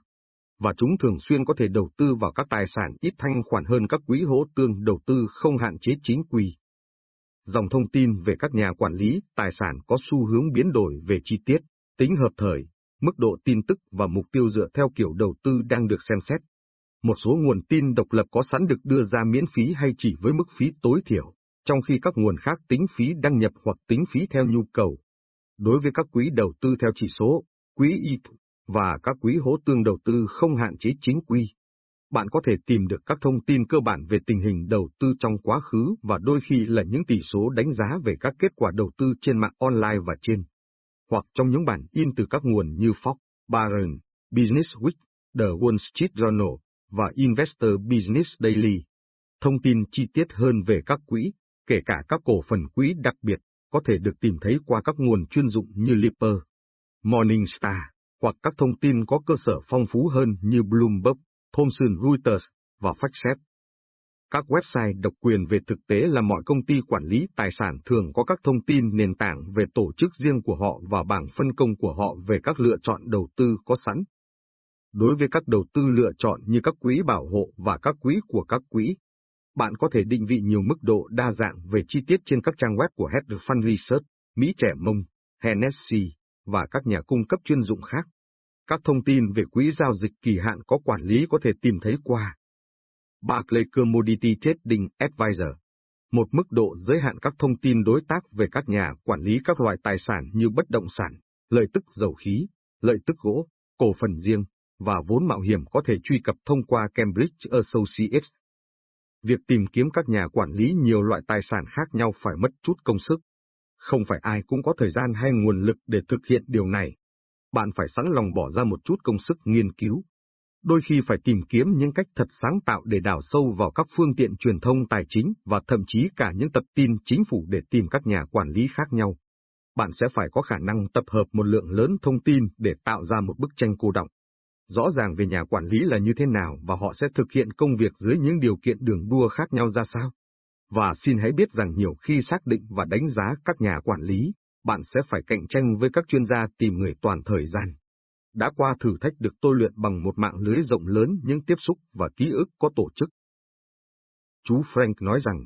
và chúng thường xuyên có thể đầu tư vào các tài sản ít thanh khoản hơn các quỹ hỗ tương đầu tư không hạn chế chính quy. Dòng thông tin về các nhà quản lý tài sản có xu hướng biến đổi về chi tiết, tính hợp thời, mức độ tin tức và mục tiêu dựa theo kiểu đầu tư đang được xem xét. Một số nguồn tin độc lập có sẵn được đưa ra miễn phí hay chỉ với mức phí tối thiểu, trong khi các nguồn khác tính phí đăng nhập hoặc tính phí theo nhu cầu. Đối với các quỹ đầu tư theo chỉ số, quỹ ETH và các quỹ hỗ tương đầu tư không hạn chế chính quy, bạn có thể tìm được các thông tin cơ bản về tình hình đầu tư trong quá khứ và đôi khi là những tỷ số đánh giá về các kết quả đầu tư trên mạng online và trên, hoặc trong những bản in từ các nguồn như Fox, Barron, Business Week, The Wall Street Journal và Investor Business Daily. Thông tin chi tiết hơn về các quỹ, kể cả các cổ phần quỹ đặc biệt, có thể được tìm thấy qua các nguồn chuyên dụng như Lipper, Morningstar, hoặc các thông tin có cơ sở phong phú hơn như Bloomberg, Thomson Reuters và FactSet. Các website độc quyền về thực tế là mọi công ty quản lý tài sản thường có các thông tin nền tảng về tổ chức riêng của họ và bảng phân công của họ về các lựa chọn đầu tư có sẵn. Đối với các đầu tư lựa chọn như các quỹ bảo hộ và các quỹ của các quỹ, bạn có thể định vị nhiều mức độ đa dạng về chi tiết trên các trang web của Hedge Fund Research, Mỹ Trẻ Mông, Hennessy và các nhà cung cấp chuyên dụng khác. Các thông tin về quỹ giao dịch kỳ hạn có quản lý có thể tìm thấy qua Barclays Commodity Trading Advisor. Một mức độ giới hạn các thông tin đối tác về các nhà quản lý các loại tài sản như bất động sản, lợi tức dầu khí, lợi tức gỗ, cổ phần riêng, và vốn mạo hiểm có thể truy cập thông qua Cambridge Associates. Việc tìm kiếm các nhà quản lý nhiều loại tài sản khác nhau phải mất chút công sức. Không phải ai cũng có thời gian hay nguồn lực để thực hiện điều này bạn phải sẵn lòng bỏ ra một chút công sức nghiên cứu. Đôi khi phải tìm kiếm những cách thật sáng tạo để đào sâu vào các phương tiện truyền thông tài chính và thậm chí cả những tập tin chính phủ để tìm các nhà quản lý khác nhau. Bạn sẽ phải có khả năng tập hợp một lượng lớn thông tin để tạo ra một bức tranh cô động. Rõ ràng về nhà quản lý là như thế nào và họ sẽ thực hiện công việc dưới những điều kiện đường đua khác nhau ra sao. Và xin hãy biết rằng nhiều khi xác định và đánh giá các nhà quản lý, bạn sẽ phải cạnh tranh với các chuyên gia tìm người toàn thời gian. Đã qua thử thách được tôi luyện bằng một mạng lưới rộng lớn những tiếp xúc và ký ức có tổ chức. Chú Frank nói rằng,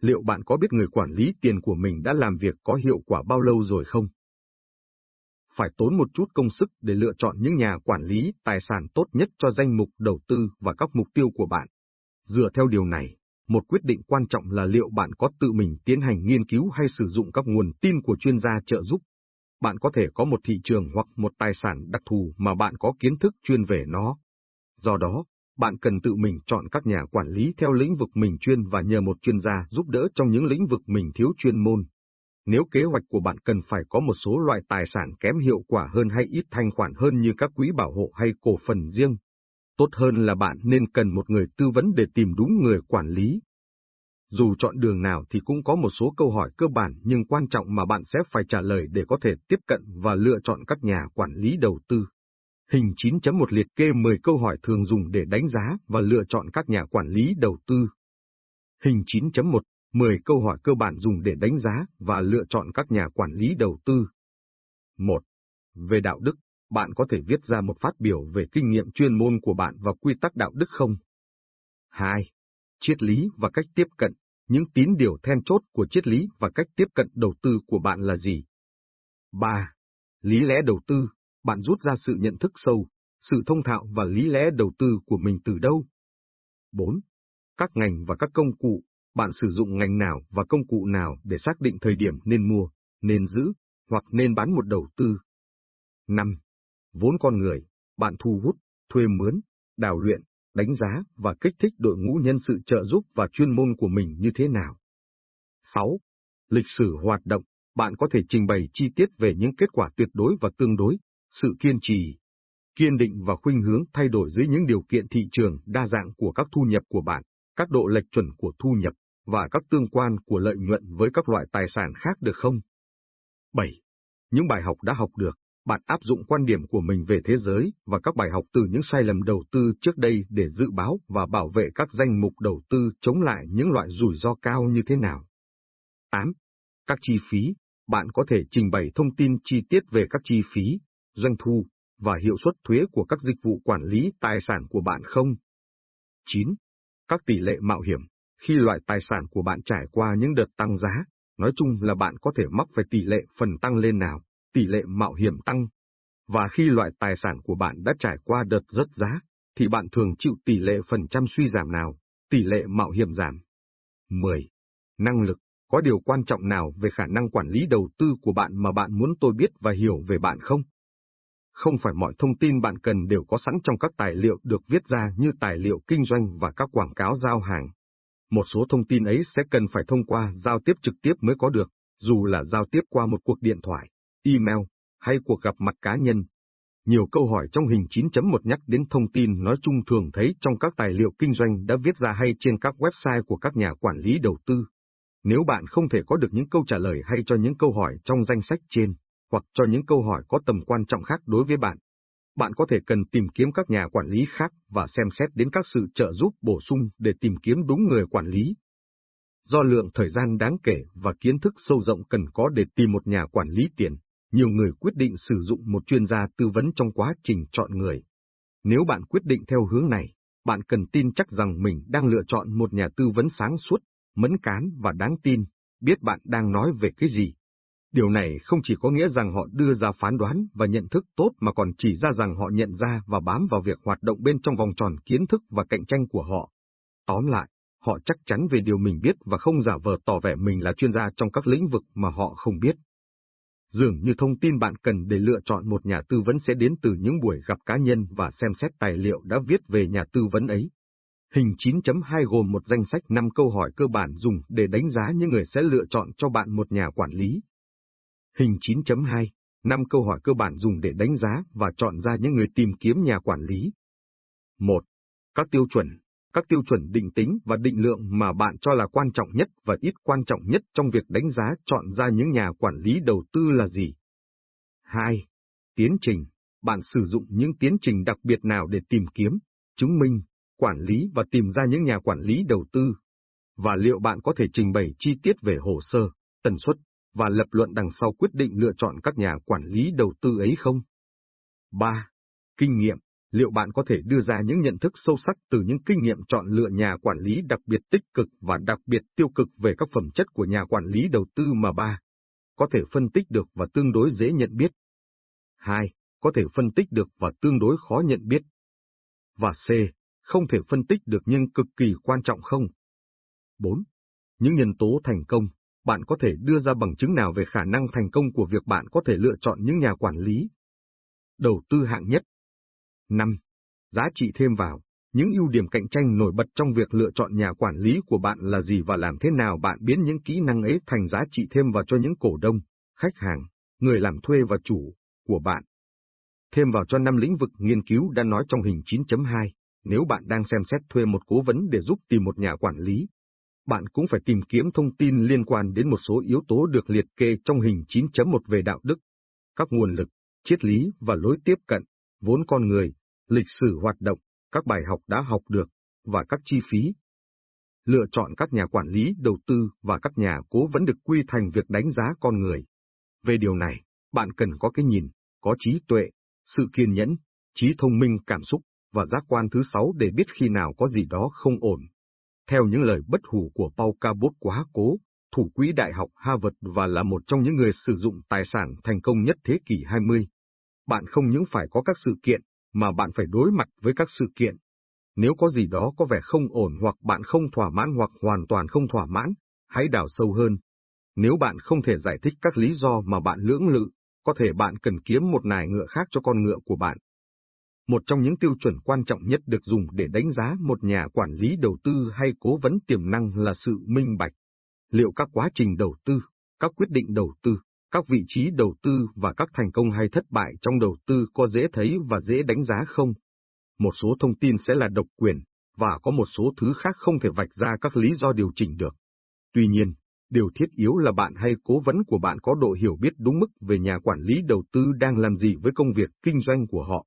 liệu bạn có biết người quản lý tiền của mình đã làm việc có hiệu quả bao lâu rồi không? Phải tốn một chút công sức để lựa chọn những nhà quản lý tài sản tốt nhất cho danh mục đầu tư và các mục tiêu của bạn. Dựa theo điều này, một quyết định quan trọng là liệu bạn có tự mình tiến hành nghiên cứu hay sử dụng các nguồn tin của chuyên gia trợ giúp. Bạn có thể có một thị trường hoặc một tài sản đặc thù mà bạn có kiến thức chuyên về nó. Do đó, bạn cần tự mình chọn các nhà quản lý theo lĩnh vực mình chuyên và nhờ một chuyên gia giúp đỡ trong những lĩnh vực mình thiếu chuyên môn. Nếu kế hoạch của bạn cần phải có một số loại tài sản kém hiệu quả hơn hay ít thanh khoản hơn như các quỹ bảo hộ hay cổ phần riêng, tốt hơn là bạn nên cần một người tư vấn để tìm đúng người quản lý. Dù chọn đường nào thì cũng có một số câu hỏi cơ bản, nhưng quan trọng mà bạn sẽ phải trả lời để có thể tiếp cận và lựa chọn các nhà quản lý đầu tư. Hình 9.1 liệt kê 10 câu hỏi thường dùng để đánh giá và lựa chọn các nhà quản lý đầu tư. Hình 9.1 10 câu hỏi cơ bản dùng để đánh giá và lựa chọn các nhà quản lý đầu tư. 1. Về đạo đức bạn có thể viết ra một phát biểu về kinh nghiệm chuyên môn của bạn và quy tắc đạo đức không? 2. Triết lý và cách tiếp cận, những tín điều then chốt của triết lý và cách tiếp cận đầu tư của bạn là gì? 3. Lý lẽ đầu tư, bạn rút ra sự nhận thức sâu, sự thông thạo và lý lẽ đầu tư của mình từ đâu? 4. Các ngành và các công cụ, bạn sử dụng ngành nào và công cụ nào để xác định thời điểm nên mua, nên giữ, hoặc nên bán một đầu tư? 5 vốn con người, bạn thu hút, thuê mướn, đào luyện, đánh giá và kích thích đội ngũ nhân sự trợ giúp và chuyên môn của mình như thế nào. 6. Lịch sử hoạt động, bạn có thể trình bày chi tiết về những kết quả tuyệt đối và tương đối, sự kiên trì, kiên định và khuynh hướng thay đổi dưới những điều kiện thị trường đa dạng của các thu nhập của bạn, các độ lệch chuẩn của thu nhập, và các tương quan của lợi nhuận với các loại tài sản khác được không? 7. Những bài học đã học được, bạn áp dụng quan điểm của mình về thế giới và các bài học từ những sai lầm đầu tư trước đây để dự báo và bảo vệ các danh mục đầu tư chống lại những loại rủi ro cao như thế nào. 8. Các chi phí, bạn có thể trình bày thông tin chi tiết về các chi phí, doanh thu và hiệu suất thuế của các dịch vụ quản lý tài sản của bạn không? 9. Các tỷ lệ mạo hiểm, khi loại tài sản của bạn trải qua những đợt tăng giá, nói chung là bạn có thể mắc phải tỷ lệ phần tăng lên nào tỷ lệ mạo hiểm tăng, và khi loại tài sản của bạn đã trải qua đợt rớt giá, thì bạn thường chịu tỷ lệ phần trăm suy giảm nào, tỷ lệ mạo hiểm giảm. 10. Năng lực, có điều quan trọng nào về khả năng quản lý đầu tư của bạn mà bạn muốn tôi biết và hiểu về bạn không? Không phải mọi thông tin bạn cần đều có sẵn trong các tài liệu được viết ra như tài liệu kinh doanh và các quảng cáo giao hàng. Một số thông tin ấy sẽ cần phải thông qua giao tiếp trực tiếp mới có được, dù là giao tiếp qua một cuộc điện thoại, email hay cuộc gặp mặt cá nhân. Nhiều câu hỏi trong hình 9.1 nhắc đến thông tin nói chung thường thấy trong các tài liệu kinh doanh đã viết ra hay trên các website của các nhà quản lý đầu tư. Nếu bạn không thể có được những câu trả lời hay cho những câu hỏi trong danh sách trên, hoặc cho những câu hỏi có tầm quan trọng khác đối với bạn, bạn có thể cần tìm kiếm các nhà quản lý khác và xem xét đến các sự trợ giúp bổ sung để tìm kiếm đúng người quản lý. Do lượng thời gian đáng kể và kiến thức sâu rộng cần có để tìm một nhà quản lý tiền, nhiều người quyết định sử dụng một chuyên gia tư vấn trong quá trình chọn người. Nếu bạn quyết định theo hướng này, bạn cần tin chắc rằng mình đang lựa chọn một nhà tư vấn sáng suốt, mẫn cán và đáng tin, biết bạn đang nói về cái gì. Điều này không chỉ có nghĩa rằng họ đưa ra phán đoán và nhận thức tốt mà còn chỉ ra rằng họ nhận ra và bám vào việc hoạt động bên trong vòng tròn kiến thức và cạnh tranh của họ. Tóm lại, họ chắc chắn về điều mình biết và không giả vờ tỏ vẻ mình là chuyên gia trong các lĩnh vực mà họ không biết. Dường như thông tin bạn cần để lựa chọn một nhà tư vấn sẽ đến từ những buổi gặp cá nhân và xem xét tài liệu đã viết về nhà tư vấn ấy. Hình 9.2 gồm một danh sách 5 câu hỏi cơ bản dùng để đánh giá những người sẽ lựa chọn cho bạn một nhà quản lý. Hình 9.2, 5 câu hỏi cơ bản dùng để đánh giá và chọn ra những người tìm kiếm nhà quản lý. 1. Các tiêu chuẩn các tiêu chuẩn định tính và định lượng mà bạn cho là quan trọng nhất và ít quan trọng nhất trong việc đánh giá chọn ra những nhà quản lý đầu tư là gì? 2. Tiến trình Bạn sử dụng những tiến trình đặc biệt nào để tìm kiếm, chứng minh, quản lý và tìm ra những nhà quản lý đầu tư? Và liệu bạn có thể trình bày chi tiết về hồ sơ, tần suất, và lập luận đằng sau quyết định lựa chọn các nhà quản lý đầu tư ấy không? 3. Kinh nghiệm. Liệu bạn có thể đưa ra những nhận thức sâu sắc từ những kinh nghiệm chọn lựa nhà quản lý đặc biệt tích cực và đặc biệt tiêu cực về các phẩm chất của nhà quản lý đầu tư mà ba có thể phân tích được và tương đối dễ nhận biết. 2. Có thể phân tích được và tương đối khó nhận biết. Và C. Không thể phân tích được nhưng cực kỳ quan trọng không? 4. Những nhân tố thành công bạn có thể đưa ra bằng chứng nào về khả năng thành công của việc bạn có thể lựa chọn những nhà quản lý. Đầu tư hạng nhất 5. Giá trị thêm vào, những ưu điểm cạnh tranh nổi bật trong việc lựa chọn nhà quản lý của bạn là gì và làm thế nào bạn biến những kỹ năng ấy thành giá trị thêm vào cho những cổ đông, khách hàng, người làm thuê và chủ của bạn. Thêm vào cho năm lĩnh vực nghiên cứu đã nói trong hình 9.2, nếu bạn đang xem xét thuê một cố vấn để giúp tìm một nhà quản lý, bạn cũng phải tìm kiếm thông tin liên quan đến một số yếu tố được liệt kê trong hình 9.1 về đạo đức, các nguồn lực, triết lý và lối tiếp cận, vốn con người, lịch sử hoạt động, các bài học đã học được, và các chi phí. Lựa chọn các nhà quản lý đầu tư và các nhà cố vấn được quy thành việc đánh giá con người. Về điều này, bạn cần có cái nhìn, có trí tuệ, sự kiên nhẫn, trí thông minh cảm xúc, và giác quan thứ sáu để biết khi nào có gì đó không ổn. Theo những lời bất hủ của Paul Cabot quá cố, thủ quỹ Đại học Harvard và là một trong những người sử dụng tài sản thành công nhất thế kỷ 20. Bạn không những phải có các sự kiện, mà bạn phải đối mặt với các sự kiện. Nếu có gì đó có vẻ không ổn hoặc bạn không thỏa mãn hoặc hoàn toàn không thỏa mãn, hãy đào sâu hơn. Nếu bạn không thể giải thích các lý do mà bạn lưỡng lự, có thể bạn cần kiếm một nài ngựa khác cho con ngựa của bạn. Một trong những tiêu chuẩn quan trọng nhất được dùng để đánh giá một nhà quản lý đầu tư hay cố vấn tiềm năng là sự minh bạch. Liệu các quá trình đầu tư, các quyết định đầu tư, các vị trí đầu tư và các thành công hay thất bại trong đầu tư có dễ thấy và dễ đánh giá không? Một số thông tin sẽ là độc quyền, và có một số thứ khác không thể vạch ra các lý do điều chỉnh được. Tuy nhiên, điều thiết yếu là bạn hay cố vấn của bạn có độ hiểu biết đúng mức về nhà quản lý đầu tư đang làm gì với công việc kinh doanh của họ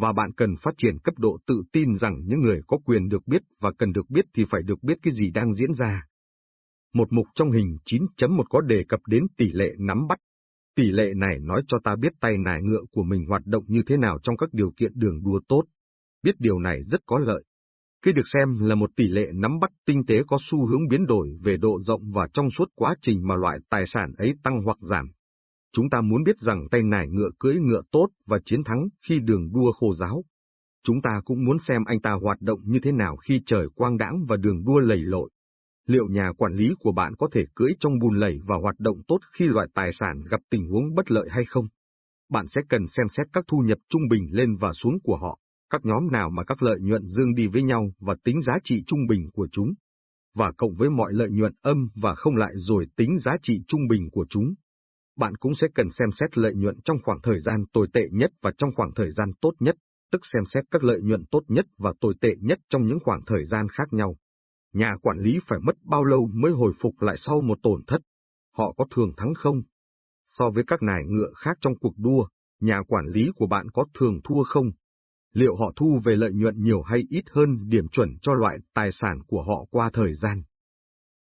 và bạn cần phát triển cấp độ tự tin rằng những người có quyền được biết và cần được biết thì phải được biết cái gì đang diễn ra. Một mục trong hình 9.1 có đề cập đến tỷ lệ nắm bắt. Tỷ lệ này nói cho ta biết tay nải ngựa của mình hoạt động như thế nào trong các điều kiện đường đua tốt. Biết điều này rất có lợi. Khi được xem là một tỷ lệ nắm bắt tinh tế có xu hướng biến đổi về độ rộng và trong suốt quá trình mà loại tài sản ấy tăng hoặc giảm. Chúng ta muốn biết rằng tay nải ngựa cưỡi ngựa tốt và chiến thắng khi đường đua khô giáo. chúng ta cũng muốn xem anh ta hoạt động như thế nào khi trời quang đãng và đường đua lầy lội. Liệu nhà quản lý của bạn có thể cưỡi trong bùn lầy và hoạt động tốt khi loại tài sản gặp tình huống bất lợi hay không? Bạn sẽ cần xem xét các thu nhập trung bình lên và xuống của họ, các nhóm nào mà các lợi nhuận dương đi với nhau và tính giá trị trung bình của chúng, và cộng với mọi lợi nhuận âm và không lại rồi tính giá trị trung bình của chúng. Bạn cũng sẽ cần xem xét lợi nhuận trong khoảng thời gian tồi tệ nhất và trong khoảng thời gian tốt nhất, tức xem xét các lợi nhuận tốt nhất và tồi tệ nhất trong những khoảng thời gian khác nhau. Nhà quản lý phải mất bao lâu mới hồi phục lại sau một tổn thất? Họ có thường thắng không? So với các nài ngựa khác trong cuộc đua, nhà quản lý của bạn có thường thua không? Liệu họ thu về lợi nhuận nhiều hay ít hơn điểm chuẩn cho loại tài sản của họ qua thời gian?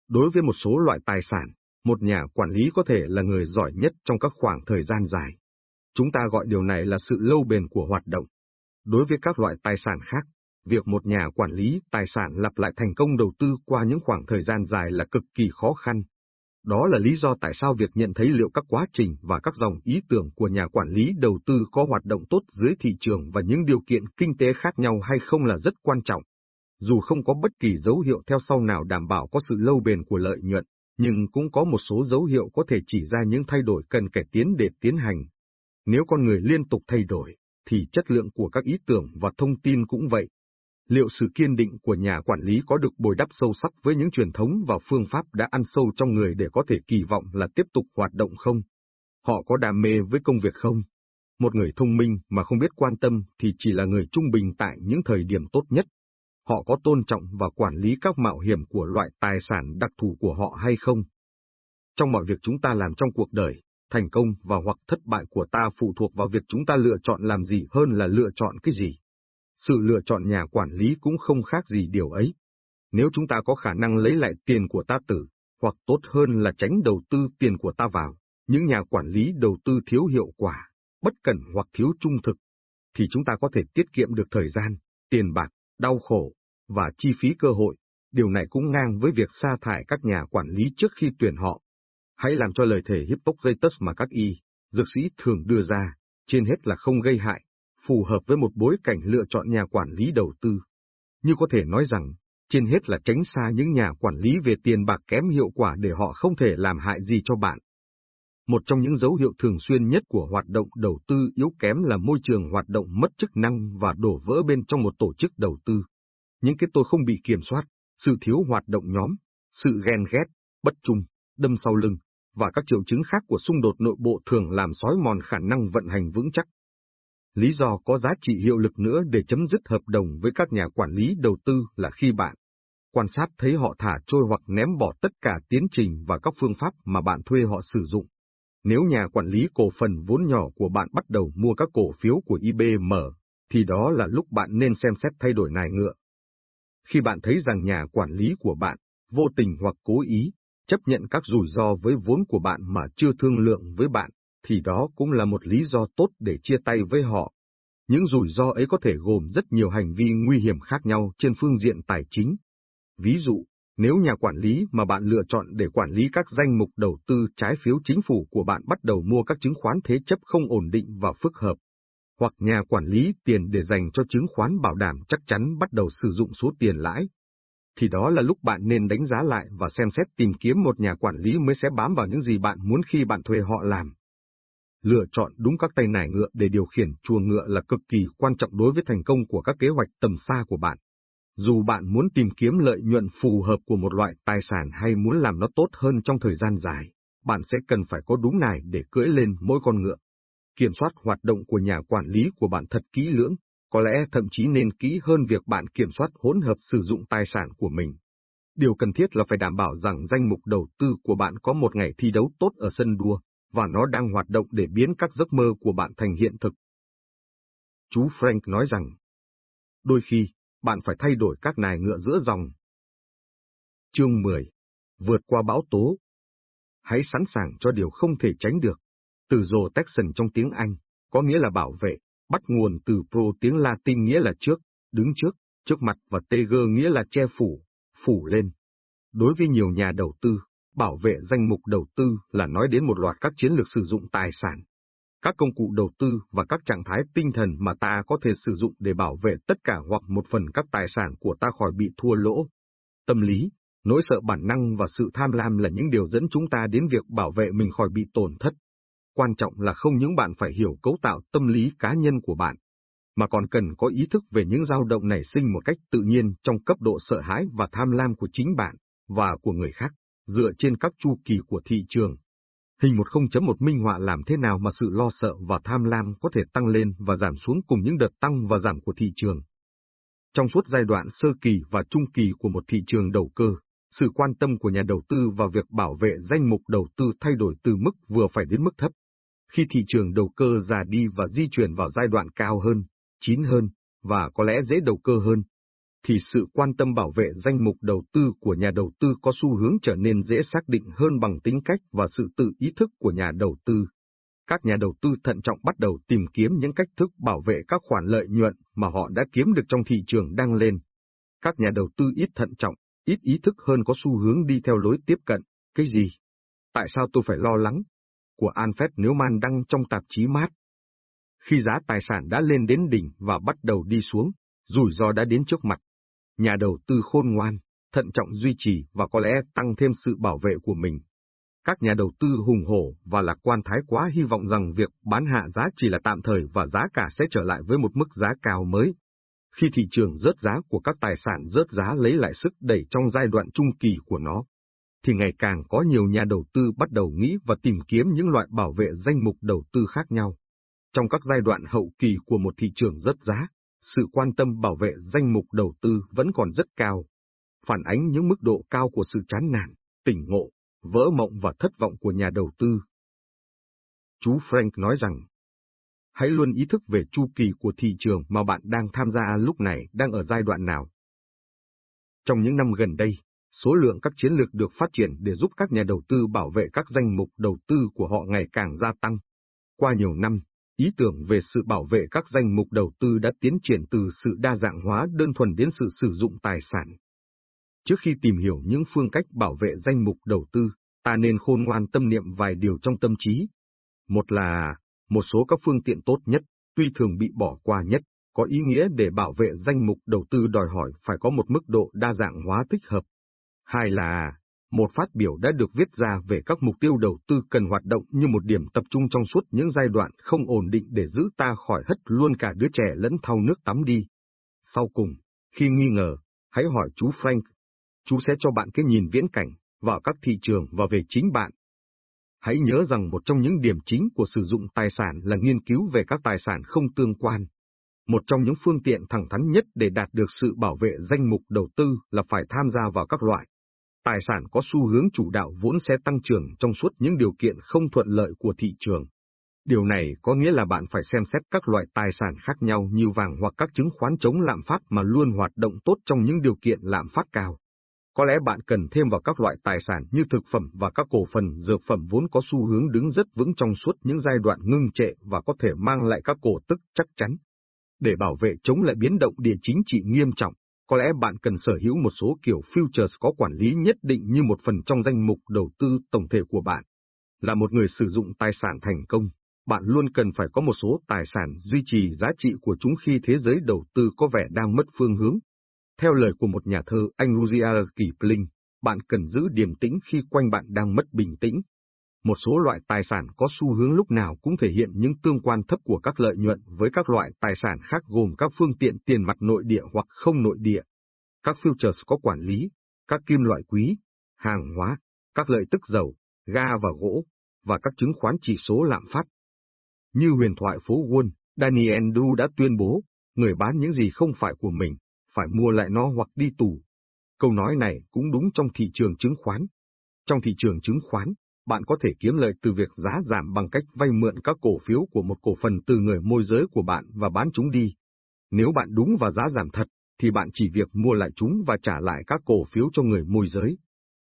Đối với một số loại tài sản, một nhà quản lý có thể là người giỏi nhất trong các khoảng thời gian dài. Chúng ta gọi điều này là sự lâu bền của hoạt động. Đối với các loại tài sản khác, việc một nhà quản lý tài sản lặp lại thành công đầu tư qua những khoảng thời gian dài là cực kỳ khó khăn. Đó là lý do tại sao việc nhận thấy liệu các quá trình và các dòng ý tưởng của nhà quản lý đầu tư có hoạt động tốt dưới thị trường và những điều kiện kinh tế khác nhau hay không là rất quan trọng. Dù không có bất kỳ dấu hiệu theo sau nào đảm bảo có sự lâu bền của lợi nhuận, nhưng cũng có một số dấu hiệu có thể chỉ ra những thay đổi cần cải tiến để tiến hành. Nếu con người liên tục thay đổi, thì chất lượng của các ý tưởng và thông tin cũng vậy. Liệu sự kiên định của nhà quản lý có được bồi đắp sâu sắc với những truyền thống và phương pháp đã ăn sâu trong người để có thể kỳ vọng là tiếp tục hoạt động không? Họ có đam mê với công việc không? Một người thông minh mà không biết quan tâm thì chỉ là người trung bình tại những thời điểm tốt nhất. Họ có tôn trọng và quản lý các mạo hiểm của loại tài sản đặc thù của họ hay không? Trong mọi việc chúng ta làm trong cuộc đời, thành công và hoặc thất bại của ta phụ thuộc vào việc chúng ta lựa chọn làm gì hơn là lựa chọn cái gì. Sự lựa chọn nhà quản lý cũng không khác gì điều ấy. Nếu chúng ta có khả năng lấy lại tiền của ta tử, hoặc tốt hơn là tránh đầu tư tiền của ta vào, những nhà quản lý đầu tư thiếu hiệu quả, bất cẩn hoặc thiếu trung thực, thì chúng ta có thể tiết kiệm được thời gian, tiền bạc, đau khổ, và chi phí cơ hội. Điều này cũng ngang với việc sa thải các nhà quản lý trước khi tuyển họ. Hãy làm cho lời thể Hippocrates mà các y, dược sĩ thường đưa ra, trên hết là không gây hại, phù hợp với một bối cảnh lựa chọn nhà quản lý đầu tư. Như có thể nói rằng, trên hết là tránh xa những nhà quản lý về tiền bạc kém hiệu quả để họ không thể làm hại gì cho bạn. Một trong những dấu hiệu thường xuyên nhất của hoạt động đầu tư yếu kém là môi trường hoạt động mất chức năng và đổ vỡ bên trong một tổ chức đầu tư. Những cái tôi không bị kiểm soát, sự thiếu hoạt động nhóm, sự ghen ghét, bất trung, đâm sau lưng, và các triệu chứng khác của xung đột nội bộ thường làm sói mòn khả năng vận hành vững chắc. Lý do có giá trị hiệu lực nữa để chấm dứt hợp đồng với các nhà quản lý đầu tư là khi bạn quan sát thấy họ thả trôi hoặc ném bỏ tất cả tiến trình và các phương pháp mà bạn thuê họ sử dụng. Nếu nhà quản lý cổ phần vốn nhỏ của bạn bắt đầu mua các cổ phiếu của IBM, thì đó là lúc bạn nên xem xét thay đổi nài ngựa. Khi bạn thấy rằng nhà quản lý của bạn, vô tình hoặc cố ý, chấp nhận các rủi ro với vốn của bạn mà chưa thương lượng với bạn, thì đó cũng là một lý do tốt để chia tay với họ. Những rủi ro ấy có thể gồm rất nhiều hành vi nguy hiểm khác nhau trên phương diện tài chính. Ví dụ, nếu nhà quản lý mà bạn lựa chọn để quản lý các danh mục đầu tư trái phiếu chính phủ của bạn bắt đầu mua các chứng khoán thế chấp không ổn định và phức hợp, hoặc nhà quản lý tiền để dành cho chứng khoán bảo đảm chắc chắn bắt đầu sử dụng số tiền lãi, thì đó là lúc bạn nên đánh giá lại và xem xét tìm kiếm một nhà quản lý mới sẽ bám vào những gì bạn muốn khi bạn thuê họ làm. Lựa chọn đúng các tay nải ngựa để điều khiển chuồng ngựa là cực kỳ quan trọng đối với thành công của các kế hoạch tầm xa của bạn. Dù bạn muốn tìm kiếm lợi nhuận phù hợp của một loại tài sản hay muốn làm nó tốt hơn trong thời gian dài, bạn sẽ cần phải có đúng nải để cưỡi lên mỗi con ngựa. Kiểm soát hoạt động của nhà quản lý của bạn thật kỹ lưỡng, có lẽ thậm chí nên kỹ hơn việc bạn kiểm soát hỗn hợp sử dụng tài sản của mình. Điều cần thiết là phải đảm bảo rằng danh mục đầu tư của bạn có một ngày thi đấu tốt ở sân đua, và nó đang hoạt động để biến các giấc mơ của bạn thành hiện thực. Chú Frank nói rằng, đôi khi, bạn phải thay đổi các nài ngựa giữa dòng. Chương 10. Vượt qua bão tố. Hãy sẵn sàng cho điều không thể tránh được. Từ protection trong tiếng Anh, có nghĩa là bảo vệ, bắt nguồn từ pro tiếng Latin nghĩa là trước, đứng trước, trước mặt và teger nghĩa là che phủ, phủ lên. Đối với nhiều nhà đầu tư, bảo vệ danh mục đầu tư là nói đến một loạt các chiến lược sử dụng tài sản. các công cụ đầu tư và các trạng thái tinh thần mà ta có thể sử dụng để bảo vệ tất cả hoặc một phần các tài sản của ta khỏi bị thua lỗ. Tâm lý, nỗi sợ bản năng và sự tham lam là những điều dẫn chúng ta đến việc bảo vệ mình khỏi bị tổn thất. Quan trọng là không những bạn phải hiểu cấu tạo tâm lý cá nhân của bạn, mà còn cần có ý thức về những dao động nảy sinh một cách tự nhiên trong cấp độ sợ hãi và tham lam của chính bạn và của người khác, dựa trên các chu kỳ của thị trường. Hình 10.1 minh họa làm thế nào mà sự lo sợ và tham lam có thể tăng lên và giảm xuống cùng những đợt tăng và giảm của thị trường. Trong suốt giai đoạn sơ kỳ và trung kỳ của một thị trường đầu cơ, sự quan tâm của nhà đầu tư vào việc bảo vệ danh mục đầu tư thay đổi từ mức vừa phải đến mức thấp. Khi thị trường đầu cơ già đi và di chuyển vào giai đoạn cao hơn, chín hơn, và có lẽ dễ đầu cơ hơn, thì sự quan tâm bảo vệ danh mục đầu tư của nhà đầu tư có xu hướng trở nên dễ xác định hơn bằng tính cách và sự tự ý thức của nhà đầu tư. Các nhà đầu tư thận trọng bắt đầu tìm kiếm những cách thức bảo vệ các khoản lợi nhuận mà họ đã kiếm được trong thị trường đang lên. Các nhà đầu tư ít thận trọng, ít ý thức hơn có xu hướng đi theo lối tiếp cận, cái gì? Tại sao tôi phải lo lắng? Của Alfred Neumann đăng trong tạp chí mát. Khi giá tài sản đã lên đến đỉnh và bắt đầu đi xuống, rủi ro đã đến trước mặt. Nhà đầu tư khôn ngoan, thận trọng duy trì và có lẽ tăng thêm sự bảo vệ của mình. Các nhà đầu tư hùng hổ và lạc quan thái quá hy vọng rằng việc bán hạ giá chỉ là tạm thời và giá cả sẽ trở lại với một mức giá cao mới. Khi thị trường rớt giá của các tài sản rớt giá lấy lại sức đẩy trong giai đoạn trung kỳ của nó, thì ngày càng có nhiều nhà đầu tư bắt đầu nghĩ và tìm kiếm những loại bảo vệ danh mục đầu tư khác nhau. Trong các giai đoạn hậu kỳ của một thị trường rớt giá, sự quan tâm bảo vệ danh mục đầu tư vẫn còn rất cao, phản ánh những mức độ cao của sự chán nản, tỉnh ngộ, vỡ mộng và thất vọng của nhà đầu tư. Chú Frank nói rằng, hãy luôn ý thức về chu kỳ của thị trường mà bạn đang tham gia lúc này đang ở giai đoạn nào. Trong những năm gần đây, số lượng các chiến lược được phát triển để giúp các nhà đầu tư bảo vệ các danh mục đầu tư của họ ngày càng gia tăng. Qua nhiều năm, Ý tưởng về sự bảo vệ các danh mục đầu tư đã tiến triển từ sự đa dạng hóa đơn thuần đến sự sử dụng tài sản. Trước khi tìm hiểu những phương cách bảo vệ danh mục đầu tư, ta nên khôn ngoan tâm niệm vài điều trong tâm trí. Một là, một số các phương tiện tốt nhất, tuy thường bị bỏ qua nhất, có ý nghĩa để bảo vệ danh mục đầu tư đòi hỏi phải có một mức độ đa dạng hóa thích hợp. Hai là, một phát biểu đã được viết ra về các mục tiêu đầu tư cần hoạt động như một điểm tập trung trong suốt những giai đoạn không ổn định để giữ ta khỏi hất luôn cả đứa trẻ lẫn thau nước tắm đi. Sau cùng, khi nghi ngờ, hãy hỏi chú Frank. Chú sẽ cho bạn cái nhìn viễn cảnh vào các thị trường và về chính bạn. Hãy nhớ rằng một trong những điểm chính của sử dụng tài sản là nghiên cứu về các tài sản không tương quan. Một trong những phương tiện thẳng thắn nhất để đạt được sự bảo vệ danh mục đầu tư là phải tham gia vào các loại tài sản có xu hướng chủ đạo vốn sẽ tăng trưởng trong suốt những điều kiện không thuận lợi của thị trường. Điều này có nghĩa là bạn phải xem xét các loại tài sản khác nhau như vàng hoặc các chứng khoán chống lạm phát mà luôn hoạt động tốt trong những điều kiện lạm phát cao. Có lẽ bạn cần thêm vào các loại tài sản như thực phẩm và các cổ phần dược phẩm vốn có xu hướng đứng rất vững trong suốt những giai đoạn ngưng trệ và có thể mang lại các cổ tức chắc chắn. Để bảo vệ chống lại biến động địa chính trị nghiêm trọng, có lẽ bạn cần sở hữu một số kiểu futures có quản lý nhất định như một phần trong danh mục đầu tư tổng thể của bạn. Là một người sử dụng tài sản thành công, bạn luôn cần phải có một số tài sản duy trì giá trị của chúng khi thế giới đầu tư có vẻ đang mất phương hướng. Theo lời của một nhà thơ Anh Rudyard Kipling, bạn cần giữ điềm tĩnh khi quanh bạn đang mất bình tĩnh, một số loại tài sản có xu hướng lúc nào cũng thể hiện những tương quan thấp của các lợi nhuận với các loại tài sản khác gồm các phương tiện tiền mặt nội địa hoặc không nội địa, các futures có quản lý, các kim loại quý, hàng hóa, các lợi tức dầu, ga và gỗ, và các chứng khoán chỉ số lạm phát. Như huyền thoại phố Wall, Daniel Du đã tuyên bố, người bán những gì không phải của mình, phải mua lại nó hoặc đi tù. Câu nói này cũng đúng trong thị trường chứng khoán. Trong thị trường chứng khoán, bạn có thể kiếm lợi từ việc giá giảm bằng cách vay mượn các cổ phiếu của một cổ phần từ người môi giới của bạn và bán chúng đi. Nếu bạn đúng và giá giảm thật, thì bạn chỉ việc mua lại chúng và trả lại các cổ phiếu cho người môi giới.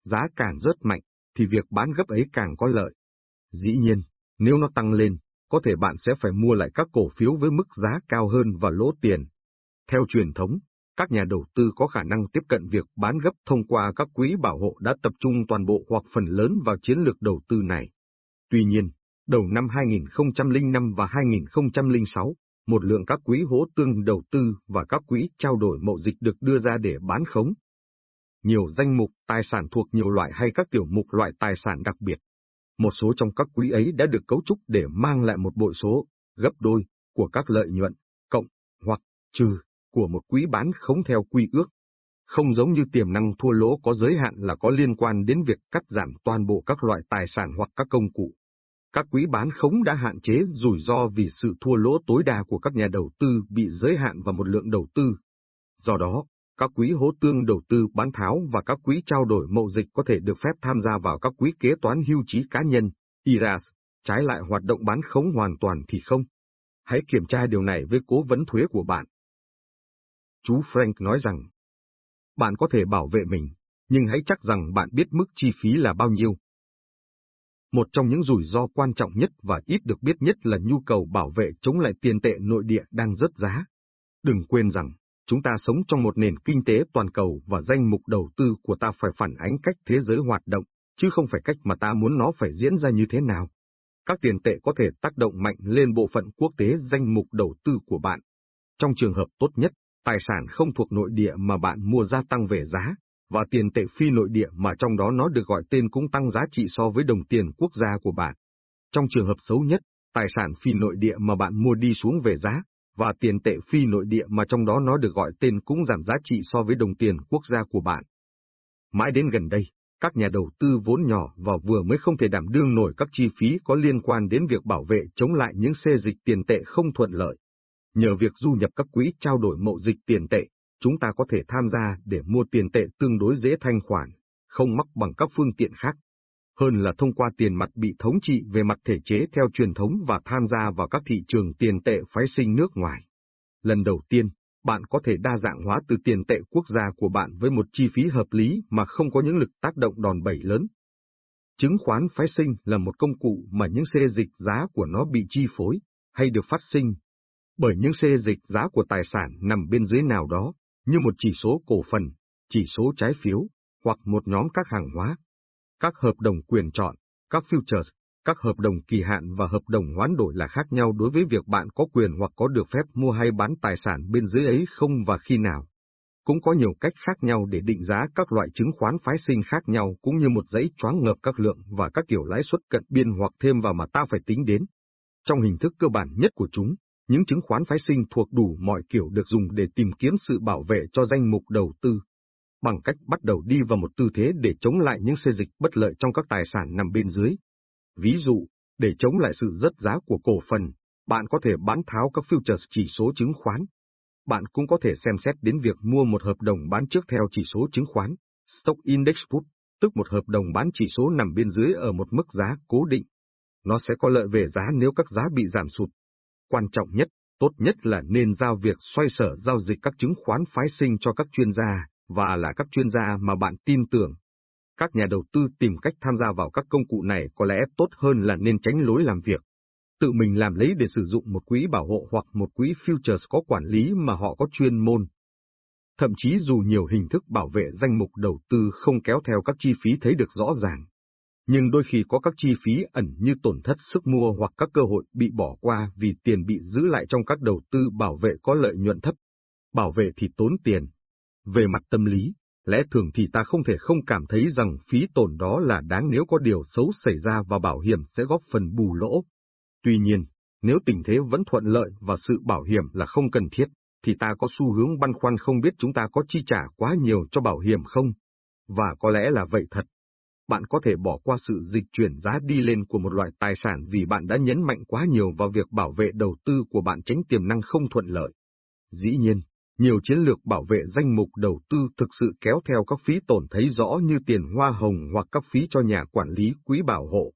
Giá càng rớt mạnh, thì việc bán gấp ấy càng có lợi. Dĩ nhiên, nếu nó tăng lên, có thể bạn sẽ phải mua lại các cổ phiếu với mức giá cao hơn và lỗ tiền. Theo truyền thống, các nhà đầu tư có khả năng tiếp cận việc bán gấp thông qua các quỹ bảo hộ đã tập trung toàn bộ hoặc phần lớn vào chiến lược đầu tư này. Tuy nhiên, Đầu năm 2005 và 2006, một lượng các quỹ hỗ tương đầu tư và các quỹ trao đổi mậu dịch được đưa ra để bán khống. Nhiều danh mục tài sản thuộc nhiều loại hay các tiểu mục loại tài sản đặc biệt. Một số trong các quỹ ấy đã được cấu trúc để mang lại một bội số, gấp đôi, của các lợi nhuận, cộng, hoặc, trừ, của một quỹ bán khống theo quy ước. Không giống như tiềm năng thua lỗ có giới hạn là có liên quan đến việc cắt giảm toàn bộ các loại tài sản hoặc các công cụ. Các quỹ bán khống đã hạn chế rủi ro vì sự thua lỗ tối đa của các nhà đầu tư bị giới hạn vào một lượng đầu tư. Do đó, các quỹ hố tương đầu tư bán tháo và các quỹ trao đổi mậu dịch có thể được phép tham gia vào các quỹ kế toán hưu trí cá nhân, IRAS, trái lại hoạt động bán khống hoàn toàn thì không. Hãy kiểm tra điều này với cố vấn thuế của bạn. Chú Frank nói rằng, bạn có thể bảo vệ mình, nhưng hãy chắc rằng bạn biết mức chi phí là bao nhiêu. Một trong những rủi ro quan trọng nhất và ít được biết nhất là nhu cầu bảo vệ chống lại tiền tệ nội địa đang rớt giá. Đừng quên rằng, chúng ta sống trong một nền kinh tế toàn cầu và danh mục đầu tư của ta phải phản ánh cách thế giới hoạt động, chứ không phải cách mà ta muốn nó phải diễn ra như thế nào. Các tiền tệ có thể tác động mạnh lên bộ phận quốc tế danh mục đầu tư của bạn. Trong trường hợp tốt nhất, tài sản không thuộc nội địa mà bạn mua gia tăng về giá, và tiền tệ phi nội địa mà trong đó nó được gọi tên cũng tăng giá trị so với đồng tiền quốc gia của bạn. Trong trường hợp xấu nhất, tài sản phi nội địa mà bạn mua đi xuống về giá, và tiền tệ phi nội địa mà trong đó nó được gọi tên cũng giảm giá trị so với đồng tiền quốc gia của bạn. Mãi đến gần đây, các nhà đầu tư vốn nhỏ và vừa mới không thể đảm đương nổi các chi phí có liên quan đến việc bảo vệ chống lại những xê dịch tiền tệ không thuận lợi. Nhờ việc du nhập các quỹ trao đổi mậu dịch tiền tệ, chúng ta có thể tham gia để mua tiền tệ tương đối dễ thanh khoản, không mắc bằng các phương tiện khác. Hơn là thông qua tiền mặt bị thống trị về mặt thể chế theo truyền thống và tham gia vào các thị trường tiền tệ phái sinh nước ngoài. Lần đầu tiên, bạn có thể đa dạng hóa từ tiền tệ quốc gia của bạn với một chi phí hợp lý mà không có những lực tác động đòn bẩy lớn. Chứng khoán phái sinh là một công cụ mà những xê dịch giá của nó bị chi phối, hay được phát sinh, bởi những xê dịch giá của tài sản nằm bên dưới nào đó, như một chỉ số cổ phần, chỉ số trái phiếu, hoặc một nhóm các hàng hóa. Các hợp đồng quyền chọn, các futures, các hợp đồng kỳ hạn và hợp đồng hoán đổi là khác nhau đối với việc bạn có quyền hoặc có được phép mua hay bán tài sản bên dưới ấy không và khi nào. Cũng có nhiều cách khác nhau để định giá các loại chứng khoán phái sinh khác nhau cũng như một dãy choáng ngợp các lượng và các kiểu lãi suất cận biên hoặc thêm vào mà ta phải tính đến. Trong hình thức cơ bản nhất của chúng, những chứng khoán phái sinh thuộc đủ mọi kiểu được dùng để tìm kiếm sự bảo vệ cho danh mục đầu tư, bằng cách bắt đầu đi vào một tư thế để chống lại những xê dịch bất lợi trong các tài sản nằm bên dưới. Ví dụ, để chống lại sự rớt giá của cổ phần, bạn có thể bán tháo các futures chỉ số chứng khoán. Bạn cũng có thể xem xét đến việc mua một hợp đồng bán trước theo chỉ số chứng khoán, Stock Index Put, tức một hợp đồng bán chỉ số nằm bên dưới ở một mức giá cố định. Nó sẽ có lợi về giá nếu các giá bị giảm sụt, Quan trọng nhất, tốt nhất là nên giao việc xoay sở giao dịch các chứng khoán phái sinh cho các chuyên gia, và là các chuyên gia mà bạn tin tưởng. Các nhà đầu tư tìm cách tham gia vào các công cụ này có lẽ tốt hơn là nên tránh lối làm việc. Tự mình làm lấy để sử dụng một quỹ bảo hộ hoặc một quỹ futures có quản lý mà họ có chuyên môn. Thậm chí dù nhiều hình thức bảo vệ danh mục đầu tư không kéo theo các chi phí thấy được rõ ràng, nhưng đôi khi có các chi phí ẩn như tổn thất sức mua hoặc các cơ hội bị bỏ qua vì tiền bị giữ lại trong các đầu tư bảo vệ có lợi nhuận thấp. Bảo vệ thì tốn tiền. Về mặt tâm lý, lẽ thường thì ta không thể không cảm thấy rằng phí tổn đó là đáng nếu có điều xấu xảy ra và bảo hiểm sẽ góp phần bù lỗ. Tuy nhiên, nếu tình thế vẫn thuận lợi và sự bảo hiểm là không cần thiết, thì ta có xu hướng băn khoăn không biết chúng ta có chi trả quá nhiều cho bảo hiểm không. Và có lẽ là vậy thật bạn có thể bỏ qua sự dịch chuyển giá đi lên của một loại tài sản vì bạn đã nhấn mạnh quá nhiều vào việc bảo vệ đầu tư của bạn tránh tiềm năng không thuận lợi. Dĩ nhiên, nhiều chiến lược bảo vệ danh mục đầu tư thực sự kéo theo các phí tổn thấy rõ như tiền hoa hồng hoặc các phí cho nhà quản lý quỹ bảo hộ.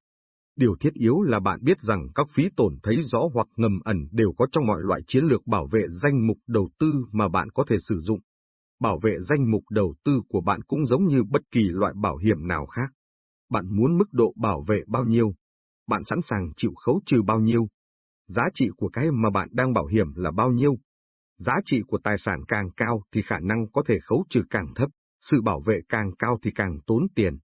Điều thiết yếu là bạn biết rằng các phí tổn thấy rõ hoặc ngầm ẩn đều có trong mọi loại chiến lược bảo vệ danh mục đầu tư mà bạn có thể sử dụng. Bảo vệ danh mục đầu tư của bạn cũng giống như bất kỳ loại bảo hiểm nào khác bạn muốn mức độ bảo vệ bao nhiêu, bạn sẵn sàng chịu khấu trừ bao nhiêu, giá trị của cái mà bạn đang bảo hiểm là bao nhiêu. Giá trị của tài sản càng cao thì khả năng có thể khấu trừ càng thấp, sự bảo vệ càng cao thì càng tốn tiền.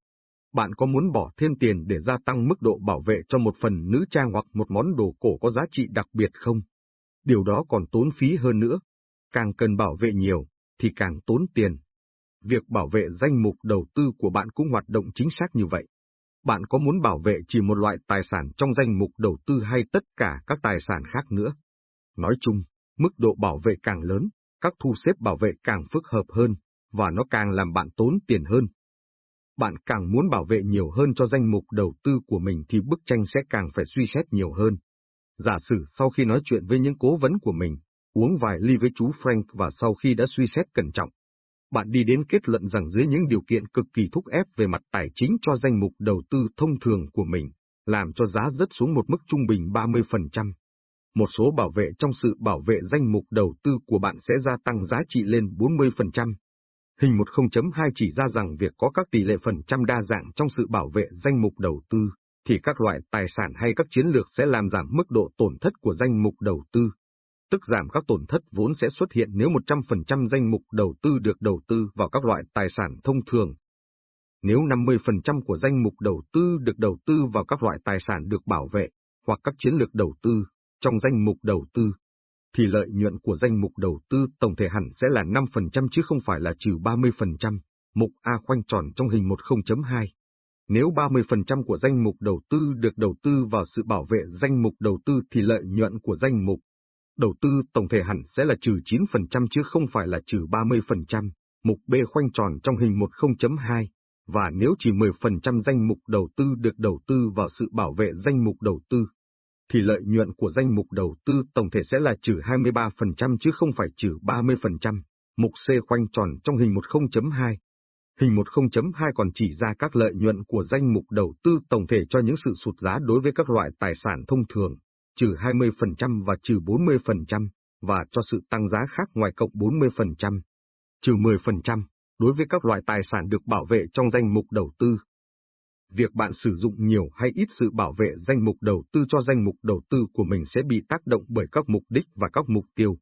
Bạn có muốn bỏ thêm tiền để gia tăng mức độ bảo vệ cho một phần nữ trang hoặc một món đồ cổ có giá trị đặc biệt không? Điều đó còn tốn phí hơn nữa. Càng cần bảo vệ nhiều, thì càng tốn tiền. Việc bảo vệ danh mục đầu tư của bạn cũng hoạt động chính xác như vậy. Bạn có muốn bảo vệ chỉ một loại tài sản trong danh mục đầu tư hay tất cả các tài sản khác nữa? Nói chung, mức độ bảo vệ càng lớn, các thu xếp bảo vệ càng phức hợp hơn, và nó càng làm bạn tốn tiền hơn. Bạn càng muốn bảo vệ nhiều hơn cho danh mục đầu tư của mình thì bức tranh sẽ càng phải suy xét nhiều hơn. Giả sử sau khi nói chuyện với những cố vấn của mình, uống vài ly với chú Frank và sau khi đã suy xét cẩn trọng, bạn đi đến kết luận rằng dưới những điều kiện cực kỳ thúc ép về mặt tài chính cho danh mục đầu tư thông thường của mình, làm cho giá rớt xuống một mức trung bình 30%. Một số bảo vệ trong sự bảo vệ danh mục đầu tư của bạn sẽ gia tăng giá trị lên 40%. Hình 10.2 chỉ ra rằng việc có các tỷ lệ phần trăm đa dạng trong sự bảo vệ danh mục đầu tư, thì các loại tài sản hay các chiến lược sẽ làm giảm mức độ tổn thất của danh mục đầu tư. Tức giảm các tổn thất vốn sẽ xuất hiện nếu 100% danh mục đầu tư được đầu tư vào các loại tài sản thông thường. Nếu 50% của danh mục đầu tư được đầu tư vào các loại tài sản được bảo vệ, hoặc các chiến lược đầu tư, trong danh mục đầu tư, thì lợi nhuận của danh mục đầu tư tổng thể hẳn sẽ là 5% chứ không phải là trừ 30%, mục A khoanh tròn trong hình 10.2. Nếu 30% của danh mục đầu tư được đầu tư vào sự bảo vệ danh mục đầu tư thì lợi nhuận của danh mục đầu tư tổng thể hẳn sẽ là trừ 9% chứ không phải là trừ 30%, mục B khoanh tròn trong hình 10.2, và nếu chỉ 10% danh mục đầu tư được đầu tư vào sự bảo vệ danh mục đầu tư, thì lợi nhuận của danh mục đầu tư tổng thể sẽ là trừ 23% chứ không phải trừ 30%. Mục C khoanh tròn trong hình 10.2. Hình 10.2 còn chỉ ra các lợi nhuận của danh mục đầu tư tổng thể cho những sự sụt giá đối với các loại tài sản thông thường, trừ 20% và trừ 40%, và cho sự tăng giá khác ngoài cộng 40%, trừ 10% đối với các loại tài sản được bảo vệ trong danh mục đầu tư, việc bạn sử dụng nhiều hay ít sự bảo vệ danh mục đầu tư cho danh mục đầu tư của mình sẽ bị tác động bởi các mục đích và các mục tiêu.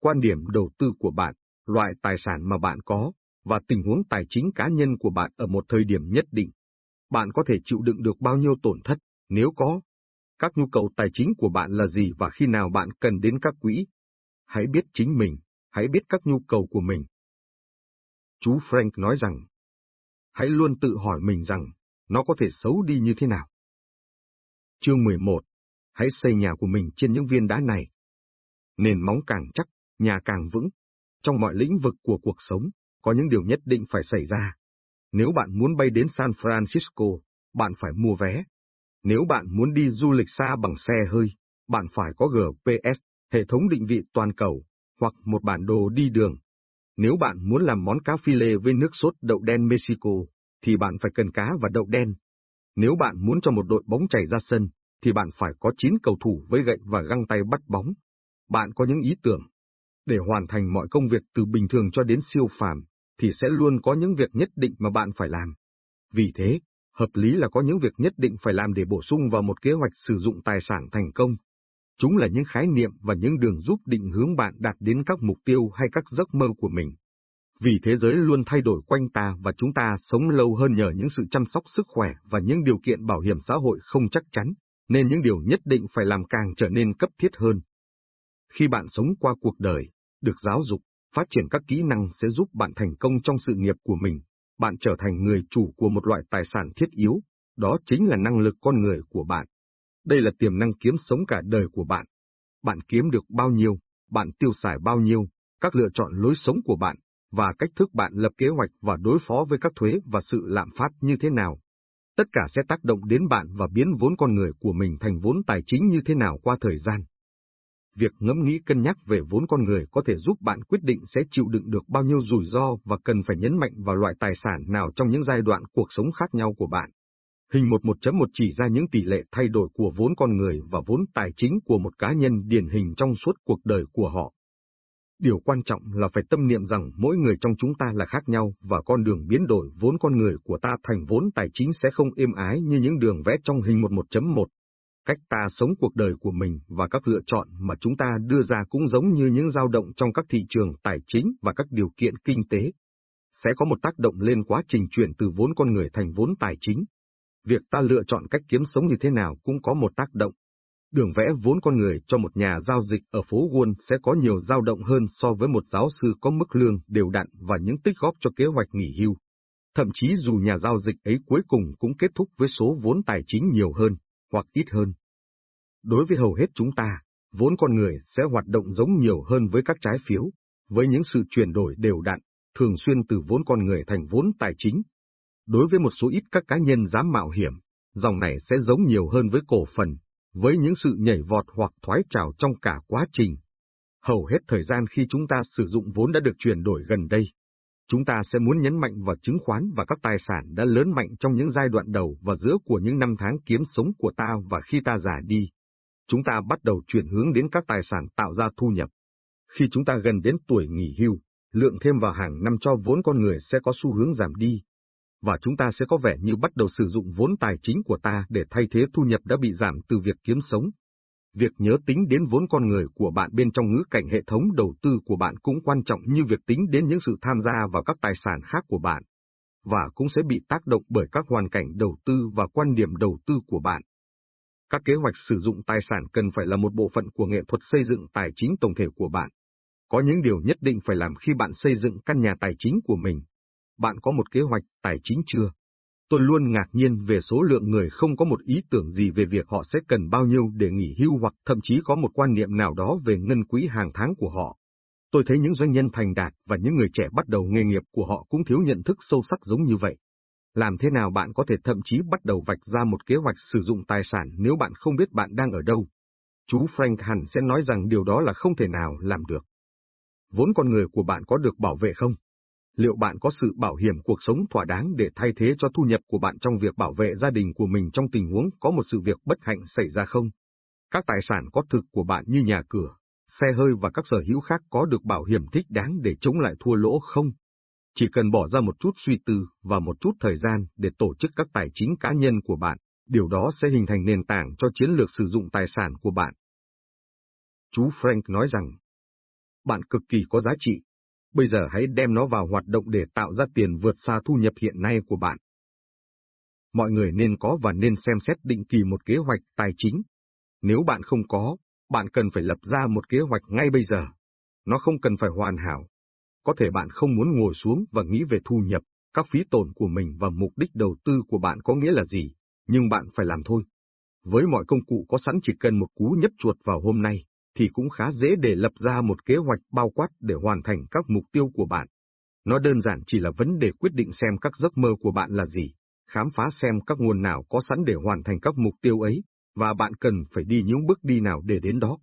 Quan điểm đầu tư của bạn, loại tài sản mà bạn có, và tình huống tài chính cá nhân của bạn ở một thời điểm nhất định. Bạn có thể chịu đựng được bao nhiêu tổn thất, nếu có. Các nhu cầu tài chính của bạn là gì và khi nào bạn cần đến các quỹ. Hãy biết chính mình, hãy biết các nhu cầu của mình. Chú Frank nói rằng, hãy luôn tự hỏi mình rằng, nó có thể xấu đi như thế nào. Chương 11 Hãy xây nhà của mình trên những viên đá này. Nền móng càng chắc, nhà càng vững. Trong mọi lĩnh vực của cuộc sống, có những điều nhất định phải xảy ra. Nếu bạn muốn bay đến San Francisco, bạn phải mua vé. Nếu bạn muốn đi du lịch xa bằng xe hơi, bạn phải có GPS, hệ thống định vị toàn cầu, hoặc một bản đồ đi đường. Nếu bạn muốn làm món cá phi lê với nước sốt đậu đen Mexico, thì bạn phải cần cá và đậu đen. Nếu bạn muốn cho một đội bóng chảy ra sân, thì bạn phải có 9 cầu thủ với gậy và găng tay bắt bóng. Bạn có những ý tưởng. Để hoàn thành mọi công việc từ bình thường cho đến siêu phàm, thì sẽ luôn có những việc nhất định mà bạn phải làm. Vì thế, hợp lý là có những việc nhất định phải làm để bổ sung vào một kế hoạch sử dụng tài sản thành công. Chúng là những khái niệm và những đường giúp định hướng bạn đạt đến các mục tiêu hay các giấc mơ của mình. Vì thế giới luôn thay đổi quanh ta và chúng ta sống lâu hơn nhờ những sự chăm sóc sức khỏe và những điều kiện bảo hiểm xã hội không chắc chắn, nên những điều nhất định phải làm càng trở nên cấp thiết hơn. Khi bạn sống qua cuộc đời, được giáo dục, phát triển các kỹ năng sẽ giúp bạn thành công trong sự nghiệp của mình, bạn trở thành người chủ của một loại tài sản thiết yếu, đó chính là năng lực con người của bạn. Đây là tiềm năng kiếm sống cả đời của bạn. Bạn kiếm được bao nhiêu, bạn tiêu xài bao nhiêu, các lựa chọn lối sống của bạn và cách thức bạn lập kế hoạch và đối phó với các thuế và sự lạm phát như thế nào. Tất cả sẽ tác động đến bạn và biến vốn con người của mình thành vốn tài chính như thế nào qua thời gian. Việc ngẫm nghĩ cân nhắc về vốn con người có thể giúp bạn quyết định sẽ chịu đựng được bao nhiêu rủi ro và cần phải nhấn mạnh vào loại tài sản nào trong những giai đoạn cuộc sống khác nhau của bạn. Hình 11.1 chỉ ra những tỷ lệ thay đổi của vốn con người và vốn tài chính của một cá nhân điển hình trong suốt cuộc đời của họ. Điều quan trọng là phải tâm niệm rằng mỗi người trong chúng ta là khác nhau và con đường biến đổi vốn con người của ta thành vốn tài chính sẽ không êm ái như những đường vẽ trong hình 11.1. Cách ta sống cuộc đời của mình và các lựa chọn mà chúng ta đưa ra cũng giống như những dao động trong các thị trường tài chính và các điều kiện kinh tế. sẽ có một tác động lên quá trình chuyển từ vốn con người thành vốn tài chính. Việc ta lựa chọn cách kiếm sống như thế nào cũng có một tác động. Đường vẽ vốn con người cho một nhà giao dịch ở phố Wall sẽ có nhiều dao động hơn so với một giáo sư có mức lương đều đặn và những tích góp cho kế hoạch nghỉ hưu. Thậm chí dù nhà giao dịch ấy cuối cùng cũng kết thúc với số vốn tài chính nhiều hơn, hoặc ít hơn. Đối với hầu hết chúng ta, vốn con người sẽ hoạt động giống nhiều hơn với các trái phiếu, với những sự chuyển đổi đều đặn, thường xuyên từ vốn con người thành vốn tài chính. Đối với một số ít các cá nhân dám mạo hiểm, dòng này sẽ giống nhiều hơn với cổ phần, với những sự nhảy vọt hoặc thoái trào trong cả quá trình. Hầu hết thời gian khi chúng ta sử dụng vốn đã được chuyển đổi gần đây, chúng ta sẽ muốn nhấn mạnh vào chứng khoán và các tài sản đã lớn mạnh trong những giai đoạn đầu và giữa của những năm tháng kiếm sống của ta và khi ta già đi. Chúng ta bắt đầu chuyển hướng đến các tài sản tạo ra thu nhập. Khi chúng ta gần đến tuổi nghỉ hưu, lượng thêm vào hàng năm cho vốn con người sẽ có xu hướng giảm đi, và chúng ta sẽ có vẻ như bắt đầu sử dụng vốn tài chính của ta để thay thế thu nhập đã bị giảm từ việc kiếm sống. Việc nhớ tính đến vốn con người của bạn bên trong ngữ cảnh hệ thống đầu tư của bạn cũng quan trọng như việc tính đến những sự tham gia vào các tài sản khác của bạn, và cũng sẽ bị tác động bởi các hoàn cảnh đầu tư và quan điểm đầu tư của bạn. Các kế hoạch sử dụng tài sản cần phải là một bộ phận của nghệ thuật xây dựng tài chính tổng thể của bạn. Có những điều nhất định phải làm khi bạn xây dựng căn nhà tài chính của mình. Bạn có một kế hoạch tài chính chưa? Tôi luôn ngạc nhiên về số lượng người không có một ý tưởng gì về việc họ sẽ cần bao nhiêu để nghỉ hưu hoặc thậm chí có một quan niệm nào đó về ngân quỹ hàng tháng của họ. Tôi thấy những doanh nhân thành đạt và những người trẻ bắt đầu nghề nghiệp của họ cũng thiếu nhận thức sâu sắc giống như vậy. Làm thế nào bạn có thể thậm chí bắt đầu vạch ra một kế hoạch sử dụng tài sản nếu bạn không biết bạn đang ở đâu? Chú Frank hẳn sẽ nói rằng điều đó là không thể nào làm được. Vốn con người của bạn có được bảo vệ không? Liệu bạn có sự bảo hiểm cuộc sống thỏa đáng để thay thế cho thu nhập của bạn trong việc bảo vệ gia đình của mình trong tình huống có một sự việc bất hạnh xảy ra không? Các tài sản có thực của bạn như nhà cửa, xe hơi và các sở hữu khác có được bảo hiểm thích đáng để chống lại thua lỗ không? Chỉ cần bỏ ra một chút suy tư và một chút thời gian để tổ chức các tài chính cá nhân của bạn, điều đó sẽ hình thành nền tảng cho chiến lược sử dụng tài sản của bạn. Chú Frank nói rằng, bạn cực kỳ có giá trị, Bây giờ hãy đem nó vào hoạt động để tạo ra tiền vượt xa thu nhập hiện nay của bạn. Mọi người nên có và nên xem xét định kỳ một kế hoạch tài chính. Nếu bạn không có, bạn cần phải lập ra một kế hoạch ngay bây giờ. Nó không cần phải hoàn hảo. Có thể bạn không muốn ngồi xuống và nghĩ về thu nhập, các phí tổn của mình và mục đích đầu tư của bạn có nghĩa là gì, nhưng bạn phải làm thôi. Với mọi công cụ có sẵn chỉ cần một cú nhấp chuột vào hôm nay, thì cũng khá dễ để lập ra một kế hoạch bao quát để hoàn thành các mục tiêu của bạn. Nó đơn giản chỉ là vấn đề quyết định xem các giấc mơ của bạn là gì, khám phá xem các nguồn nào có sẵn để hoàn thành các mục tiêu ấy, và bạn cần phải đi những bước đi nào để đến đó.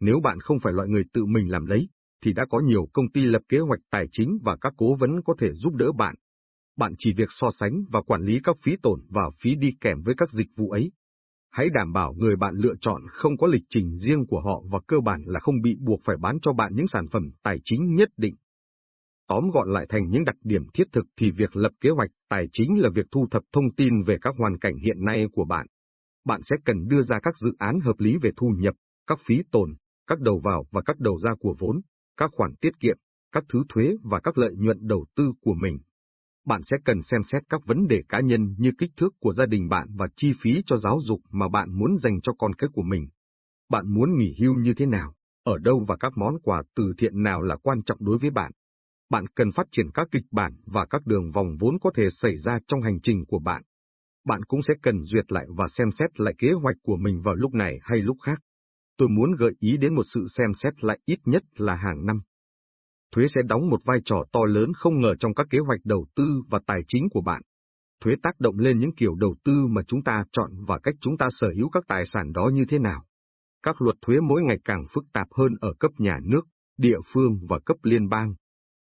Nếu bạn không phải loại người tự mình làm lấy, thì đã có nhiều công ty lập kế hoạch tài chính và các cố vấn có thể giúp đỡ bạn. Bạn chỉ việc so sánh và quản lý các phí tổn và phí đi kèm với các dịch vụ ấy, Hãy đảm bảo người bạn lựa chọn không có lịch trình riêng của họ và cơ bản là không bị buộc phải bán cho bạn những sản phẩm tài chính nhất định. Tóm gọn lại thành những đặc điểm thiết thực thì việc lập kế hoạch tài chính là việc thu thập thông tin về các hoàn cảnh hiện nay của bạn. Bạn sẽ cần đưa ra các dự án hợp lý về thu nhập, các phí tồn, các đầu vào và các đầu ra của vốn, các khoản tiết kiệm, các thứ thuế và các lợi nhuận đầu tư của mình bạn sẽ cần xem xét các vấn đề cá nhân như kích thước của gia đình bạn và chi phí cho giáo dục mà bạn muốn dành cho con cái của mình. Bạn muốn nghỉ hưu như thế nào, ở đâu và các món quà từ thiện nào là quan trọng đối với bạn. Bạn cần phát triển các kịch bản và các đường vòng vốn có thể xảy ra trong hành trình của bạn. Bạn cũng sẽ cần duyệt lại và xem xét lại kế hoạch của mình vào lúc này hay lúc khác. Tôi muốn gợi ý đến một sự xem xét lại ít nhất là hàng năm thuế sẽ đóng một vai trò to lớn không ngờ trong các kế hoạch đầu tư và tài chính của bạn. Thuế tác động lên những kiểu đầu tư mà chúng ta chọn và cách chúng ta sở hữu các tài sản đó như thế nào. Các luật thuế mỗi ngày càng phức tạp hơn ở cấp nhà nước, địa phương và cấp liên bang.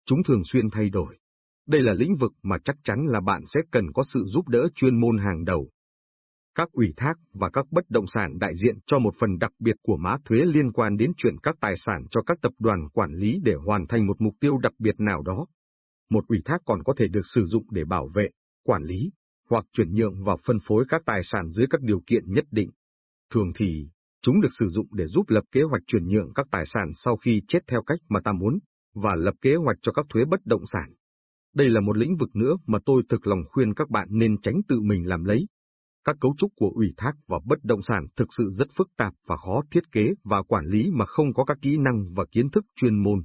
Chúng thường xuyên thay đổi. Đây là lĩnh vực mà chắc chắn là bạn sẽ cần có sự giúp đỡ chuyên môn hàng đầu các ủy thác và các bất động sản đại diện cho một phần đặc biệt của má thuế liên quan đến chuyển các tài sản cho các tập đoàn quản lý để hoàn thành một mục tiêu đặc biệt nào đó. Một ủy thác còn có thể được sử dụng để bảo vệ, quản lý, hoặc chuyển nhượng và phân phối các tài sản dưới các điều kiện nhất định. Thường thì, chúng được sử dụng để giúp lập kế hoạch chuyển nhượng các tài sản sau khi chết theo cách mà ta muốn, và lập kế hoạch cho các thuế bất động sản. Đây là một lĩnh vực nữa mà tôi thực lòng khuyên các bạn nên tránh tự mình làm lấy. Các cấu trúc của ủy thác và bất động sản thực sự rất phức tạp và khó thiết kế và quản lý mà không có các kỹ năng và kiến thức chuyên môn.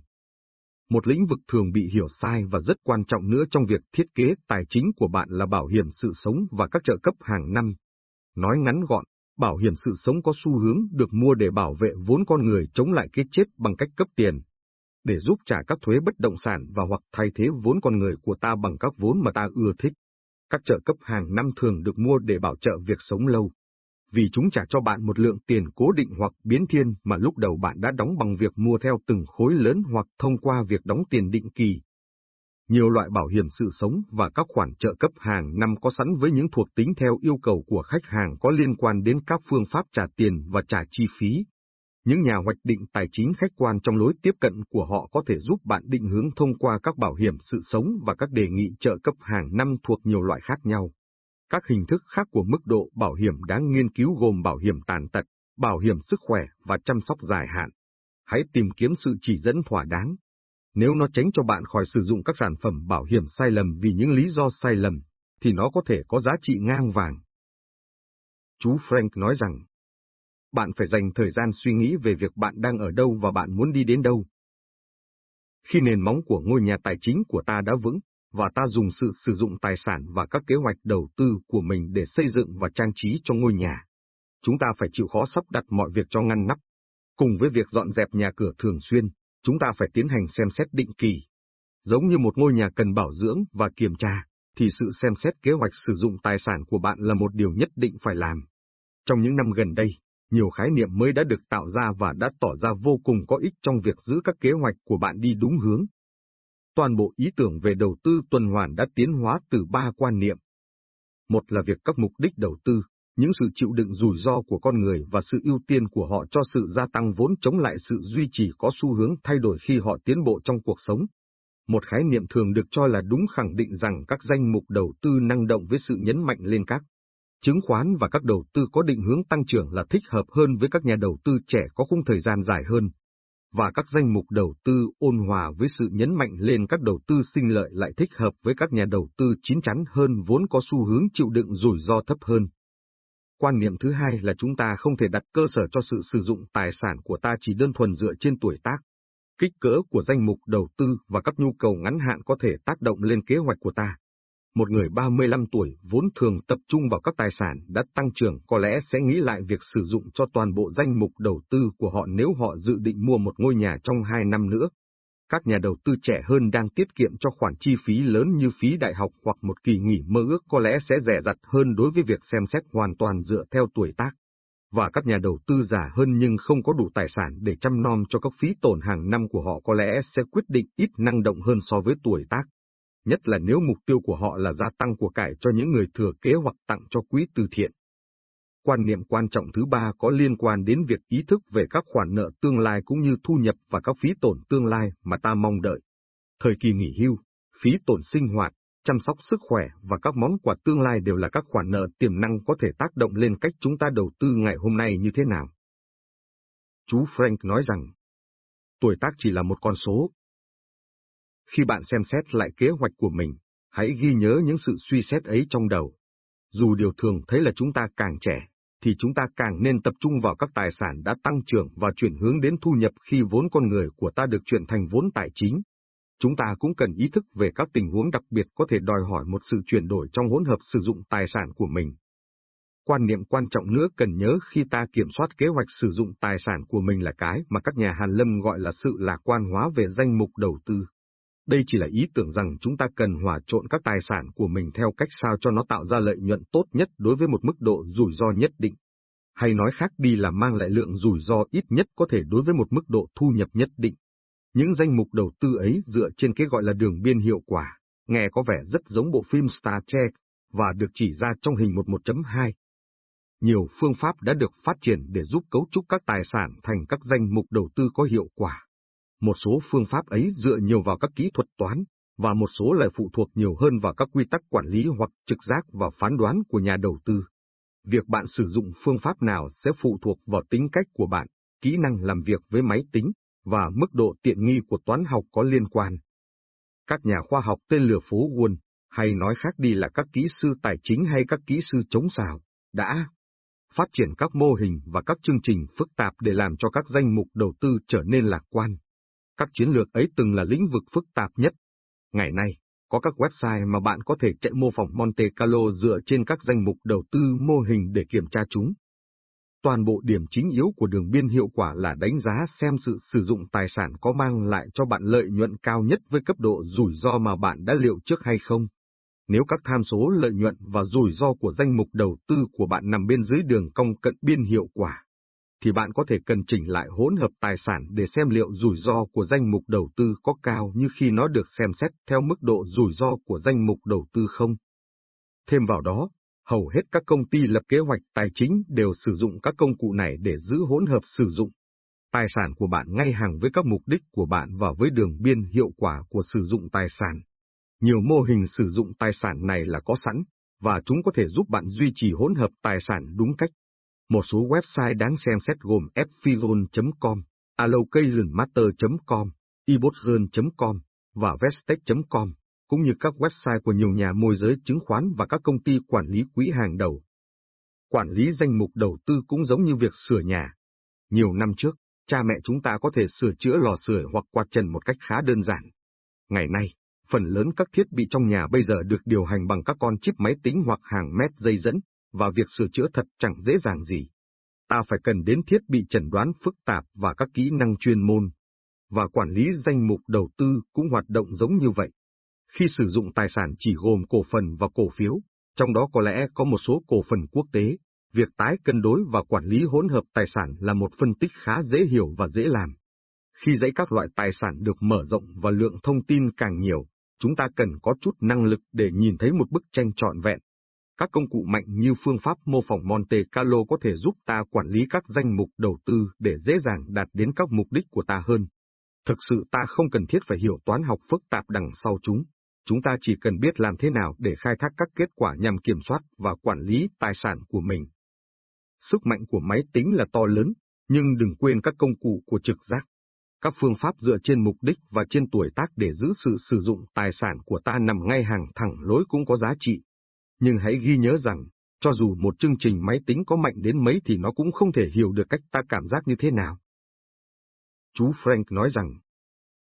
Một lĩnh vực thường bị hiểu sai và rất quan trọng nữa trong việc thiết kế tài chính của bạn là bảo hiểm sự sống và các trợ cấp hàng năm. Nói ngắn gọn, bảo hiểm sự sống có xu hướng được mua để bảo vệ vốn con người chống lại cái chết bằng cách cấp tiền, để giúp trả các thuế bất động sản và hoặc thay thế vốn con người của ta bằng các vốn mà ta ưa thích. Các trợ cấp hàng năm thường được mua để bảo trợ việc sống lâu, vì chúng trả cho bạn một lượng tiền cố định hoặc biến thiên mà lúc đầu bạn đã đóng bằng việc mua theo từng khối lớn hoặc thông qua việc đóng tiền định kỳ. Nhiều loại bảo hiểm sự sống và các khoản trợ cấp hàng năm có sẵn với những thuộc tính theo yêu cầu của khách hàng có liên quan đến các phương pháp trả tiền và trả chi phí. Những nhà hoạch định tài chính khách quan trong lối tiếp cận của họ có thể giúp bạn định hướng thông qua các bảo hiểm sự sống và các đề nghị trợ cấp hàng năm thuộc nhiều loại khác nhau. Các hình thức khác của mức độ bảo hiểm đáng nghiên cứu gồm bảo hiểm tàn tật, bảo hiểm sức khỏe và chăm sóc dài hạn. Hãy tìm kiếm sự chỉ dẫn thỏa đáng. Nếu nó tránh cho bạn khỏi sử dụng các sản phẩm bảo hiểm sai lầm vì những lý do sai lầm, thì nó có thể có giá trị ngang vàng. Chú Frank nói rằng, bạn phải dành thời gian suy nghĩ về việc bạn đang ở đâu và bạn muốn đi đến đâu. Khi nền móng của ngôi nhà tài chính của ta đã vững, và ta dùng sự sử dụng tài sản và các kế hoạch đầu tư của mình để xây dựng và trang trí cho ngôi nhà. Chúng ta phải chịu khó sắp đặt mọi việc cho ngăn nắp. Cùng với việc dọn dẹp nhà cửa thường xuyên, chúng ta phải tiến hành xem xét định kỳ. Giống như một ngôi nhà cần bảo dưỡng và kiểm tra, thì sự xem xét kế hoạch sử dụng tài sản của bạn là một điều nhất định phải làm. Trong những năm gần đây, nhiều khái niệm mới đã được tạo ra và đã tỏ ra vô cùng có ích trong việc giữ các kế hoạch của bạn đi đúng hướng toàn bộ ý tưởng về đầu tư tuần hoàn đã tiến hóa từ ba quan niệm. Một là việc các mục đích đầu tư, những sự chịu đựng rủi ro của con người và sự ưu tiên của họ cho sự gia tăng vốn chống lại sự duy trì có xu hướng thay đổi khi họ tiến bộ trong cuộc sống. Một khái niệm thường được cho là đúng khẳng định rằng các danh mục đầu tư năng động với sự nhấn mạnh lên các chứng khoán và các đầu tư có định hướng tăng trưởng là thích hợp hơn với các nhà đầu tư trẻ có khung thời gian dài hơn, và các danh mục đầu tư ôn hòa với sự nhấn mạnh lên các đầu tư sinh lợi lại thích hợp với các nhà đầu tư chín chắn hơn vốn có xu hướng chịu đựng rủi ro thấp hơn. Quan niệm thứ hai là chúng ta không thể đặt cơ sở cho sự sử dụng tài sản của ta chỉ đơn thuần dựa trên tuổi tác. Kích cỡ của danh mục đầu tư và các nhu cầu ngắn hạn có thể tác động lên kế hoạch của ta một người 35 tuổi vốn thường tập trung vào các tài sản đã tăng trưởng có lẽ sẽ nghĩ lại việc sử dụng cho toàn bộ danh mục đầu tư của họ nếu họ dự định mua một ngôi nhà trong hai năm nữa. Các nhà đầu tư trẻ hơn đang tiết kiệm cho khoản chi phí lớn như phí đại học hoặc một kỳ nghỉ mơ ước có lẽ sẽ rẻ rặt hơn đối với việc xem xét hoàn toàn dựa theo tuổi tác. Và các nhà đầu tư già hơn nhưng không có đủ tài sản để chăm nom cho các phí tổn hàng năm của họ có lẽ sẽ quyết định ít năng động hơn so với tuổi tác nhất là nếu mục tiêu của họ là gia tăng của cải cho những người thừa kế hoặc tặng cho quỹ từ thiện. Quan niệm quan trọng thứ ba có liên quan đến việc ý thức về các khoản nợ tương lai cũng như thu nhập và các phí tổn tương lai mà ta mong đợi. Thời kỳ nghỉ hưu, phí tổn sinh hoạt, chăm sóc sức khỏe và các món quà tương lai đều là các khoản nợ tiềm năng có thể tác động lên cách chúng ta đầu tư ngày hôm nay như thế nào. Chú Frank nói rằng, tuổi tác chỉ là một con số, khi bạn xem xét lại kế hoạch của mình, hãy ghi nhớ những sự suy xét ấy trong đầu. Dù điều thường thấy là chúng ta càng trẻ, thì chúng ta càng nên tập trung vào các tài sản đã tăng trưởng và chuyển hướng đến thu nhập khi vốn con người của ta được chuyển thành vốn tài chính. Chúng ta cũng cần ý thức về các tình huống đặc biệt có thể đòi hỏi một sự chuyển đổi trong hỗn hợp sử dụng tài sản của mình. Quan niệm quan trọng nữa cần nhớ khi ta kiểm soát kế hoạch sử dụng tài sản của mình là cái mà các nhà hàn lâm gọi là sự lạc quan hóa về danh mục đầu tư. Đây chỉ là ý tưởng rằng chúng ta cần hòa trộn các tài sản của mình theo cách sao cho nó tạo ra lợi nhuận tốt nhất đối với một mức độ rủi ro nhất định. Hay nói khác đi là mang lại lượng rủi ro ít nhất có thể đối với một mức độ thu nhập nhất định. Những danh mục đầu tư ấy dựa trên cái gọi là đường biên hiệu quả, nghe có vẻ rất giống bộ phim Star Trek, và được chỉ ra trong hình 11.2. Nhiều phương pháp đã được phát triển để giúp cấu trúc các tài sản thành các danh mục đầu tư có hiệu quả. Một số phương pháp ấy dựa nhiều vào các kỹ thuật toán, và một số lại phụ thuộc nhiều hơn vào các quy tắc quản lý hoặc trực giác và phán đoán của nhà đầu tư. Việc bạn sử dụng phương pháp nào sẽ phụ thuộc vào tính cách của bạn, kỹ năng làm việc với máy tính, và mức độ tiện nghi của toán học có liên quan. Các nhà khoa học tên lửa phố Wall, hay nói khác đi là các kỹ sư tài chính hay các kỹ sư chống xào, đã phát triển các mô hình và các chương trình phức tạp để làm cho các danh mục đầu tư trở nên lạc quan. Các chiến lược ấy từng là lĩnh vực phức tạp nhất. Ngày nay, có các website mà bạn có thể chạy mô phỏng Monte Carlo dựa trên các danh mục đầu tư mô hình để kiểm tra chúng. Toàn bộ điểm chính yếu của đường biên hiệu quả là đánh giá xem sự sử dụng tài sản có mang lại cho bạn lợi nhuận cao nhất với cấp độ rủi ro mà bạn đã liệu trước hay không. Nếu các tham số lợi nhuận và rủi ro của danh mục đầu tư của bạn nằm bên dưới đường cong cận biên hiệu quả, thì bạn có thể cần chỉnh lại hỗn hợp tài sản để xem liệu rủi ro của danh mục đầu tư có cao như khi nó được xem xét theo mức độ rủi ro của danh mục đầu tư không. Thêm vào đó, hầu hết các công ty lập kế hoạch tài chính đều sử dụng các công cụ này để giữ hỗn hợp sử dụng tài sản của bạn ngay hàng với các mục đích của bạn và với đường biên hiệu quả của sử dụng tài sản. Nhiều mô hình sử dụng tài sản này là có sẵn, và chúng có thể giúp bạn duy trì hỗn hợp tài sản đúng cách. Một số website đáng xem xét gồm fphilon.com, allocationmaster.com, ebotgen.com và vestech.com, cũng như các website của nhiều nhà môi giới chứng khoán và các công ty quản lý quỹ hàng đầu. Quản lý danh mục đầu tư cũng giống như việc sửa nhà. Nhiều năm trước, cha mẹ chúng ta có thể sửa chữa lò sưởi hoặc quạt trần một cách khá đơn giản. Ngày nay, phần lớn các thiết bị trong nhà bây giờ được điều hành bằng các con chip máy tính hoặc hàng mét dây dẫn, và việc sửa chữa thật chẳng dễ dàng gì. Ta phải cần đến thiết bị chẩn đoán phức tạp và các kỹ năng chuyên môn. Và quản lý danh mục đầu tư cũng hoạt động giống như vậy. Khi sử dụng tài sản chỉ gồm cổ phần và cổ phiếu, trong đó có lẽ có một số cổ phần quốc tế, việc tái cân đối và quản lý hỗn hợp tài sản là một phân tích khá dễ hiểu và dễ làm. Khi dãy các loại tài sản được mở rộng và lượng thông tin càng nhiều, chúng ta cần có chút năng lực để nhìn thấy một bức tranh trọn vẹn. Các công cụ mạnh như phương pháp mô phỏng Monte Carlo có thể giúp ta quản lý các danh mục đầu tư để dễ dàng đạt đến các mục đích của ta hơn. Thực sự ta không cần thiết phải hiểu toán học phức tạp đằng sau chúng. Chúng ta chỉ cần biết làm thế nào để khai thác các kết quả nhằm kiểm soát và quản lý tài sản của mình. Sức mạnh của máy tính là to lớn, nhưng đừng quên các công cụ của trực giác. Các phương pháp dựa trên mục đích và trên tuổi tác để giữ sự sử dụng tài sản của ta nằm ngay hàng thẳng lối cũng có giá trị. Nhưng hãy ghi nhớ rằng, cho dù một chương trình máy tính có mạnh đến mấy thì nó cũng không thể hiểu được cách ta cảm giác như thế nào. Chú Frank nói rằng,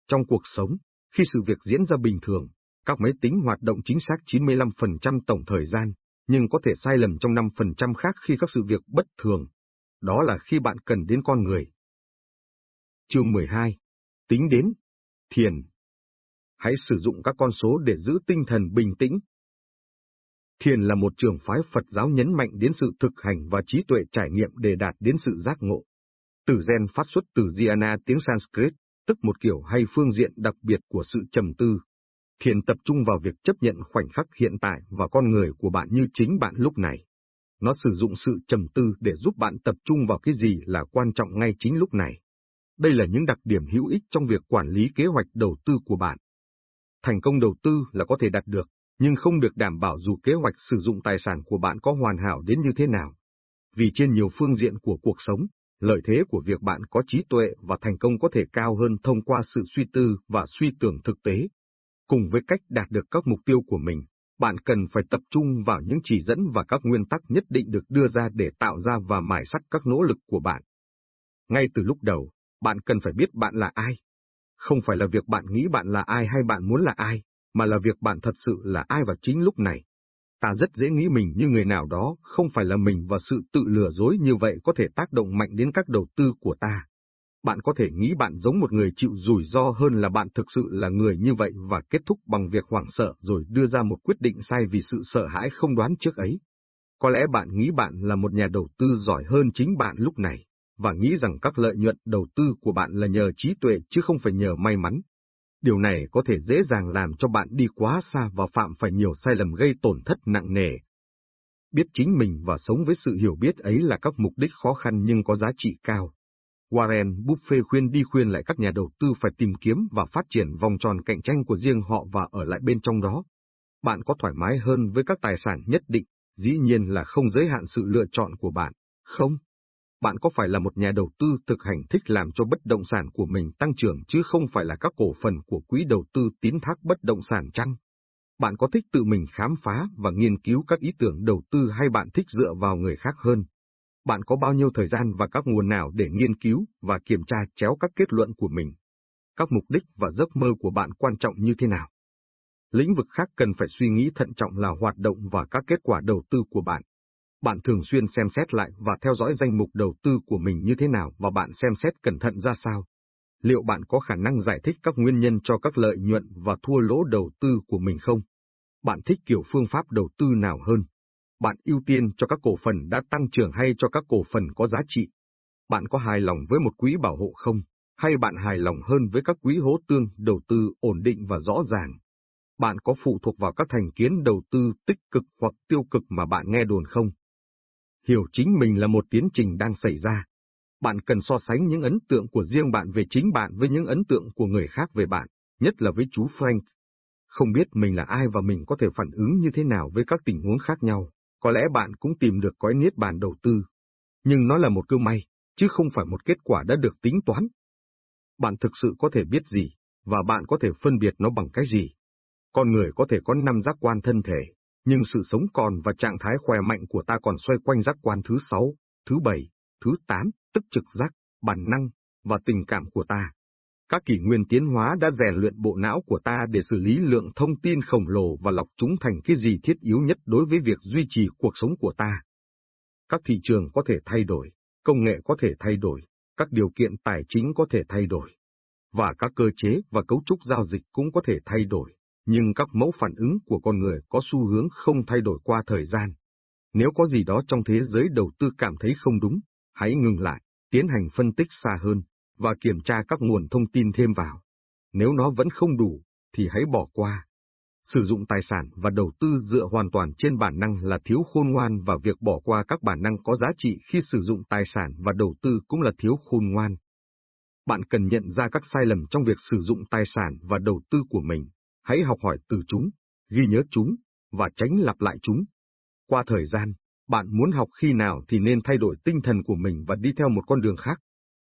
trong cuộc sống, khi sự việc diễn ra bình thường, các máy tính hoạt động chính xác 95% tổng thời gian, nhưng có thể sai lầm trong 5% khác khi các sự việc bất thường. Đó là khi bạn cần đến con người. Chương 12. Tính đến. Thiền. Hãy sử dụng các con số để giữ tinh thần bình tĩnh. Thiền là một trường phái Phật giáo nhấn mạnh đến sự thực hành và trí tuệ trải nghiệm để đạt đến sự giác ngộ. Từ gen phát xuất từ Dhyana tiếng Sanskrit, tức một kiểu hay phương diện đặc biệt của sự trầm tư. Thiền tập trung vào việc chấp nhận khoảnh khắc hiện tại và con người của bạn như chính bạn lúc này. Nó sử dụng sự trầm tư để giúp bạn tập trung vào cái gì là quan trọng ngay chính lúc này. Đây là những đặc điểm hữu ích trong việc quản lý kế hoạch đầu tư của bạn. Thành công đầu tư là có thể đạt được, nhưng không được đảm bảo dù kế hoạch sử dụng tài sản của bạn có hoàn hảo đến như thế nào. Vì trên nhiều phương diện của cuộc sống, lợi thế của việc bạn có trí tuệ và thành công có thể cao hơn thông qua sự suy tư và suy tưởng thực tế. Cùng với cách đạt được các mục tiêu của mình, bạn cần phải tập trung vào những chỉ dẫn và các nguyên tắc nhất định được đưa ra để tạo ra và mài sắc các nỗ lực của bạn. Ngay từ lúc đầu, bạn cần phải biết bạn là ai. Không phải là việc bạn nghĩ bạn là ai hay bạn muốn là ai, mà là việc bạn thật sự là ai vào chính lúc này. Ta rất dễ nghĩ mình như người nào đó, không phải là mình và sự tự lừa dối như vậy có thể tác động mạnh đến các đầu tư của ta. Bạn có thể nghĩ bạn giống một người chịu rủi ro hơn là bạn thực sự là người như vậy và kết thúc bằng việc hoảng sợ rồi đưa ra một quyết định sai vì sự sợ hãi không đoán trước ấy. Có lẽ bạn nghĩ bạn là một nhà đầu tư giỏi hơn chính bạn lúc này và nghĩ rằng các lợi nhuận đầu tư của bạn là nhờ trí tuệ chứ không phải nhờ may mắn. Điều này có thể dễ dàng làm cho bạn đi quá xa và phạm phải nhiều sai lầm gây tổn thất nặng nề. Biết chính mình và sống với sự hiểu biết ấy là các mục đích khó khăn nhưng có giá trị cao. Warren Buffett khuyên đi khuyên lại các nhà đầu tư phải tìm kiếm và phát triển vòng tròn cạnh tranh của riêng họ và ở lại bên trong đó. Bạn có thoải mái hơn với các tài sản nhất định, dĩ nhiên là không giới hạn sự lựa chọn của bạn, không? Bạn có phải là một nhà đầu tư thực hành thích làm cho bất động sản của mình tăng trưởng chứ không phải là các cổ phần của quỹ đầu tư tín thác bất động sản chăng? Bạn có thích tự mình khám phá và nghiên cứu các ý tưởng đầu tư hay bạn thích dựa vào người khác hơn? Bạn có bao nhiêu thời gian và các nguồn nào để nghiên cứu và kiểm tra chéo các kết luận của mình? Các mục đích và giấc mơ của bạn quan trọng như thế nào? Lĩnh vực khác cần phải suy nghĩ thận trọng là hoạt động và các kết quả đầu tư của bạn. Bạn thường xuyên xem xét lại và theo dõi danh mục đầu tư của mình như thế nào và bạn xem xét cẩn thận ra sao. Liệu bạn có khả năng giải thích các nguyên nhân cho các lợi nhuận và thua lỗ đầu tư của mình không? Bạn thích kiểu phương pháp đầu tư nào hơn? Bạn ưu tiên cho các cổ phần đã tăng trưởng hay cho các cổ phần có giá trị? Bạn có hài lòng với một quỹ bảo hộ không? Hay bạn hài lòng hơn với các quỹ hố tương đầu tư ổn định và rõ ràng? Bạn có phụ thuộc vào các thành kiến đầu tư tích cực hoặc tiêu cực mà bạn nghe đồn không? Hiểu chính mình là một tiến trình đang xảy ra. Bạn cần so sánh những ấn tượng của riêng bạn về chính bạn với những ấn tượng của người khác về bạn, nhất là với chú Frank. Không biết mình là ai và mình có thể phản ứng như thế nào với các tình huống khác nhau, có lẽ bạn cũng tìm được cõi niết bàn đầu tư. Nhưng nó là một cơ may, chứ không phải một kết quả đã được tính toán. Bạn thực sự có thể biết gì, và bạn có thể phân biệt nó bằng cái gì. Con người có thể có năm giác quan thân thể, nhưng sự sống còn và trạng thái khỏe mạnh của ta còn xoay quanh giác quan thứ sáu, thứ bảy, thứ tám, tức trực giác, bản năng, và tình cảm của ta. Các kỷ nguyên tiến hóa đã rèn luyện bộ não của ta để xử lý lượng thông tin khổng lồ và lọc chúng thành cái gì thiết yếu nhất đối với việc duy trì cuộc sống của ta. Các thị trường có thể thay đổi, công nghệ có thể thay đổi, các điều kiện tài chính có thể thay đổi, và các cơ chế và cấu trúc giao dịch cũng có thể thay đổi nhưng các mẫu phản ứng của con người có xu hướng không thay đổi qua thời gian. Nếu có gì đó trong thế giới đầu tư cảm thấy không đúng, hãy ngừng lại, tiến hành phân tích xa hơn, và kiểm tra các nguồn thông tin thêm vào. Nếu nó vẫn không đủ, thì hãy bỏ qua. Sử dụng tài sản và đầu tư dựa hoàn toàn trên bản năng là thiếu khôn ngoan và việc bỏ qua các bản năng có giá trị khi sử dụng tài sản và đầu tư cũng là thiếu khôn ngoan. Bạn cần nhận ra các sai lầm trong việc sử dụng tài sản và đầu tư của mình hãy học hỏi từ chúng, ghi nhớ chúng, và tránh lặp lại chúng. Qua thời gian, bạn muốn học khi nào thì nên thay đổi tinh thần của mình và đi theo một con đường khác.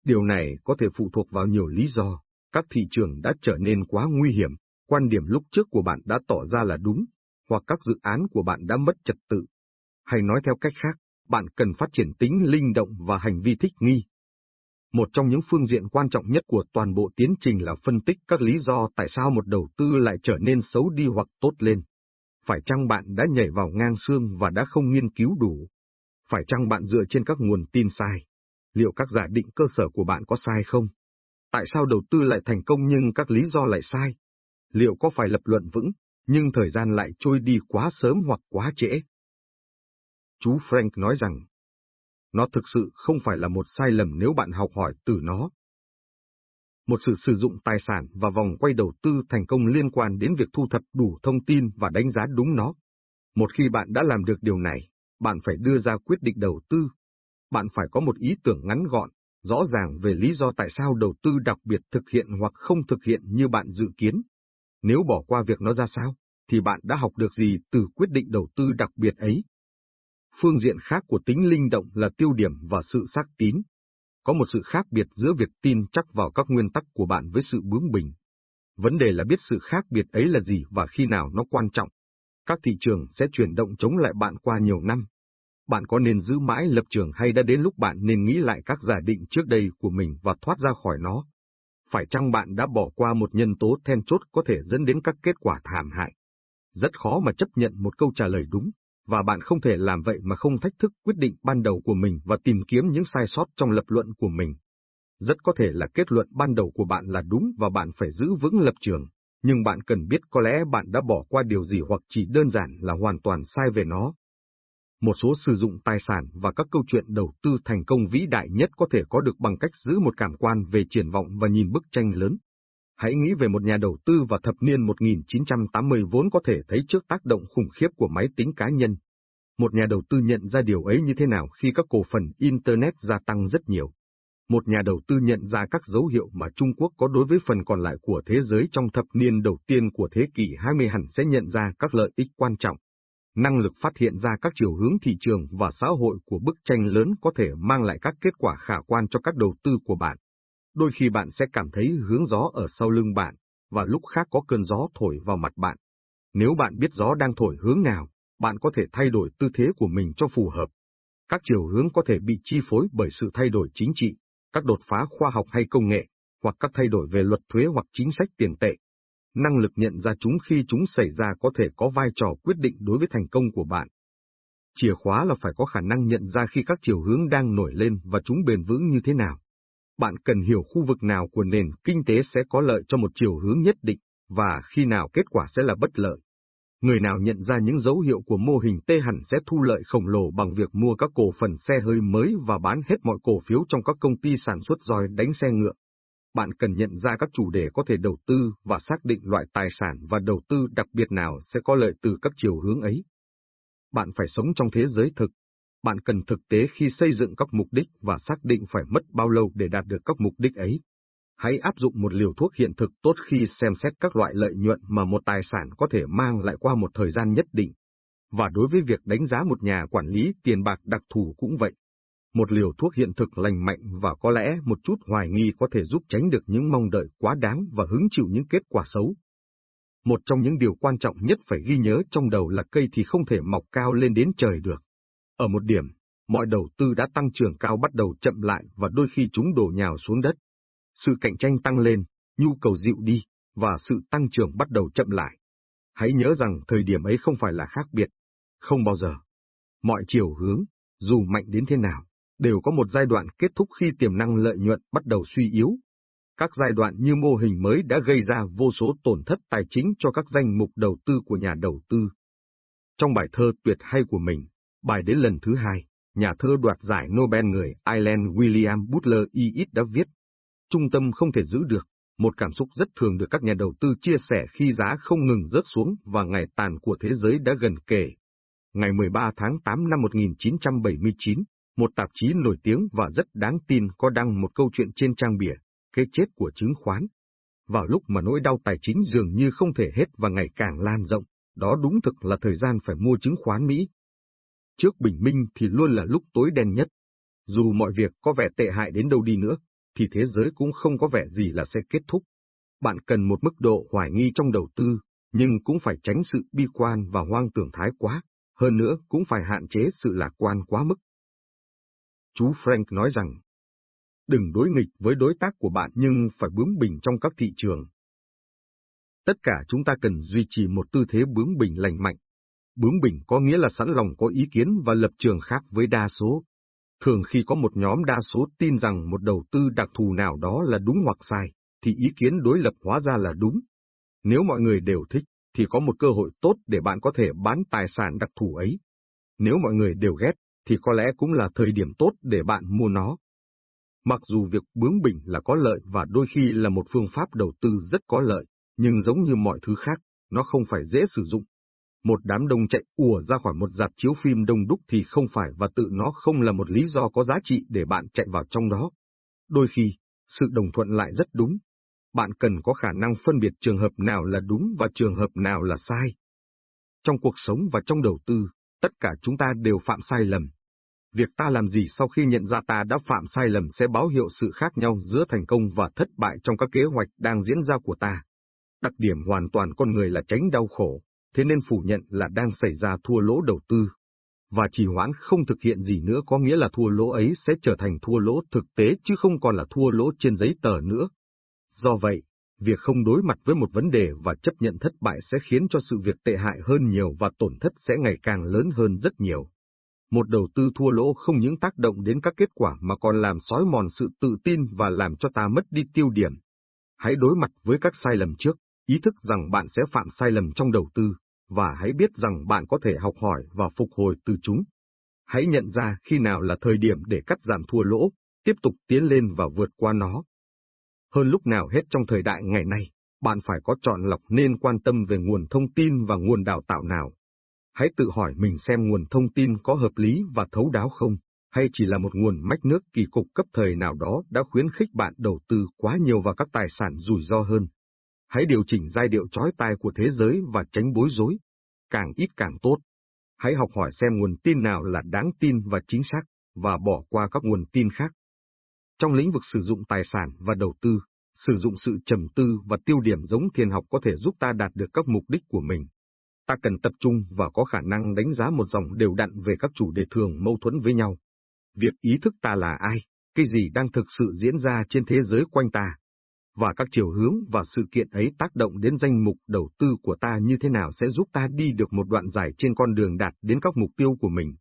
Điều này có thể phụ thuộc vào nhiều lý do, các thị trường đã trở nên quá nguy hiểm, quan điểm lúc trước của bạn đã tỏ ra là đúng, hoặc các dự án của bạn đã mất trật tự. Hay nói theo cách khác, bạn cần phát triển tính linh động và hành vi thích nghi, một trong những phương diện quan trọng nhất của toàn bộ tiến trình là phân tích các lý do tại sao một đầu tư lại trở nên xấu đi hoặc tốt lên. Phải chăng bạn đã nhảy vào ngang xương và đã không nghiên cứu đủ? Phải chăng bạn dựa trên các nguồn tin sai? Liệu các giả định cơ sở của bạn có sai không? Tại sao đầu tư lại thành công nhưng các lý do lại sai? Liệu có phải lập luận vững, nhưng thời gian lại trôi đi quá sớm hoặc quá trễ? Chú Frank nói rằng, nó thực sự không phải là một sai lầm nếu bạn học hỏi từ nó. Một sự sử dụng tài sản và vòng quay đầu tư thành công liên quan đến việc thu thập đủ thông tin và đánh giá đúng nó. Một khi bạn đã làm được điều này, bạn phải đưa ra quyết định đầu tư. Bạn phải có một ý tưởng ngắn gọn, rõ ràng về lý do tại sao đầu tư đặc biệt thực hiện hoặc không thực hiện như bạn dự kiến. Nếu bỏ qua việc nó ra sao, thì bạn đã học được gì từ quyết định đầu tư đặc biệt ấy? Phương diện khác của tính linh động là tiêu điểm và sự xác tín. Có một sự khác biệt giữa việc tin chắc vào các nguyên tắc của bạn với sự bướng bỉnh. Vấn đề là biết sự khác biệt ấy là gì và khi nào nó quan trọng. Các thị trường sẽ chuyển động chống lại bạn qua nhiều năm. Bạn có nên giữ mãi lập trường hay đã đến lúc bạn nên nghĩ lại các giả định trước đây của mình và thoát ra khỏi nó? Phải chăng bạn đã bỏ qua một nhân tố then chốt có thể dẫn đến các kết quả thảm hại? Rất khó mà chấp nhận một câu trả lời đúng, và bạn không thể làm vậy mà không thách thức quyết định ban đầu của mình và tìm kiếm những sai sót trong lập luận của mình. Rất có thể là kết luận ban đầu của bạn là đúng và bạn phải giữ vững lập trường, nhưng bạn cần biết có lẽ bạn đã bỏ qua điều gì hoặc chỉ đơn giản là hoàn toàn sai về nó. Một số sử dụng tài sản và các câu chuyện đầu tư thành công vĩ đại nhất có thể có được bằng cách giữ một cảm quan về triển vọng và nhìn bức tranh lớn. Hãy nghĩ về một nhà đầu tư vào thập niên 1980 vốn có thể thấy trước tác động khủng khiếp của máy tính cá nhân. Một nhà đầu tư nhận ra điều ấy như thế nào khi các cổ phần Internet gia tăng rất nhiều. Một nhà đầu tư nhận ra các dấu hiệu mà Trung Quốc có đối với phần còn lại của thế giới trong thập niên đầu tiên của thế kỷ 20 hẳn sẽ nhận ra các lợi ích quan trọng. Năng lực phát hiện ra các chiều hướng thị trường và xã hội của bức tranh lớn có thể mang lại các kết quả khả quan cho các đầu tư của bạn. Đôi khi bạn sẽ cảm thấy hướng gió ở sau lưng bạn, và lúc khác có cơn gió thổi vào mặt bạn. Nếu bạn biết gió đang thổi hướng nào, bạn có thể thay đổi tư thế của mình cho phù hợp. Các chiều hướng có thể bị chi phối bởi sự thay đổi chính trị, các đột phá khoa học hay công nghệ, hoặc các thay đổi về luật thuế hoặc chính sách tiền tệ. Năng lực nhận ra chúng khi chúng xảy ra có thể có vai trò quyết định đối với thành công của bạn. Chìa khóa là phải có khả năng nhận ra khi các chiều hướng đang nổi lên và chúng bền vững như thế nào. Bạn cần hiểu khu vực nào của nền kinh tế sẽ có lợi cho một chiều hướng nhất định, và khi nào kết quả sẽ là bất lợi. Người nào nhận ra những dấu hiệu của mô hình T hẳn sẽ thu lợi khổng lồ bằng việc mua các cổ phần xe hơi mới và bán hết mọi cổ phiếu trong các công ty sản xuất roi đánh xe ngựa. Bạn cần nhận ra các chủ đề có thể đầu tư và xác định loại tài sản và đầu tư đặc biệt nào sẽ có lợi từ các chiều hướng ấy. Bạn phải sống trong thế giới thực. Bạn cần thực tế khi xây dựng các mục đích và xác định phải mất bao lâu để đạt được các mục đích ấy. Hãy áp dụng một liều thuốc hiện thực tốt khi xem xét các loại lợi nhuận mà một tài sản có thể mang lại qua một thời gian nhất định. Và đối với việc đánh giá một nhà quản lý tiền bạc đặc thù cũng vậy. Một liều thuốc hiện thực lành mạnh và có lẽ một chút hoài nghi có thể giúp tránh được những mong đợi quá đáng và hứng chịu những kết quả xấu. Một trong những điều quan trọng nhất phải ghi nhớ trong đầu là cây thì không thể mọc cao lên đến trời được. Ở một điểm, mọi đầu tư đã tăng trưởng cao bắt đầu chậm lại và đôi khi chúng đổ nhào xuống đất. Sự cạnh tranh tăng lên, nhu cầu dịu đi, và sự tăng trưởng bắt đầu chậm lại. Hãy nhớ rằng thời điểm ấy không phải là khác biệt. Không bao giờ. Mọi chiều hướng, dù mạnh đến thế nào, đều có một giai đoạn kết thúc khi tiềm năng lợi nhuận bắt đầu suy yếu. Các giai đoạn như mô hình mới đã gây ra vô số tổn thất tài chính cho các danh mục đầu tư của nhà đầu tư. Trong bài thơ tuyệt hay của mình, bài đến lần thứ hai, nhà thơ đoạt giải Nobel người Ireland William Butler Yeats đã viết, Trung tâm không thể giữ được, một cảm xúc rất thường được các nhà đầu tư chia sẻ khi giá không ngừng rớt xuống và ngày tàn của thế giới đã gần kề. Ngày 13 tháng 8 năm 1979, một tạp chí nổi tiếng và rất đáng tin có đăng một câu chuyện trên trang bìa, cái chết của chứng khoán. Vào lúc mà nỗi đau tài chính dường như không thể hết và ngày càng lan rộng, đó đúng thực là thời gian phải mua chứng khoán Mỹ. Trước bình minh thì luôn là lúc tối đen nhất. Dù mọi việc có vẻ tệ hại đến đâu đi nữa, thì thế giới cũng không có vẻ gì là sẽ kết thúc. Bạn cần một mức độ hoài nghi trong đầu tư, nhưng cũng phải tránh sự bi quan và hoang tưởng thái quá, hơn nữa cũng phải hạn chế sự lạc quan quá mức. Chú Frank nói rằng, đừng đối nghịch với đối tác của bạn nhưng phải bướng bỉnh trong các thị trường. Tất cả chúng ta cần duy trì một tư thế bướng bỉnh lành mạnh. Bướng bỉnh có nghĩa là sẵn lòng có ý kiến và lập trường khác với đa số. Thường khi có một nhóm đa số tin rằng một đầu tư đặc thù nào đó là đúng hoặc sai, thì ý kiến đối lập hóa ra là đúng. Nếu mọi người đều thích, thì có một cơ hội tốt để bạn có thể bán tài sản đặc thù ấy. Nếu mọi người đều ghét, thì có lẽ cũng là thời điểm tốt để bạn mua nó. Mặc dù việc bướng bỉnh là có lợi và đôi khi là một phương pháp đầu tư rất có lợi, nhưng giống như mọi thứ khác, nó không phải dễ sử dụng. Một đám đông chạy ùa ra khỏi một dạp chiếu phim đông đúc thì không phải và tự nó không là một lý do có giá trị để bạn chạy vào trong đó. Đôi khi, sự đồng thuận lại rất đúng. Bạn cần có khả năng phân biệt trường hợp nào là đúng và trường hợp nào là sai. Trong cuộc sống và trong đầu tư, tất cả chúng ta đều phạm sai lầm, Việc ta làm gì sau khi nhận ra ta đã phạm sai lầm sẽ báo hiệu sự khác nhau giữa thành công và thất bại trong các kế hoạch đang diễn ra của ta. Đặc điểm hoàn toàn con người là tránh đau khổ, thế nên phủ nhận là đang xảy ra thua lỗ đầu tư. Và trì hoãn không thực hiện gì nữa có nghĩa là thua lỗ ấy sẽ trở thành thua lỗ thực tế chứ không còn là thua lỗ trên giấy tờ nữa. Do vậy, việc không đối mặt với một vấn đề và chấp nhận thất bại sẽ khiến cho sự việc tệ hại hơn nhiều và tổn thất sẽ ngày càng lớn hơn rất nhiều. Một đầu tư thua lỗ không những tác động đến các kết quả mà còn làm xói mòn sự tự tin và làm cho ta mất đi tiêu điểm. Hãy đối mặt với các sai lầm trước, ý thức rằng bạn sẽ phạm sai lầm trong đầu tư, và hãy biết rằng bạn có thể học hỏi và phục hồi từ chúng. Hãy nhận ra khi nào là thời điểm để cắt giảm thua lỗ, tiếp tục tiến lên và vượt qua nó. Hơn lúc nào hết trong thời đại ngày nay, bạn phải có chọn lọc nên quan tâm về nguồn thông tin và nguồn đào tạo nào hãy tự hỏi mình xem nguồn thông tin có hợp lý và thấu đáo không, hay chỉ là một nguồn mách nước kỳ cục cấp thời nào đó đã khuyến khích bạn đầu tư quá nhiều vào các tài sản rủi ro hơn. Hãy điều chỉnh giai điệu trói tai của thế giới và tránh bối rối. Càng ít càng tốt. hãy học hỏi xem nguồn tin nào là đáng tin và chính xác, và bỏ qua các nguồn tin khác. Trong lĩnh vực sử dụng tài sản và đầu tư, sử dụng sự trầm tư và tiêu điểm giống thiền học có thể giúp ta đạt được các mục đích của mình. Ta cần tập trung và có khả năng đánh giá một dòng đều đặn về các chủ đề thường mâu thuẫn với nhau. Việc ý thức ta là ai, cái gì đang thực sự diễn ra trên thế giới quanh ta, và các chiều hướng và sự kiện ấy tác động đến danh mục đầu tư của ta như thế nào sẽ giúp ta đi được một đoạn dài trên con đường đạt đến các mục tiêu của mình.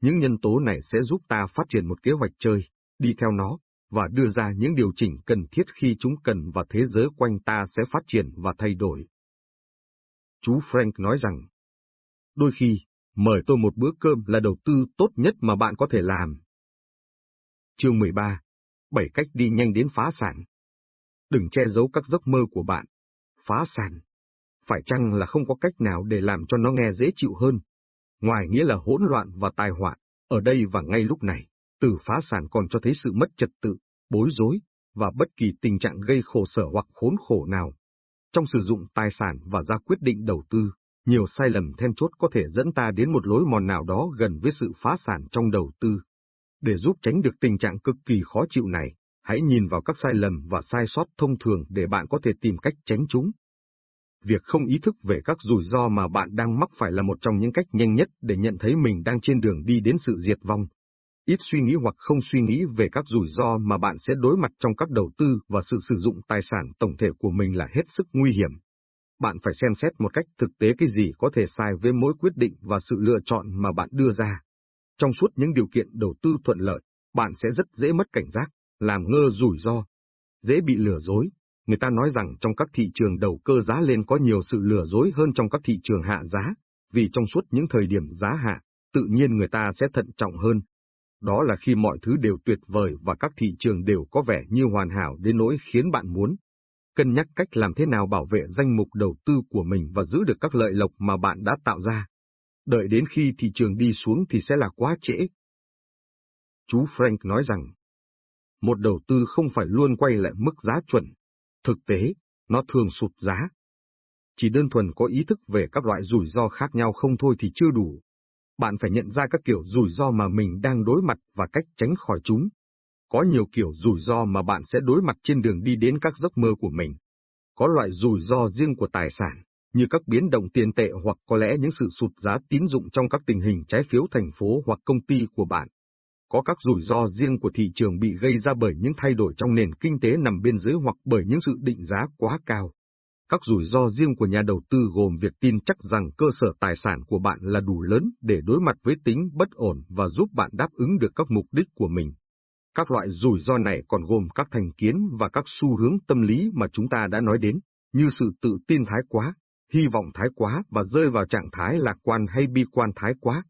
Những nhân tố này sẽ giúp ta phát triển một kế hoạch chơi, đi theo nó, và đưa ra những điều chỉnh cần thiết khi chúng cần và thế giới quanh ta sẽ phát triển và thay đổi. Chú Frank nói rằng, đôi khi, mời tôi một bữa cơm là đầu tư tốt nhất mà bạn có thể làm. Chương 13. 7 cách đi nhanh đến phá sản. Đừng che giấu các giấc mơ của bạn. Phá sản. Phải chăng là không có cách nào để làm cho nó nghe dễ chịu hơn? Ngoài nghĩa là hỗn loạn và tai họa, ở đây và ngay lúc này, từ phá sản còn cho thấy sự mất trật tự, bối rối, và bất kỳ tình trạng gây khổ sở hoặc khốn khổ nào. Trong sử dụng tài sản và ra quyết định đầu tư, nhiều sai lầm then chốt có thể dẫn ta đến một lối mòn nào đó gần với sự phá sản trong đầu tư. Để giúp tránh được tình trạng cực kỳ khó chịu này, hãy nhìn vào các sai lầm và sai sót thông thường để bạn có thể tìm cách tránh chúng. Việc không ý thức về các rủi ro mà bạn đang mắc phải là một trong những cách nhanh nhất để nhận thấy mình đang trên đường đi đến sự diệt vong. Ít suy nghĩ hoặc không suy nghĩ về các rủi ro mà bạn sẽ đối mặt trong các đầu tư và sự sử dụng tài sản tổng thể của mình là hết sức nguy hiểm. Bạn phải xem xét một cách thực tế cái gì có thể sai với mỗi quyết định và sự lựa chọn mà bạn đưa ra. Trong suốt những điều kiện đầu tư thuận lợi, bạn sẽ rất dễ mất cảnh giác, làm ngơ rủi ro, dễ bị lừa dối. Người ta nói rằng trong các thị trường đầu cơ giá lên có nhiều sự lừa dối hơn trong các thị trường hạ giá, vì trong suốt những thời điểm giá hạ, tự nhiên người ta sẽ thận trọng hơn. Đó là khi mọi thứ đều tuyệt vời và các thị trường đều có vẻ như hoàn hảo đến nỗi khiến bạn muốn. Cân nhắc cách làm thế nào bảo vệ danh mục đầu tư của mình và giữ được các lợi lộc mà bạn đã tạo ra. Đợi đến khi thị trường đi xuống thì sẽ là quá trễ. Chú Frank nói rằng, một đầu tư không phải luôn quay lại mức giá chuẩn. Thực tế, nó thường sụt giá. Chỉ đơn thuần có ý thức về các loại rủi ro khác nhau không thôi thì chưa đủ. Bạn phải nhận ra các kiểu rủi ro mà mình đang đối mặt và cách tránh khỏi chúng. Có nhiều kiểu rủi ro mà bạn sẽ đối mặt trên đường đi đến các giấc mơ của mình. Có loại rủi ro riêng của tài sản, như các biến động tiền tệ hoặc có lẽ những sự sụt giá tín dụng trong các tình hình trái phiếu thành phố hoặc công ty của bạn có các rủi ro riêng của thị trường bị gây ra bởi những thay đổi trong nền kinh tế nằm bên dưới hoặc bởi những sự định giá quá cao. Các rủi ro riêng của nhà đầu tư gồm việc tin chắc rằng cơ sở tài sản của bạn là đủ lớn để đối mặt với tính bất ổn và giúp bạn đáp ứng được các mục đích của mình. Các loại rủi ro này còn gồm các thành kiến và các xu hướng tâm lý mà chúng ta đã nói đến, như sự tự tin thái quá, hy vọng thái quá và rơi vào trạng thái lạc quan hay bi quan thái quá,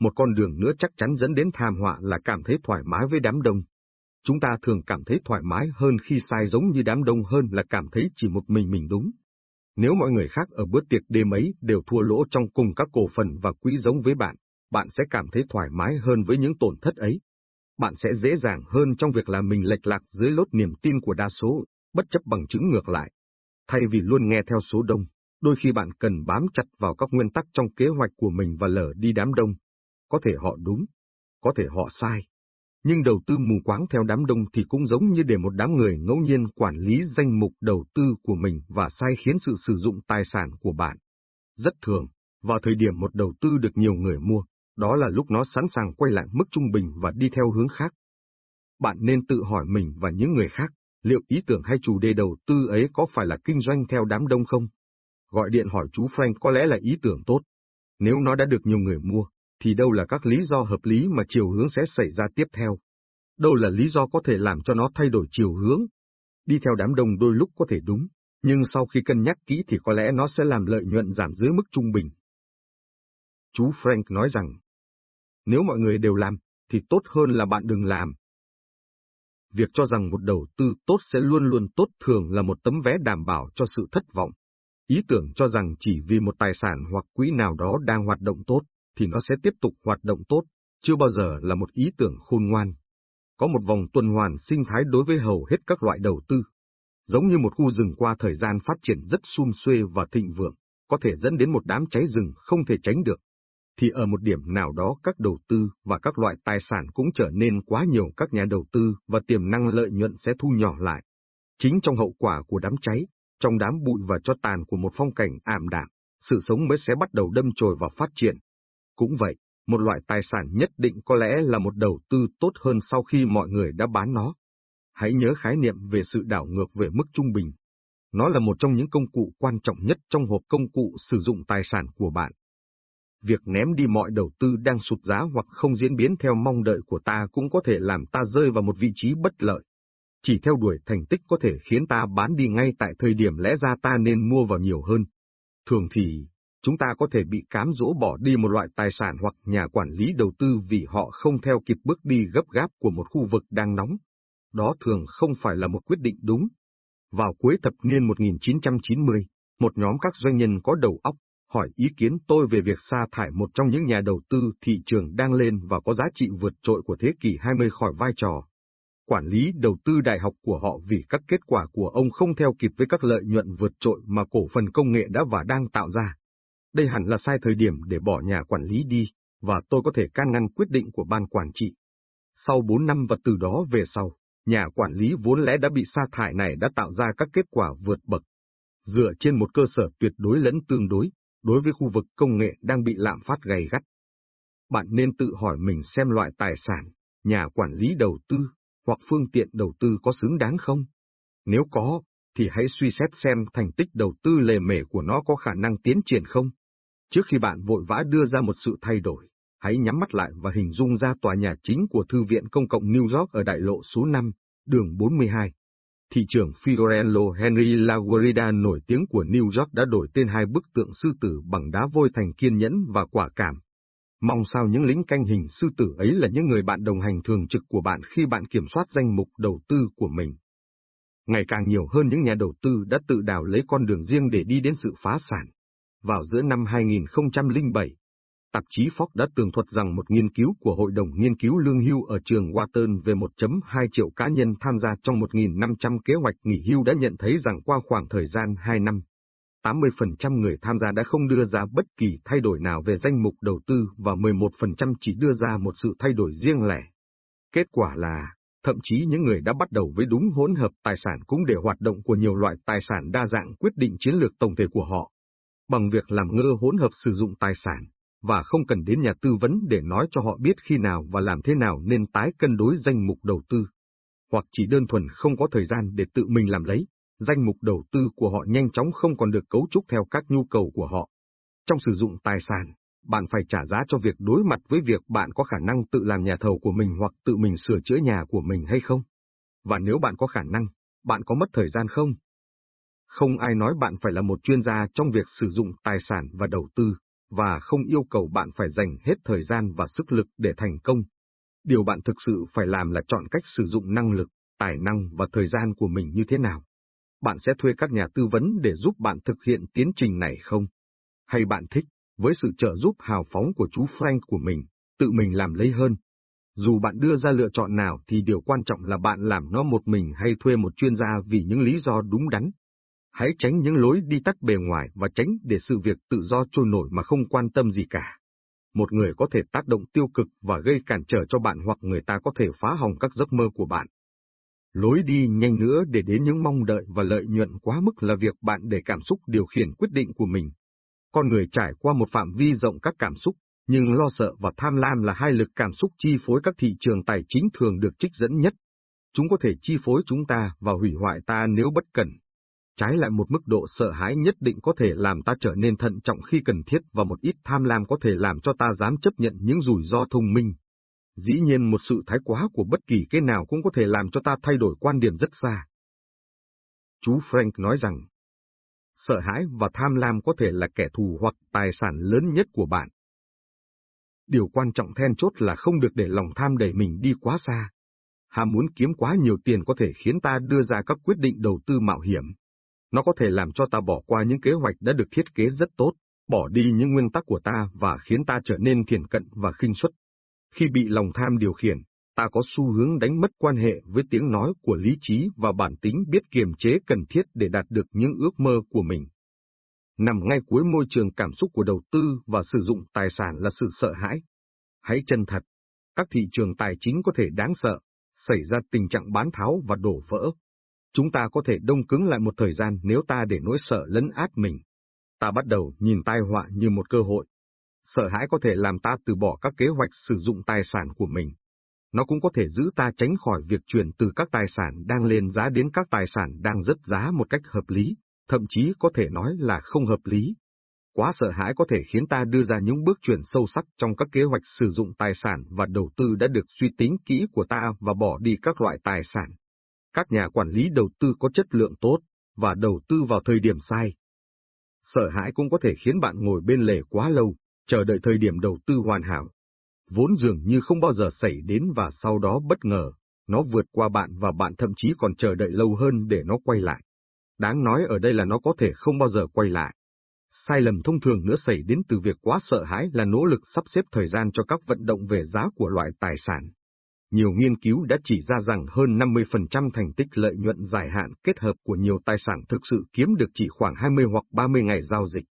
một con đường nữa chắc chắn dẫn đến thảm họa là cảm thấy thoải mái với đám đông. Chúng ta thường cảm thấy thoải mái hơn khi sai giống như đám đông hơn là cảm thấy chỉ một mình mình đúng. Nếu mọi người khác ở bữa tiệc đêm ấy đều thua lỗ trong cùng các cổ phần và quỹ giống với bạn, bạn sẽ cảm thấy thoải mái hơn với những tổn thất ấy. Bạn sẽ dễ dàng hơn trong việc làm mình lệch lạc dưới lốt niềm tin của đa số, bất chấp bằng chứng ngược lại. Thay vì luôn nghe theo số đông, đôi khi bạn cần bám chặt vào các nguyên tắc trong kế hoạch của mình và lờ đi đám đông, có thể họ đúng, có thể họ sai. Nhưng đầu tư mù quáng theo đám đông thì cũng giống như để một đám người ngẫu nhiên quản lý danh mục đầu tư của mình và sai khiến sự sử dụng tài sản của bạn. Rất thường, vào thời điểm một đầu tư được nhiều người mua, đó là lúc nó sẵn sàng quay lại mức trung bình và đi theo hướng khác. Bạn nên tự hỏi mình và những người khác, liệu ý tưởng hay chủ đề đầu tư ấy có phải là kinh doanh theo đám đông không? Gọi điện hỏi chú Frank có lẽ là ý tưởng tốt. Nếu nó đã được nhiều người mua, thì đâu là các lý do hợp lý mà chiều hướng sẽ xảy ra tiếp theo? Đâu là lý do có thể làm cho nó thay đổi chiều hướng? Đi theo đám đông đôi lúc có thể đúng, nhưng sau khi cân nhắc kỹ thì có lẽ nó sẽ làm lợi nhuận giảm dưới mức trung bình. Chú Frank nói rằng, nếu mọi người đều làm, thì tốt hơn là bạn đừng làm. Việc cho rằng một đầu tư tốt sẽ luôn luôn tốt thường là một tấm vé đảm bảo cho sự thất vọng. Ý tưởng cho rằng chỉ vì một tài sản hoặc quỹ nào đó đang hoạt động tốt, thì nó sẽ tiếp tục hoạt động tốt, chưa bao giờ là một ý tưởng khôn ngoan. Có một vòng tuần hoàn sinh thái đối với hầu hết các loại đầu tư. Giống như một khu rừng qua thời gian phát triển rất sum xuê và thịnh vượng, có thể dẫn đến một đám cháy rừng không thể tránh được. thì ở một điểm nào đó các đầu tư và các loại tài sản cũng trở nên quá nhiều các nhà đầu tư và tiềm năng lợi nhuận sẽ thu nhỏ lại. Chính trong hậu quả của đám cháy, trong đám bụi và cho tàn của một phong cảnh ảm đạm, sự sống mới sẽ bắt đầu đâm chồi và phát triển. Cũng vậy, một loại tài sản nhất định có lẽ là một đầu tư tốt hơn sau khi mọi người đã bán nó. Hãy nhớ khái niệm về sự đảo ngược về mức trung bình. Nó là một trong những công cụ quan trọng nhất trong hộp công cụ sử dụng tài sản của bạn. Việc ném đi mọi đầu tư đang sụt giá hoặc không diễn biến theo mong đợi của ta cũng có thể làm ta rơi vào một vị trí bất lợi. Chỉ theo đuổi thành tích có thể khiến ta bán đi ngay tại thời điểm lẽ ra ta nên mua vào nhiều hơn. Thường thì, chúng ta có thể bị cám dỗ bỏ đi một loại tài sản hoặc nhà quản lý đầu tư vì họ không theo kịp bước đi gấp gáp của một khu vực đang nóng. Đó thường không phải là một quyết định đúng. Vào cuối thập niên 1990, một nhóm các doanh nhân có đầu óc hỏi ý kiến tôi về việc sa thải một trong những nhà đầu tư thị trường đang lên và có giá trị vượt trội của thế kỷ 20 khỏi vai trò. Quản lý đầu tư đại học của họ vì các kết quả của ông không theo kịp với các lợi nhuận vượt trội mà cổ phần công nghệ đã và đang tạo ra. Đây hẳn là sai thời điểm để bỏ nhà quản lý đi, và tôi có thể can ngăn quyết định của ban quản trị. Sau 4 năm và từ đó về sau, nhà quản lý vốn lẽ đã bị sa thải này đã tạo ra các kết quả vượt bậc. Dựa trên một cơ sở tuyệt đối lẫn tương đối, đối với khu vực công nghệ đang bị lạm phát gay gắt. Bạn nên tự hỏi mình xem loại tài sản, nhà quản lý đầu tư, hoặc phương tiện đầu tư có xứng đáng không? Nếu có, thì hãy suy xét xem thành tích đầu tư lề mề của nó có khả năng tiến triển không. Trước khi bạn vội vã đưa ra một sự thay đổi, hãy nhắm mắt lại và hình dung ra tòa nhà chính của Thư viện Công cộng New York ở đại lộ số 5, đường 42. Thị trưởng Fiorello Henry Laguardia nổi tiếng của New York đã đổi tên hai bức tượng sư tử bằng đá vôi thành kiên nhẫn và quả cảm. Mong sao những lính canh hình sư tử ấy là những người bạn đồng hành thường trực của bạn khi bạn kiểm soát danh mục đầu tư của mình. Ngày càng nhiều hơn những nhà đầu tư đã tự đào lấy con đường riêng để đi đến sự phá sản. Vào giữa năm 2007, tạp chí Fox đã tường thuật rằng một nghiên cứu của Hội đồng Nghiên cứu Lương hưu ở trường Wharton về 1.2 triệu cá nhân tham gia trong 1.500 kế hoạch nghỉ hưu đã nhận thấy rằng qua khoảng thời gian 2 năm, 80% người tham gia đã không đưa ra bất kỳ thay đổi nào về danh mục đầu tư và 11% chỉ đưa ra một sự thay đổi riêng lẻ. Kết quả là, thậm chí những người đã bắt đầu với đúng hỗn hợp tài sản cũng để hoạt động của nhiều loại tài sản đa dạng quyết định chiến lược tổng thể của họ. Bằng việc làm ngơ hỗn hợp sử dụng tài sản, và không cần đến nhà tư vấn để nói cho họ biết khi nào và làm thế nào nên tái cân đối danh mục đầu tư. Hoặc chỉ đơn thuần không có thời gian để tự mình làm lấy, danh mục đầu tư của họ nhanh chóng không còn được cấu trúc theo các nhu cầu của họ. Trong sử dụng tài sản, bạn phải trả giá cho việc đối mặt với việc bạn có khả năng tự làm nhà thầu của mình hoặc tự mình sửa chữa nhà của mình hay không. Và nếu bạn có khả năng, bạn có mất thời gian không? Không ai nói bạn phải là một chuyên gia trong việc sử dụng tài sản và đầu tư, và không yêu cầu bạn phải dành hết thời gian và sức lực để thành công. Điều bạn thực sự phải làm là chọn cách sử dụng năng lực, tài năng và thời gian của mình như thế nào. Bạn sẽ thuê các nhà tư vấn để giúp bạn thực hiện tiến trình này không? Hay bạn thích, với sự trợ giúp hào phóng của chú Frank của mình, tự mình làm lấy hơn? Dù bạn đưa ra lựa chọn nào thì điều quan trọng là bạn làm nó một mình hay thuê một chuyên gia vì những lý do đúng đắn. Hãy tránh những lối đi tắt bề ngoài và tránh để sự việc tự do trôi nổi mà không quan tâm gì cả. Một người có thể tác động tiêu cực và gây cản trở cho bạn hoặc người ta có thể phá hỏng các giấc mơ của bạn. Lối đi nhanh nữa để đến những mong đợi và lợi nhuận quá mức là việc bạn để cảm xúc điều khiển quyết định của mình. Con người trải qua một phạm vi rộng các cảm xúc, nhưng lo sợ và tham lam là hai lực cảm xúc chi phối các thị trường tài chính thường được trích dẫn nhất. Chúng có thể chi phối chúng ta và hủy hoại ta nếu bất cẩn. Trái lại một mức độ sợ hãi nhất định có thể làm ta trở nên thận trọng khi cần thiết và một ít tham lam có thể làm cho ta dám chấp nhận những rủi ro thông minh. Dĩ nhiên một sự thái quá của bất kỳ cái nào cũng có thể làm cho ta thay đổi quan điểm rất xa. Chú Frank nói rằng, sợ hãi và tham lam có thể là kẻ thù hoặc tài sản lớn nhất của bạn. Điều quan trọng then chốt là không được để lòng tham đẩy mình đi quá xa. Ham muốn kiếm quá nhiều tiền có thể khiến ta đưa ra các quyết định đầu tư mạo hiểm. Nó có thể làm cho ta bỏ qua những kế hoạch đã được thiết kế rất tốt, bỏ đi những nguyên tắc của ta và khiến ta trở nên thiền cận và khinh suất. Khi bị lòng tham điều khiển, ta có xu hướng đánh mất quan hệ với tiếng nói của lý trí và bản tính biết kiềm chế cần thiết để đạt được những ước mơ của mình. nằm ngay cuối môi trường cảm xúc của đầu tư và sử dụng tài sản là sự sợ hãi. Hãy chân thật, các thị trường tài chính có thể đáng sợ, xảy ra tình trạng bán tháo và đổ vỡ. Chúng ta có thể đông cứng lại một thời gian nếu ta để nỗi sợ lấn át mình. Ta bắt đầu nhìn tai họa như một cơ hội. Sợ hãi có thể làm ta từ bỏ các kế hoạch sử dụng tài sản của mình. Nó cũng có thể giữ ta tránh khỏi việc chuyển từ các tài sản đang lên giá đến các tài sản đang rất giá một cách hợp lý, thậm chí có thể nói là không hợp lý. Quá sợ hãi có thể khiến ta đưa ra những bước chuyển sâu sắc trong các kế hoạch sử dụng tài sản và đầu tư đã được suy tính kỹ của ta và bỏ đi các loại tài sản. Các nhà quản lý đầu tư có chất lượng tốt và đầu tư vào thời điểm sai. Sợ hãi cũng có thể khiến bạn ngồi bên lề quá lâu, chờ đợi thời điểm đầu tư hoàn hảo. Vốn dường như không bao giờ xảy đến và sau đó bất ngờ, nó vượt qua bạn và bạn thậm chí còn chờ đợi lâu hơn để nó quay lại. Đáng nói ở đây là nó có thể không bao giờ quay lại. Sai lầm thông thường nữa xảy đến từ việc quá sợ hãi là nỗ lực sắp xếp thời gian cho các vận động về giá của loại tài sản. Nhiều nghiên cứu đã chỉ ra rằng hơn 50% thành tích lợi nhuận dài hạn kết hợp của nhiều tài sản thực sự kiếm được chỉ khoảng 20 hoặc 30 ngày giao dịch.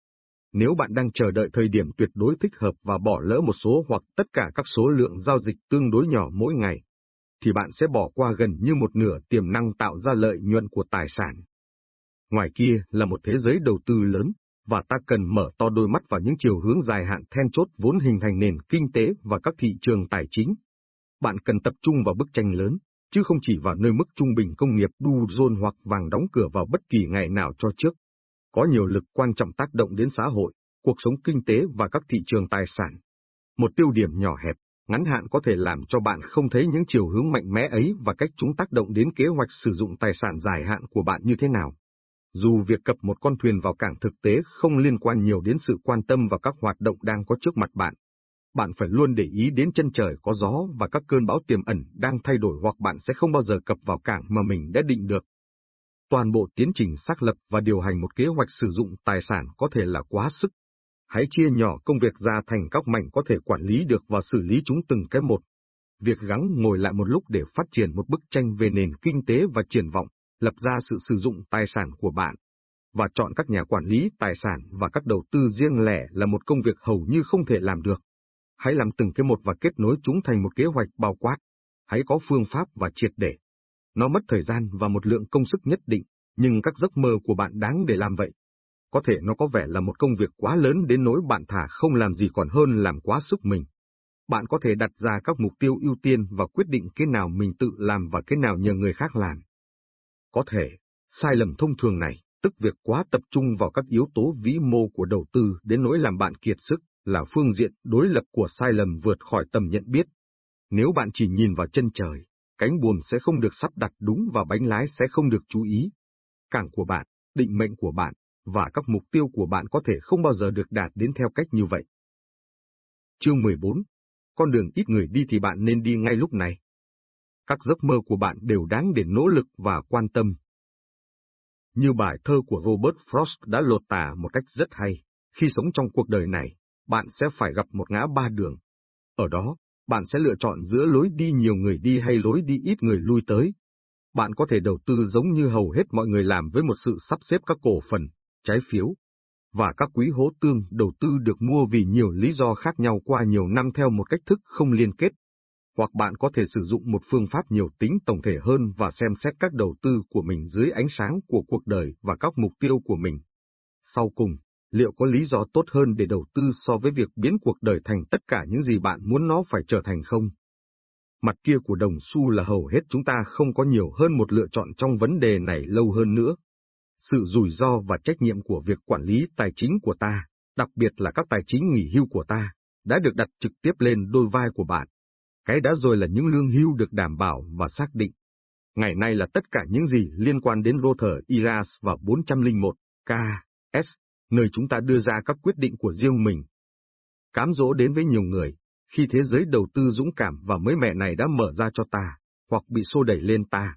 Nếu bạn đang chờ đợi thời điểm tuyệt đối thích hợp và bỏ lỡ một số hoặc tất cả các số lượng giao dịch tương đối nhỏ mỗi ngày, thì bạn sẽ bỏ qua gần như một nửa tiềm năng tạo ra lợi nhuận của tài sản. Ngoài kia là một thế giới đầu tư lớn, và ta cần mở to đôi mắt vào những chiều hướng dài hạn then chốt vốn hình thành nền kinh tế và các thị trường tài chính. Bạn cần tập trung vào bức tranh lớn, chứ không chỉ vào nơi mức trung bình công nghiệp đu Jones hoặc vàng đóng cửa vào bất kỳ ngày nào cho trước. Có nhiều lực quan trọng tác động đến xã hội, cuộc sống kinh tế và các thị trường tài sản. Một tiêu điểm nhỏ hẹp, ngắn hạn có thể làm cho bạn không thấy những chiều hướng mạnh mẽ ấy và cách chúng tác động đến kế hoạch sử dụng tài sản dài hạn của bạn như thế nào. Dù việc cập một con thuyền vào cảng thực tế không liên quan nhiều đến sự quan tâm và các hoạt động đang có trước mặt bạn, bạn phải luôn để ý đến chân trời có gió và các cơn bão tiềm ẩn đang thay đổi hoặc bạn sẽ không bao giờ cập vào cảng mà mình đã định được. Toàn bộ tiến trình xác lập và điều hành một kế hoạch sử dụng tài sản có thể là quá sức. Hãy chia nhỏ công việc ra thành các mảnh có thể quản lý được và xử lý chúng từng cái một. Việc gắng ngồi lại một lúc để phát triển một bức tranh về nền kinh tế và triển vọng, lập ra sự sử dụng tài sản của bạn, và chọn các nhà quản lý tài sản và các đầu tư riêng lẻ là một công việc hầu như không thể làm được. Hãy làm từng cái một và kết nối chúng thành một kế hoạch bao quát. Hãy có phương pháp và triệt để. Nó mất thời gian và một lượng công sức nhất định, nhưng các giấc mơ của bạn đáng để làm vậy. Có thể nó có vẻ là một công việc quá lớn đến nỗi bạn thả không làm gì còn hơn làm quá sức mình. Bạn có thể đặt ra các mục tiêu ưu tiên và quyết định cái nào mình tự làm và cái nào nhờ người khác làm. Có thể, sai lầm thông thường này, tức việc quá tập trung vào các yếu tố vĩ mô của đầu tư đến nỗi làm bạn kiệt sức, là phương diện đối lập của sai lầm vượt khỏi tầm nhận biết. Nếu bạn chỉ nhìn vào chân trời, cánh buồm sẽ không được sắp đặt đúng và bánh lái sẽ không được chú ý. Cảng của bạn, định mệnh của bạn, và các mục tiêu của bạn có thể không bao giờ được đạt đến theo cách như vậy. Chương 14 Con đường ít người đi thì bạn nên đi ngay lúc này. Các giấc mơ của bạn đều đáng để nỗ lực và quan tâm. Như bài thơ của Robert Frost đã lột tả một cách rất hay, khi sống trong cuộc đời này, bạn sẽ phải gặp một ngã ba đường. Ở đó, bạn sẽ lựa chọn giữa lối đi nhiều người đi hay lối đi ít người lui tới. Bạn có thể đầu tư giống như hầu hết mọi người làm với một sự sắp xếp các cổ phần, trái phiếu, và các quý hố tương đầu tư được mua vì nhiều lý do khác nhau qua nhiều năm theo một cách thức không liên kết. Hoặc bạn có thể sử dụng một phương pháp nhiều tính tổng thể hơn và xem xét các đầu tư của mình dưới ánh sáng của cuộc đời và các mục tiêu của mình. Sau cùng, liệu có lý do tốt hơn để đầu tư so với việc biến cuộc đời thành tất cả những gì bạn muốn nó phải trở thành không? Mặt kia của đồng xu là hầu hết chúng ta không có nhiều hơn một lựa chọn trong vấn đề này lâu hơn nữa. Sự rủi ro và trách nhiệm của việc quản lý tài chính của ta, đặc biệt là các tài chính nghỉ hưu của ta, đã được đặt trực tiếp lên đôi vai của bạn. Cái đã rồi là những lương hưu được đảm bảo và xác định. Ngày nay là tất cả những gì liên quan đến Rother Iras và 401 K, S, nơi chúng ta đưa ra các quyết định của riêng mình. Cám dỗ đến với nhiều người, khi thế giới đầu tư dũng cảm và mới mẻ này đã mở ra cho ta, hoặc bị xô đẩy lên ta,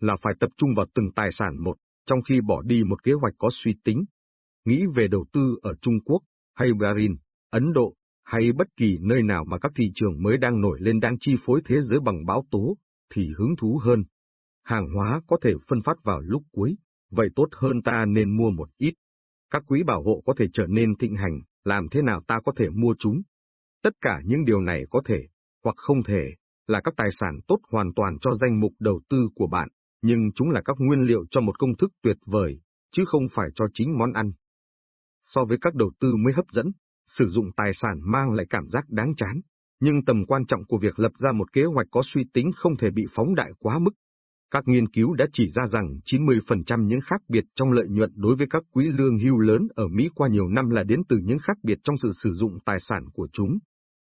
là phải tập trung vào từng tài sản một, trong khi bỏ đi một kế hoạch có suy tính. Nghĩ về đầu tư ở Trung Quốc, hay Berlin, Ấn Độ, hay bất kỳ nơi nào mà các thị trường mới đang nổi lên đang chi phối thế giới bằng báo tố, thì hứng thú hơn. Hàng hóa có thể phân phát vào lúc cuối, vậy tốt hơn ta nên mua một ít các quỹ bảo hộ có thể trở nên thịnh hành, làm thế nào ta có thể mua chúng? Tất cả những điều này có thể, hoặc không thể, là các tài sản tốt hoàn toàn cho danh mục đầu tư của bạn, nhưng chúng là các nguyên liệu cho một công thức tuyệt vời, chứ không phải cho chính món ăn. So với các đầu tư mới hấp dẫn, sử dụng tài sản mang lại cảm giác đáng chán, nhưng tầm quan trọng của việc lập ra một kế hoạch có suy tính không thể bị phóng đại quá mức. Các nghiên cứu đã chỉ ra rằng 90% những khác biệt trong lợi nhuận đối với các quỹ lương hưu lớn ở Mỹ qua nhiều năm là đến từ những khác biệt trong sự sử dụng tài sản của chúng.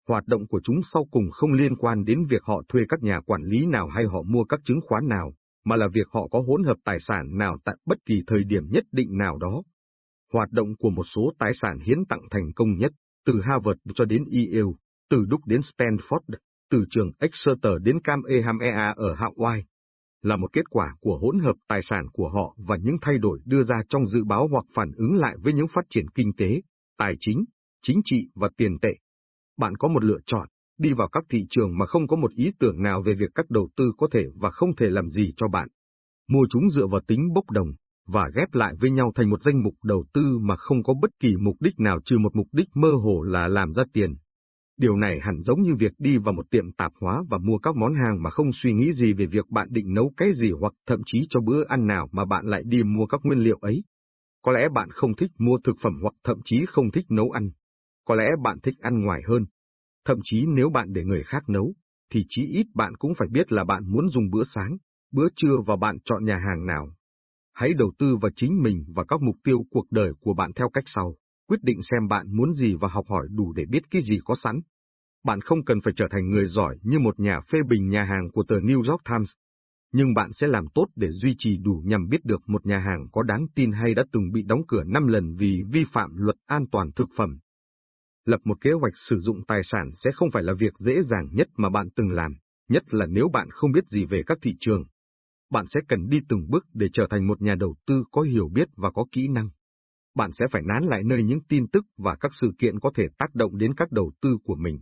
Hoạt động của chúng sau cùng không liên quan đến việc họ thuê các nhà quản lý nào hay họ mua các chứng khoán nào, mà là việc họ có hỗn hợp tài sản nào tại bất kỳ thời điểm nhất định nào đó. Hoạt động của một số tài sản hiến tặng thành công nhất, từ Harvard cho đến Yale, từ Đúc đến Stanford, từ trường Exeter đến Cam Kamehameha ở Hawaii, là một kết quả của hỗn hợp tài sản của họ và những thay đổi đưa ra trong dự báo hoặc phản ứng lại với những phát triển kinh tế, tài chính, chính trị và tiền tệ. Bạn có một lựa chọn, đi vào các thị trường mà không có một ý tưởng nào về việc các đầu tư có thể và không thể làm gì cho bạn. Mua chúng dựa vào tính bốc đồng, và ghép lại với nhau thành một danh mục đầu tư mà không có bất kỳ mục đích nào trừ một mục đích mơ hồ là làm ra tiền. Điều này hẳn giống như việc đi vào một tiệm tạp hóa và mua các món hàng mà không suy nghĩ gì về việc bạn định nấu cái gì hoặc thậm chí cho bữa ăn nào mà bạn lại đi mua các nguyên liệu ấy. Có lẽ bạn không thích mua thực phẩm hoặc thậm chí không thích nấu ăn. Có lẽ bạn thích ăn ngoài hơn. Thậm chí nếu bạn để người khác nấu, thì chí ít bạn cũng phải biết là bạn muốn dùng bữa sáng, bữa trưa và bạn chọn nhà hàng nào. Hãy đầu tư vào chính mình và các mục tiêu cuộc đời của bạn theo cách sau quyết định xem bạn muốn gì và học hỏi đủ để biết cái gì có sẵn. Bạn không cần phải trở thành người giỏi như một nhà phê bình nhà hàng của tờ New York Times, nhưng bạn sẽ làm tốt để duy trì đủ nhằm biết được một nhà hàng có đáng tin hay đã từng bị đóng cửa 5 lần vì vi phạm luật an toàn thực phẩm. Lập một kế hoạch sử dụng tài sản sẽ không phải là việc dễ dàng nhất mà bạn từng làm, nhất là nếu bạn không biết gì về các thị trường. Bạn sẽ cần đi từng bước để trở thành một nhà đầu tư có hiểu biết và có kỹ năng bạn sẽ phải nán lại nơi những tin tức và các sự kiện có thể tác động đến các đầu tư của mình.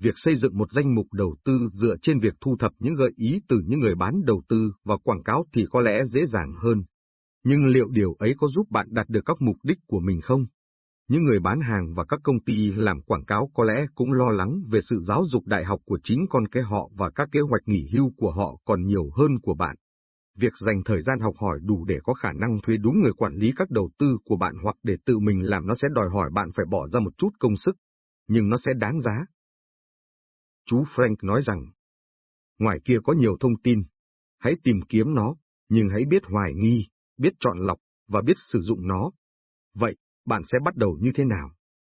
Việc xây dựng một danh mục đầu tư dựa trên việc thu thập những gợi ý từ những người bán đầu tư và quảng cáo thì có lẽ dễ dàng hơn. Nhưng liệu điều ấy có giúp bạn đạt được các mục đích của mình không? Những người bán hàng và các công ty làm quảng cáo có lẽ cũng lo lắng về sự giáo dục đại học của chính con cái họ và các kế hoạch nghỉ hưu của họ còn nhiều hơn của bạn. Việc dành thời gian học hỏi đủ để có khả năng thuê đúng người quản lý các đầu tư của bạn hoặc để tự mình làm nó sẽ đòi hỏi bạn phải bỏ ra một chút công sức, nhưng nó sẽ đáng giá. Chú Frank nói rằng, ngoài kia có nhiều thông tin, hãy tìm kiếm nó, nhưng hãy biết hoài nghi, biết chọn lọc và biết sử dụng nó. Vậy, bạn sẽ bắt đầu như thế nào?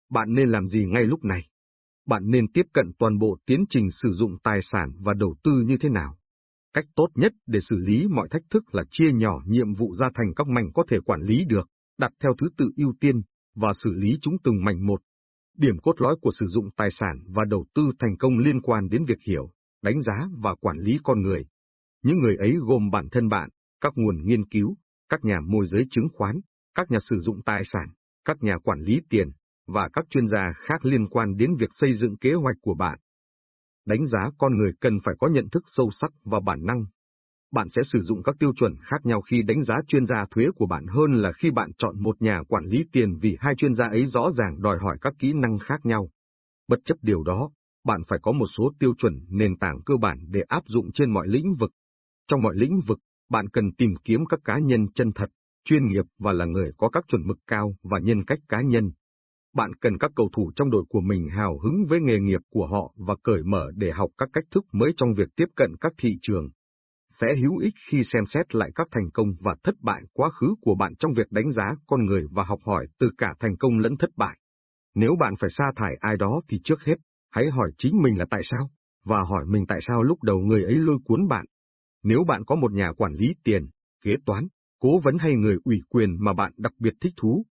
Bạn nên làm gì ngay lúc này? Bạn nên tiếp cận toàn bộ tiến trình sử dụng tài sản và đầu tư như thế nào? Cách tốt nhất để xử lý mọi thách thức là chia nhỏ nhiệm vụ ra thành các mảnh có thể quản lý được, đặt theo thứ tự ưu tiên, và xử lý chúng từng mảnh một. Điểm cốt lõi của sử dụng tài sản và đầu tư thành công liên quan đến việc hiểu, đánh giá và quản lý con người. Những người ấy gồm bản thân bạn, các nguồn nghiên cứu, các nhà môi giới chứng khoán, các nhà sử dụng tài sản, các nhà quản lý tiền, và các chuyên gia khác liên quan đến việc xây dựng kế hoạch của bạn đánh giá con người cần phải có nhận thức sâu sắc và bản năng. Bạn sẽ sử dụng các tiêu chuẩn khác nhau khi đánh giá chuyên gia thuế của bạn hơn là khi bạn chọn một nhà quản lý tiền vì hai chuyên gia ấy rõ ràng đòi hỏi các kỹ năng khác nhau. Bất chấp điều đó, bạn phải có một số tiêu chuẩn nền tảng cơ bản để áp dụng trên mọi lĩnh vực. Trong mọi lĩnh vực, bạn cần tìm kiếm các cá nhân chân thật, chuyên nghiệp và là người có các chuẩn mực cao và nhân cách cá nhân, bạn cần các cầu thủ trong đội của mình hào hứng với nghề nghiệp của họ và cởi mở để học các cách thức mới trong việc tiếp cận các thị trường. Sẽ hữu ích khi xem xét lại các thành công và thất bại quá khứ của bạn trong việc đánh giá con người và học hỏi từ cả thành công lẫn thất bại. Nếu bạn phải sa thải ai đó thì trước hết, hãy hỏi chính mình là tại sao, và hỏi mình tại sao lúc đầu người ấy lôi cuốn bạn. Nếu bạn có một nhà quản lý tiền, kế toán, cố vấn hay người ủy quyền mà bạn đặc biệt thích thú,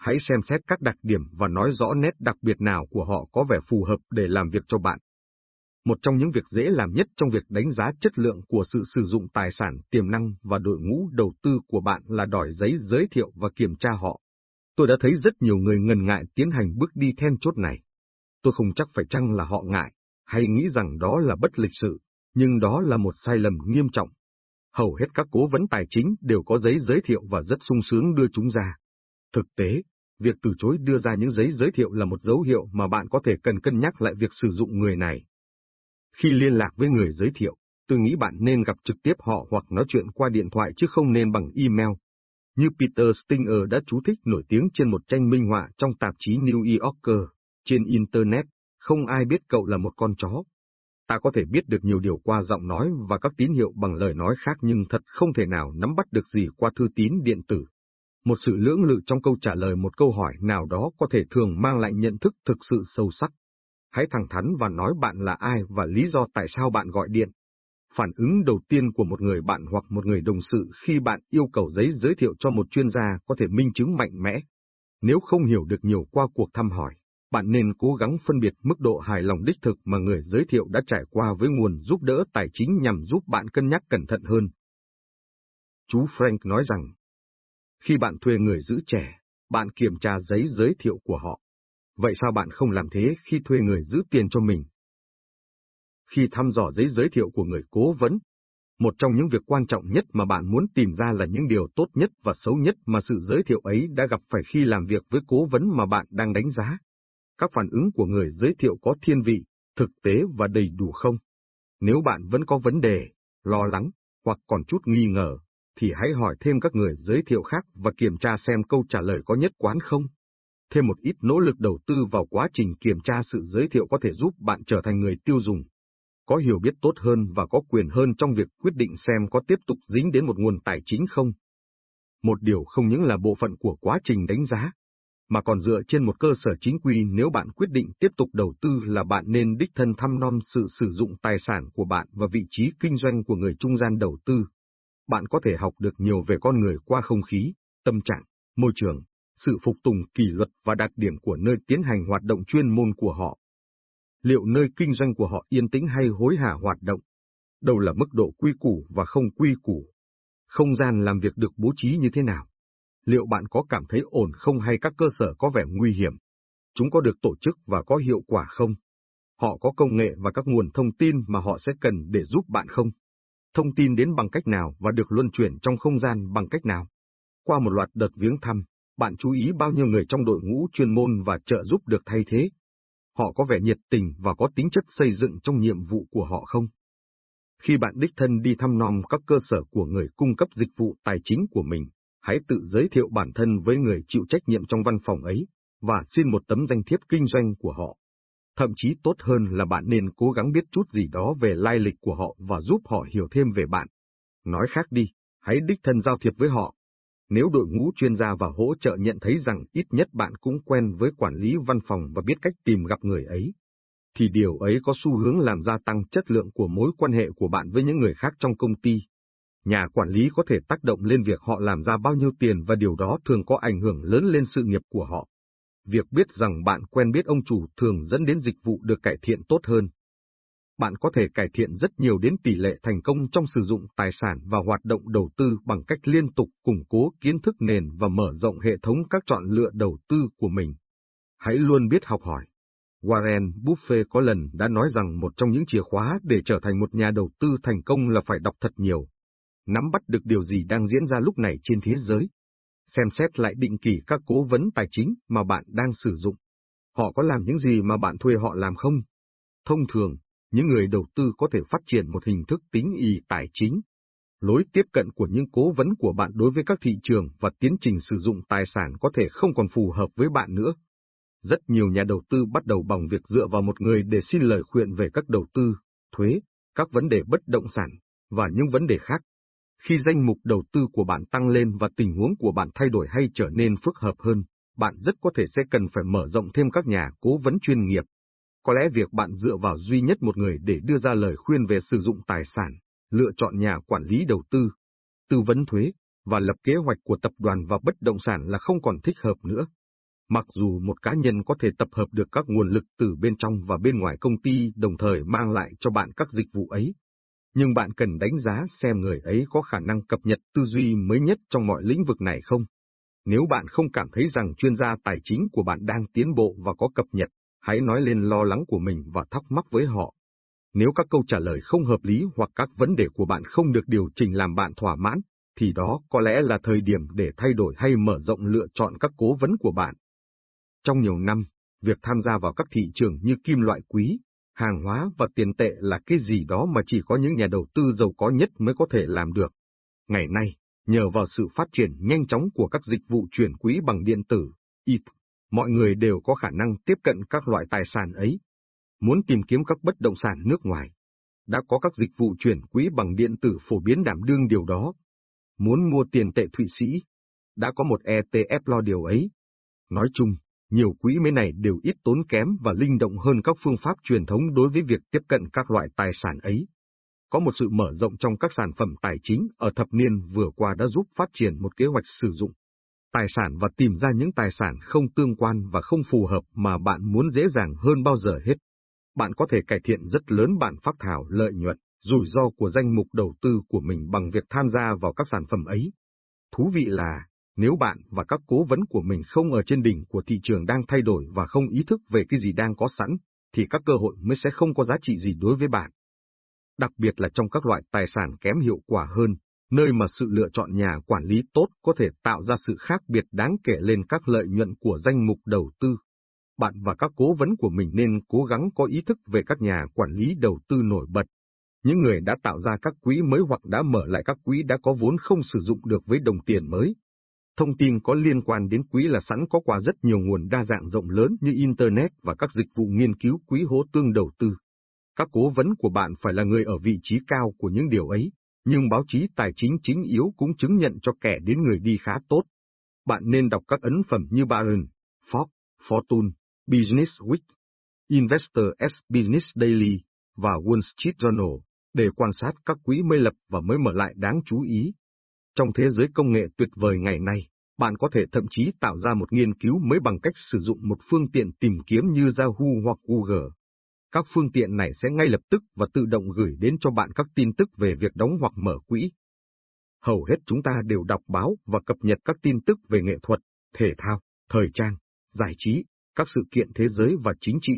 hãy xem xét các đặc điểm và nói rõ nét đặc biệt nào của họ có vẻ phù hợp để làm việc cho bạn. Một trong những việc dễ làm nhất trong việc đánh giá chất lượng của sự sử dụng tài sản tiềm năng và đội ngũ đầu tư của bạn là đòi giấy giới thiệu và kiểm tra họ. Tôi đã thấy rất nhiều người ngần ngại tiến hành bước đi then chốt này. Tôi không chắc phải chăng là họ ngại, hay nghĩ rằng đó là bất lịch sự, nhưng đó là một sai lầm nghiêm trọng. Hầu hết các cố vấn tài chính đều có giấy giới thiệu và rất sung sướng đưa chúng ra. Thực tế, việc từ chối đưa ra những giấy giới thiệu là một dấu hiệu mà bạn có thể cần cân nhắc lại việc sử dụng người này. Khi liên lạc với người giới thiệu, tôi nghĩ bạn nên gặp trực tiếp họ hoặc nói chuyện qua điện thoại chứ không nên bằng email. Như Peter Stinger đã chú thích nổi tiếng trên một tranh minh họa trong tạp chí New Yorker, trên Internet, không ai biết cậu là một con chó. Ta có thể biết được nhiều điều qua giọng nói và các tín hiệu bằng lời nói khác nhưng thật không thể nào nắm bắt được gì qua thư tín điện tử. Một sự lưỡng lự trong câu trả lời một câu hỏi nào đó có thể thường mang lại nhận thức thực sự sâu sắc. Hãy thẳng thắn và nói bạn là ai và lý do tại sao bạn gọi điện. Phản ứng đầu tiên của một người bạn hoặc một người đồng sự khi bạn yêu cầu giấy giới thiệu cho một chuyên gia có thể minh chứng mạnh mẽ. Nếu không hiểu được nhiều qua cuộc thăm hỏi, bạn nên cố gắng phân biệt mức độ hài lòng đích thực mà người giới thiệu đã trải qua với nguồn giúp đỡ tài chính nhằm giúp bạn cân nhắc cẩn thận hơn. Chú Frank nói rằng, khi bạn thuê người giữ trẻ, bạn kiểm tra giấy giới thiệu của họ. Vậy sao bạn không làm thế khi thuê người giữ tiền cho mình? Khi thăm dò giấy giới thiệu của người cố vấn, một trong những việc quan trọng nhất mà bạn muốn tìm ra là những điều tốt nhất và xấu nhất mà sự giới thiệu ấy đã gặp phải khi làm việc với cố vấn mà bạn đang đánh giá. Các phản ứng của người giới thiệu có thiên vị, thực tế và đầy đủ không? Nếu bạn vẫn có vấn đề, lo lắng, hoặc còn chút nghi ngờ, thì hãy hỏi thêm các người giới thiệu khác và kiểm tra xem câu trả lời có nhất quán không. Thêm một ít nỗ lực đầu tư vào quá trình kiểm tra sự giới thiệu có thể giúp bạn trở thành người tiêu dùng, có hiểu biết tốt hơn và có quyền hơn trong việc quyết định xem có tiếp tục dính đến một nguồn tài chính không. Một điều không những là bộ phận của quá trình đánh giá, mà còn dựa trên một cơ sở chính quy nếu bạn quyết định tiếp tục đầu tư là bạn nên đích thân thăm nom sự sử dụng tài sản của bạn và vị trí kinh doanh của người trung gian đầu tư. Bạn có thể học được nhiều về con người qua không khí, tâm trạng, môi trường, sự phục tùng kỷ luật và đặc điểm của nơi tiến hành hoạt động chuyên môn của họ. Liệu nơi kinh doanh của họ yên tĩnh hay hối hả hoạt động? Đâu là mức độ quy củ và không quy củ? Không gian làm việc được bố trí như thế nào? Liệu bạn có cảm thấy ổn không hay các cơ sở có vẻ nguy hiểm? Chúng có được tổ chức và có hiệu quả không? Họ có công nghệ và các nguồn thông tin mà họ sẽ cần để giúp bạn không? Thông tin đến bằng cách nào và được luân chuyển trong không gian bằng cách nào? Qua một loạt đợt viếng thăm, bạn chú ý bao nhiêu người trong đội ngũ chuyên môn và trợ giúp được thay thế? Họ có vẻ nhiệt tình và có tính chất xây dựng trong nhiệm vụ của họ không? Khi bạn đích thân đi thăm nom các cơ sở của người cung cấp dịch vụ tài chính của mình, hãy tự giới thiệu bản thân với người chịu trách nhiệm trong văn phòng ấy, và xin một tấm danh thiếp kinh doanh của họ. Thậm chí tốt hơn là bạn nên cố gắng biết chút gì đó về lai lịch của họ và giúp họ hiểu thêm về bạn. Nói khác đi, hãy đích thân giao thiệp với họ. Nếu đội ngũ chuyên gia và hỗ trợ nhận thấy rằng ít nhất bạn cũng quen với quản lý văn phòng và biết cách tìm gặp người ấy, thì điều ấy có xu hướng làm gia tăng chất lượng của mối quan hệ của bạn với những người khác trong công ty. Nhà quản lý có thể tác động lên việc họ làm ra bao nhiêu tiền và điều đó thường có ảnh hưởng lớn lên sự nghiệp của họ. Việc biết rằng bạn quen biết ông chủ thường dẫn đến dịch vụ được cải thiện tốt hơn. Bạn có thể cải thiện rất nhiều đến tỷ lệ thành công trong sử dụng tài sản và hoạt động đầu tư bằng cách liên tục củng cố kiến thức nền và mở rộng hệ thống các chọn lựa đầu tư của mình. Hãy luôn biết học hỏi. Warren Buffett có lần đã nói rằng một trong những chìa khóa để trở thành một nhà đầu tư thành công là phải đọc thật nhiều. Nắm bắt được điều gì đang diễn ra lúc này trên thế giới xem xét lại định kỳ các cố vấn tài chính mà bạn đang sử dụng. Họ có làm những gì mà bạn thuê họ làm không? Thông thường, những người đầu tư có thể phát triển một hình thức tính y tài chính. Lối tiếp cận của những cố vấn của bạn đối với các thị trường và tiến trình sử dụng tài sản có thể không còn phù hợp với bạn nữa. Rất nhiều nhà đầu tư bắt đầu bằng việc dựa vào một người để xin lời khuyên về các đầu tư, thuế, các vấn đề bất động sản, và những vấn đề khác. Khi danh mục đầu tư của bạn tăng lên và tình huống của bạn thay đổi hay trở nên phức hợp hơn, bạn rất có thể sẽ cần phải mở rộng thêm các nhà cố vấn chuyên nghiệp. Có lẽ việc bạn dựa vào duy nhất một người để đưa ra lời khuyên về sử dụng tài sản, lựa chọn nhà quản lý đầu tư, tư vấn thuế, và lập kế hoạch của tập đoàn và bất động sản là không còn thích hợp nữa. Mặc dù một cá nhân có thể tập hợp được các nguồn lực từ bên trong và bên ngoài công ty đồng thời mang lại cho bạn các dịch vụ ấy, nhưng bạn cần đánh giá xem người ấy có khả năng cập nhật tư duy mới nhất trong mọi lĩnh vực này không. Nếu bạn không cảm thấy rằng chuyên gia tài chính của bạn đang tiến bộ và có cập nhật, hãy nói lên lo lắng của mình và thắc mắc với họ. Nếu các câu trả lời không hợp lý hoặc các vấn đề của bạn không được điều chỉnh làm bạn thỏa mãn, thì đó có lẽ là thời điểm để thay đổi hay mở rộng lựa chọn các cố vấn của bạn. Trong nhiều năm, việc tham gia vào các thị trường như kim loại quý, hàng hóa và tiền tệ là cái gì đó mà chỉ có những nhà đầu tư giàu có nhất mới có thể làm được. Ngày nay, nhờ vào sự phát triển nhanh chóng của các dịch vụ chuyển quỹ bằng điện tử, ETH, mọi người đều có khả năng tiếp cận các loại tài sản ấy. Muốn tìm kiếm các bất động sản nước ngoài, đã có các dịch vụ chuyển quỹ bằng điện tử phổ biến đảm đương điều đó. Muốn mua tiền tệ Thụy Sĩ, đã có một ETF lo điều ấy. Nói chung, nhiều quỹ mới này đều ít tốn kém và linh động hơn các phương pháp truyền thống đối với việc tiếp cận các loại tài sản ấy. Có một sự mở rộng trong các sản phẩm tài chính ở thập niên vừa qua đã giúp phát triển một kế hoạch sử dụng tài sản và tìm ra những tài sản không tương quan và không phù hợp mà bạn muốn dễ dàng hơn bao giờ hết. Bạn có thể cải thiện rất lớn bản phát thảo lợi nhuận, rủi ro của danh mục đầu tư của mình bằng việc tham gia vào các sản phẩm ấy. Thú vị là, nếu bạn và các cố vấn của mình không ở trên đỉnh của thị trường đang thay đổi và không ý thức về cái gì đang có sẵn, thì các cơ hội mới sẽ không có giá trị gì đối với bạn. Đặc biệt là trong các loại tài sản kém hiệu quả hơn, nơi mà sự lựa chọn nhà quản lý tốt có thể tạo ra sự khác biệt đáng kể lên các lợi nhuận của danh mục đầu tư. Bạn và các cố vấn của mình nên cố gắng có ý thức về các nhà quản lý đầu tư nổi bật. Những người đã tạo ra các quỹ mới hoặc đã mở lại các quỹ đã có vốn không sử dụng được với đồng tiền mới. Thông tin có liên quan đến quỹ là sẵn có qua rất nhiều nguồn đa dạng rộng lớn như Internet và các dịch vụ nghiên cứu quỹ hỗ tương đầu tư. Các cố vấn của bạn phải là người ở vị trí cao của những điều ấy, nhưng báo chí tài chính chính yếu cũng chứng nhận cho kẻ đến người đi khá tốt. Bạn nên đọc các ấn phẩm như Barron, Forbes, Fortune, Business Week, Investor S Business Daily và Wall Street Journal để quan sát các quỹ mới lập và mới mở lại đáng chú ý. Trong thế giới công nghệ tuyệt vời ngày nay, bạn có thể thậm chí tạo ra một nghiên cứu mới bằng cách sử dụng một phương tiện tìm kiếm như Yahoo hoặc Google. Các phương tiện này sẽ ngay lập tức và tự động gửi đến cho bạn các tin tức về việc đóng hoặc mở quỹ. Hầu hết chúng ta đều đọc báo và cập nhật các tin tức về nghệ thuật, thể thao, thời trang, giải trí, các sự kiện thế giới và chính trị.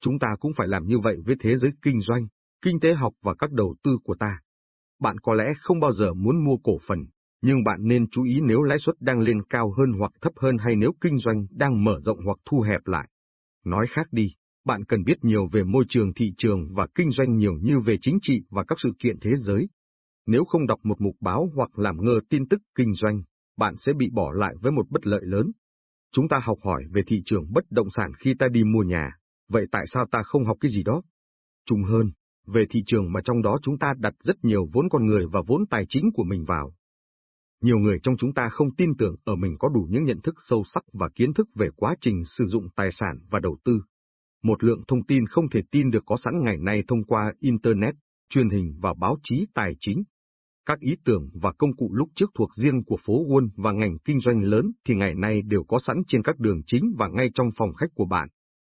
Chúng ta cũng phải làm như vậy với thế giới kinh doanh, kinh tế học và các đầu tư của ta. Bạn có lẽ không bao giờ muốn mua cổ phần, nhưng bạn nên chú ý nếu lãi suất đang lên cao hơn hoặc thấp hơn hay nếu kinh doanh đang mở rộng hoặc thu hẹp lại. Nói khác đi, bạn cần biết nhiều về môi trường thị trường và kinh doanh nhiều như về chính trị và các sự kiện thế giới. Nếu không đọc một mục báo hoặc làm ngơ tin tức kinh doanh, bạn sẽ bị bỏ lại với một bất lợi lớn. Chúng ta học hỏi về thị trường bất động sản khi ta đi mua nhà, vậy tại sao ta không học cái gì đó? Trùng hơn, về thị trường mà trong đó chúng ta đặt rất nhiều vốn con người và vốn tài chính của mình vào. Nhiều người trong chúng ta không tin tưởng ở mình có đủ những nhận thức sâu sắc và kiến thức về quá trình sử dụng tài sản và đầu tư. Một lượng thông tin không thể tin được có sẵn ngày nay thông qua Internet, truyền hình và báo chí tài chính. Các ý tưởng và công cụ lúc trước thuộc riêng của phố Wall và ngành kinh doanh lớn thì ngày nay đều có sẵn trên các đường chính và ngay trong phòng khách của bạn.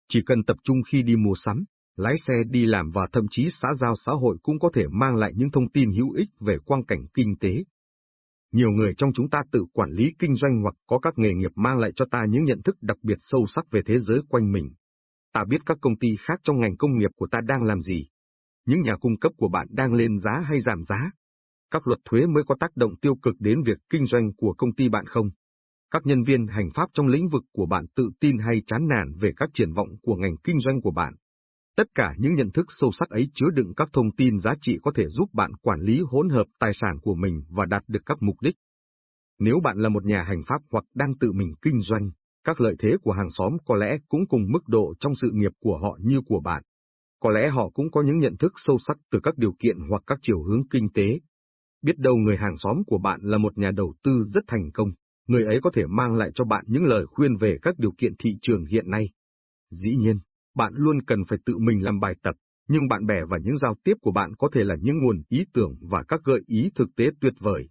Chỉ cần tập trung khi đi mua sắm, lái xe đi làm và thậm chí xã giao xã hội cũng có thể mang lại những thông tin hữu ích về quang cảnh kinh tế. Nhiều người trong chúng ta tự quản lý kinh doanh hoặc có các nghề nghiệp mang lại cho ta những nhận thức đặc biệt sâu sắc về thế giới quanh mình. Ta biết các công ty khác trong ngành công nghiệp của ta đang làm gì. Những nhà cung cấp của bạn đang lên giá hay giảm giá. Các luật thuế mới có tác động tiêu cực đến việc kinh doanh của công ty bạn không? Các nhân viên hành pháp trong lĩnh vực của bạn tự tin hay chán nản về các triển vọng của ngành kinh doanh của bạn. Tất cả những nhận thức sâu sắc ấy chứa đựng các thông tin giá trị có thể giúp bạn quản lý hỗn hợp tài sản của mình và đạt được các mục đích. Nếu bạn là một nhà hành pháp hoặc đang tự mình kinh doanh, các lợi thế của hàng xóm có lẽ cũng cùng mức độ trong sự nghiệp của họ như của bạn. Có lẽ họ cũng có những nhận thức sâu sắc từ các điều kiện hoặc các chiều hướng kinh tế. Biết đâu người hàng xóm của bạn là một nhà đầu tư rất thành công, người ấy có thể mang lại cho bạn những lời khuyên về các điều kiện thị trường hiện nay. Dĩ nhiên, bạn luôn cần phải tự mình làm bài tập, nhưng bạn bè và những giao tiếp của bạn có thể là những nguồn ý tưởng và các gợi ý thực tế tuyệt vời.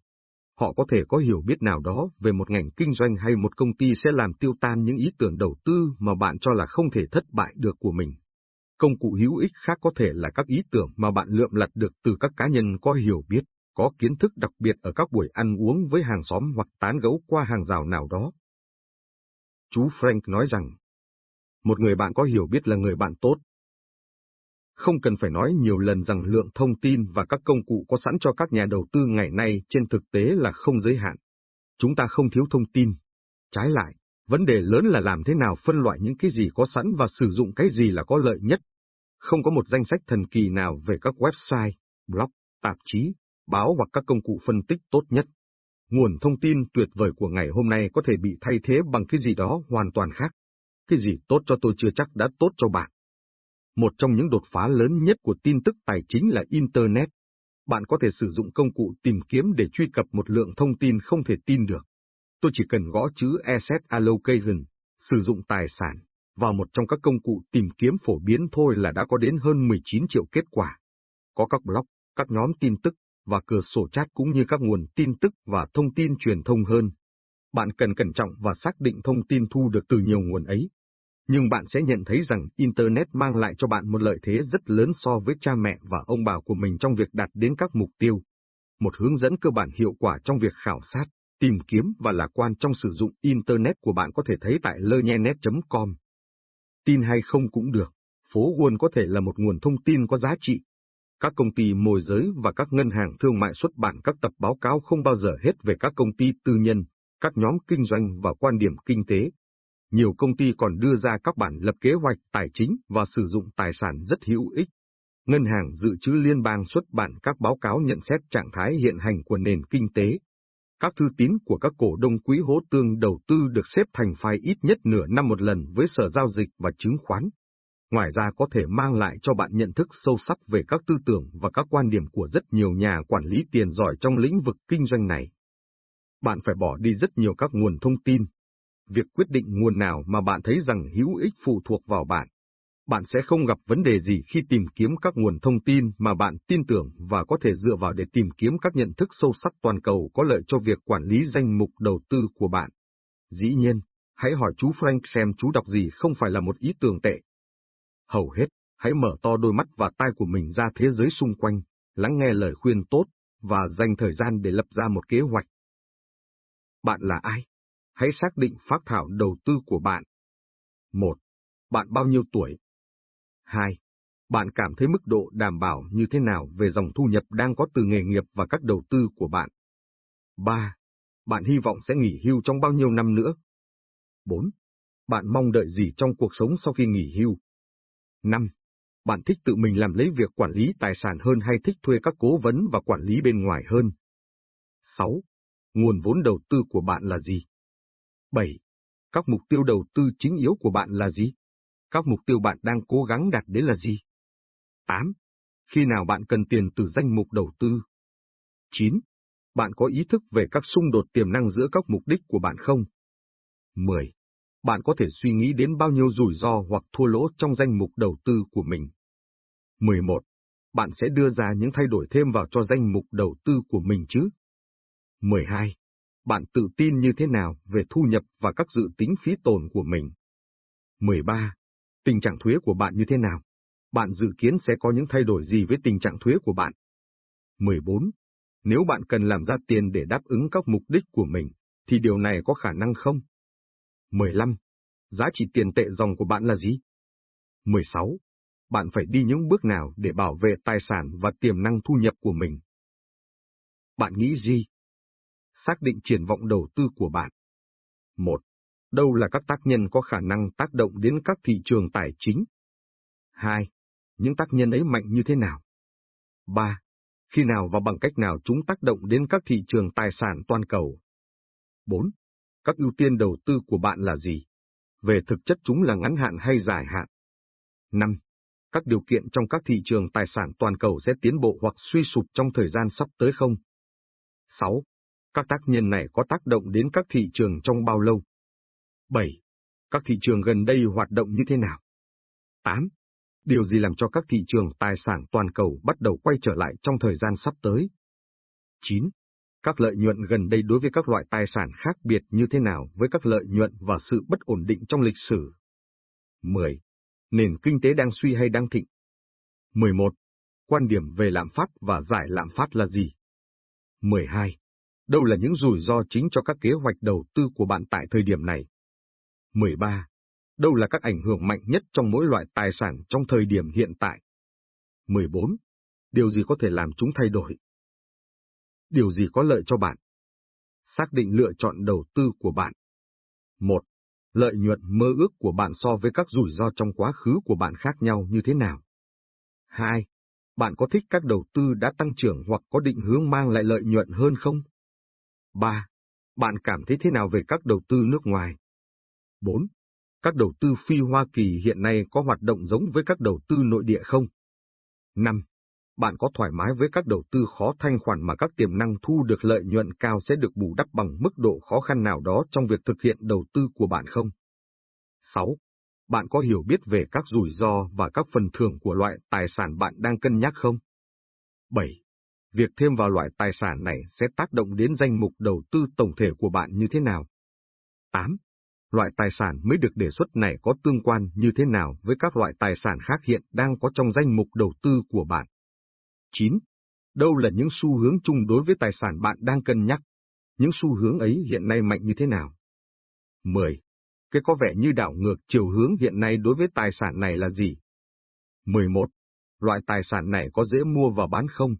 Họ có thể có hiểu biết nào đó về một ngành kinh doanh hay một công ty sẽ làm tiêu tan những ý tưởng đầu tư mà bạn cho là không thể thất bại được của mình. Công cụ hữu ích khác có thể là các ý tưởng mà bạn lượm lặt được từ các cá nhân có hiểu biết, có kiến thức đặc biệt ở các buổi ăn uống với hàng xóm hoặc tán gẫu qua hàng rào nào đó. Chú Frank nói rằng, một người bạn có hiểu biết là người bạn tốt. Không cần phải nói nhiều lần rằng lượng thông tin và các công cụ có sẵn cho các nhà đầu tư ngày nay trên thực tế là không giới hạn. Chúng ta không thiếu thông tin. Trái lại, vấn đề lớn là làm thế nào phân loại những cái gì có sẵn và sử dụng cái gì là có lợi nhất. Không có một danh sách thần kỳ nào về các website, blog, tạp chí, báo hoặc các công cụ phân tích tốt nhất. Nguồn thông tin tuyệt vời của ngày hôm nay có thể bị thay thế bằng cái gì đó hoàn toàn khác. Cái gì tốt cho tôi chưa chắc đã tốt cho bạn. Một trong những đột phá lớn nhất của tin tức tài chính là Internet. Bạn có thể sử dụng công cụ tìm kiếm để truy cập một lượng thông tin không thể tin được. Tôi chỉ cần gõ chữ Asset Allocation, sử dụng tài sản, vào một trong các công cụ tìm kiếm phổ biến thôi là đã có đến hơn 19 triệu kết quả. Có các blog, các nhóm tin tức, và cửa sổ chat cũng như các nguồn tin tức và thông tin truyền thông hơn. Bạn cần cẩn trọng và xác định thông tin thu được từ nhiều nguồn ấy. Nhưng bạn sẽ nhận thấy rằng Internet mang lại cho bạn một lợi thế rất lớn so với cha mẹ và ông bà của mình trong việc đạt đến các mục tiêu. Một hướng dẫn cơ bản hiệu quả trong việc khảo sát, tìm kiếm và lạc quan trong sử dụng Internet của bạn có thể thấy tại lernyenet.com. Tin hay không cũng được, phố Wall có thể là một nguồn thông tin có giá trị, các công ty môi giới và các ngân hàng thương mại xuất bản các tập báo cáo không bao giờ hết về các công ty tư nhân, các nhóm kinh doanh và quan điểm kinh tế. Nhiều công ty còn đưa ra các bản lập kế hoạch tài chính và sử dụng tài sản rất hữu ích. Ngân hàng dự trữ liên bang xuất bản các báo cáo nhận xét trạng thái hiện hành của nền kinh tế. Các thư tín của các cổ đông quỹ hỗ tương đầu tư được xếp thành file ít nhất nửa năm một lần với sở giao dịch và chứng khoán ngoài ra có thể mang lại cho bạn nhận thức sâu sắc về các tư tưởng và các quan điểm của rất nhiều nhà quản lý tiền giỏi trong lĩnh vực kinh doanh này. Bạn phải bỏ đi rất nhiều các nguồn thông tin. Việc quyết định nguồn nào mà bạn thấy rằng hữu ích phụ thuộc vào bạn. Bạn sẽ không gặp vấn đề gì khi tìm kiếm các nguồn thông tin mà bạn tin tưởng và có thể dựa vào để tìm kiếm các nhận thức sâu sắc toàn cầu có lợi cho việc quản lý danh mục đầu tư của bạn. Dĩ nhiên, hãy hỏi chú Frank xem chú đọc gì không phải là một ý tưởng tệ hầu hết, hãy mở to đôi mắt và tai của mình ra thế giới xung quanh, lắng nghe lời khuyên tốt, và dành thời gian để lập ra một kế hoạch. Bạn là ai? Hãy xác định phát thảo đầu tư của bạn. 1. Bạn bao nhiêu tuổi? 2. Bạn cảm thấy mức độ đảm bảo như thế nào về dòng thu nhập đang có từ nghề nghiệp và các đầu tư của bạn? 3. Bạn hy vọng sẽ nghỉ hưu trong bao nhiêu năm nữa? 4. Bạn mong đợi gì trong cuộc sống sau khi nghỉ hưu? 5. Bạn thích tự mình làm lấy việc quản lý tài sản hơn hay thích thuê các cố vấn và quản lý bên ngoài hơn? 6. Nguồn vốn đầu tư của bạn là gì? 7. Các mục tiêu đầu tư chính yếu của bạn là gì? Các mục tiêu bạn đang cố gắng đạt đến là gì? 8. Khi nào bạn cần tiền từ danh mục đầu tư? 9. Bạn có ý thức về các xung đột tiềm năng giữa các mục đích của bạn không? 10 bạn có thể suy nghĩ đến bao nhiêu rủi ro hoặc thua lỗ trong danh mục đầu tư của mình. 11. Bạn sẽ đưa ra những thay đổi thêm vào cho danh mục đầu tư của mình chứ? 12. Bạn tự tin như thế nào về thu nhập và các dự tính phí tồn của mình? 13. Tình trạng thuế của bạn như thế nào? Bạn dự kiến sẽ có những thay đổi gì với tình trạng thuế của bạn? 14. Nếu bạn cần làm ra tiền để đáp ứng các mục đích của mình, thì điều này có khả năng không? 15. Giá trị tiền tệ dòng của bạn là gì? 16. Bạn phải đi những bước nào để bảo vệ tài sản và tiềm năng thu nhập của mình? Bạn nghĩ gì? Xác định triển vọng đầu tư của bạn. 1. Đâu là các tác nhân có khả năng tác động đến các thị trường tài chính? 2. Những tác nhân ấy mạnh như thế nào? 3. Khi nào và bằng cách nào chúng tác động đến các thị trường tài sản toàn cầu? 4 các ưu tiên đầu tư của bạn là gì? Về thực chất chúng là ngắn hạn hay dài hạn? 5. Các điều kiện trong các thị trường tài sản toàn cầu sẽ tiến bộ hoặc suy sụp trong thời gian sắp tới không? 6. Các tác nhân này có tác động đến các thị trường trong bao lâu? 7. Các thị trường gần đây hoạt động như thế nào? 8. Điều gì làm cho các thị trường tài sản toàn cầu bắt đầu quay trở lại trong thời gian sắp tới? 9 các lợi nhuận gần đây đối với các loại tài sản khác biệt như thế nào với các lợi nhuận và sự bất ổn định trong lịch sử. 10. Nền kinh tế đang suy hay đang thịnh? 11. Quan điểm về lạm phát và giải lạm phát là gì? 12. Đâu là những rủi ro chính cho các kế hoạch đầu tư của bạn tại thời điểm này? 13. Đâu là các ảnh hưởng mạnh nhất trong mỗi loại tài sản trong thời điểm hiện tại? 14. Điều gì có thể làm chúng thay đổi? Điều gì có lợi cho bạn? Xác định lựa chọn đầu tư của bạn. 1. Lợi nhuận mơ ước của bạn so với các rủi ro trong quá khứ của bạn khác nhau như thế nào? 2. Bạn có thích các đầu tư đã tăng trưởng hoặc có định hướng mang lại lợi nhuận hơn không? 3. Bạn cảm thấy thế nào về các đầu tư nước ngoài? 4. Các đầu tư phi Hoa Kỳ hiện nay có hoạt động giống với các đầu tư nội địa không? 5. Bạn có thoải mái với các đầu tư khó thanh khoản mà các tiềm năng thu được lợi nhuận cao sẽ được bù đắp bằng mức độ khó khăn nào đó trong việc thực hiện đầu tư của bạn không? 6. Bạn có hiểu biết về các rủi ro và các phần thưởng của loại tài sản bạn đang cân nhắc không? 7. Việc thêm vào loại tài sản này sẽ tác động đến danh mục đầu tư tổng thể của bạn như thế nào? 8 loại tài sản mới được đề xuất này có tương quan như thế nào với các loại tài sản khác hiện đang có trong danh mục đầu tư của bạn. 9. Đâu là những xu hướng chung đối với tài sản bạn đang cân nhắc? Những xu hướng ấy hiện nay mạnh như thế nào? 10. Cái có vẻ như đảo ngược chiều hướng hiện nay đối với tài sản này là gì? 11. Loại tài sản này có dễ mua và bán không?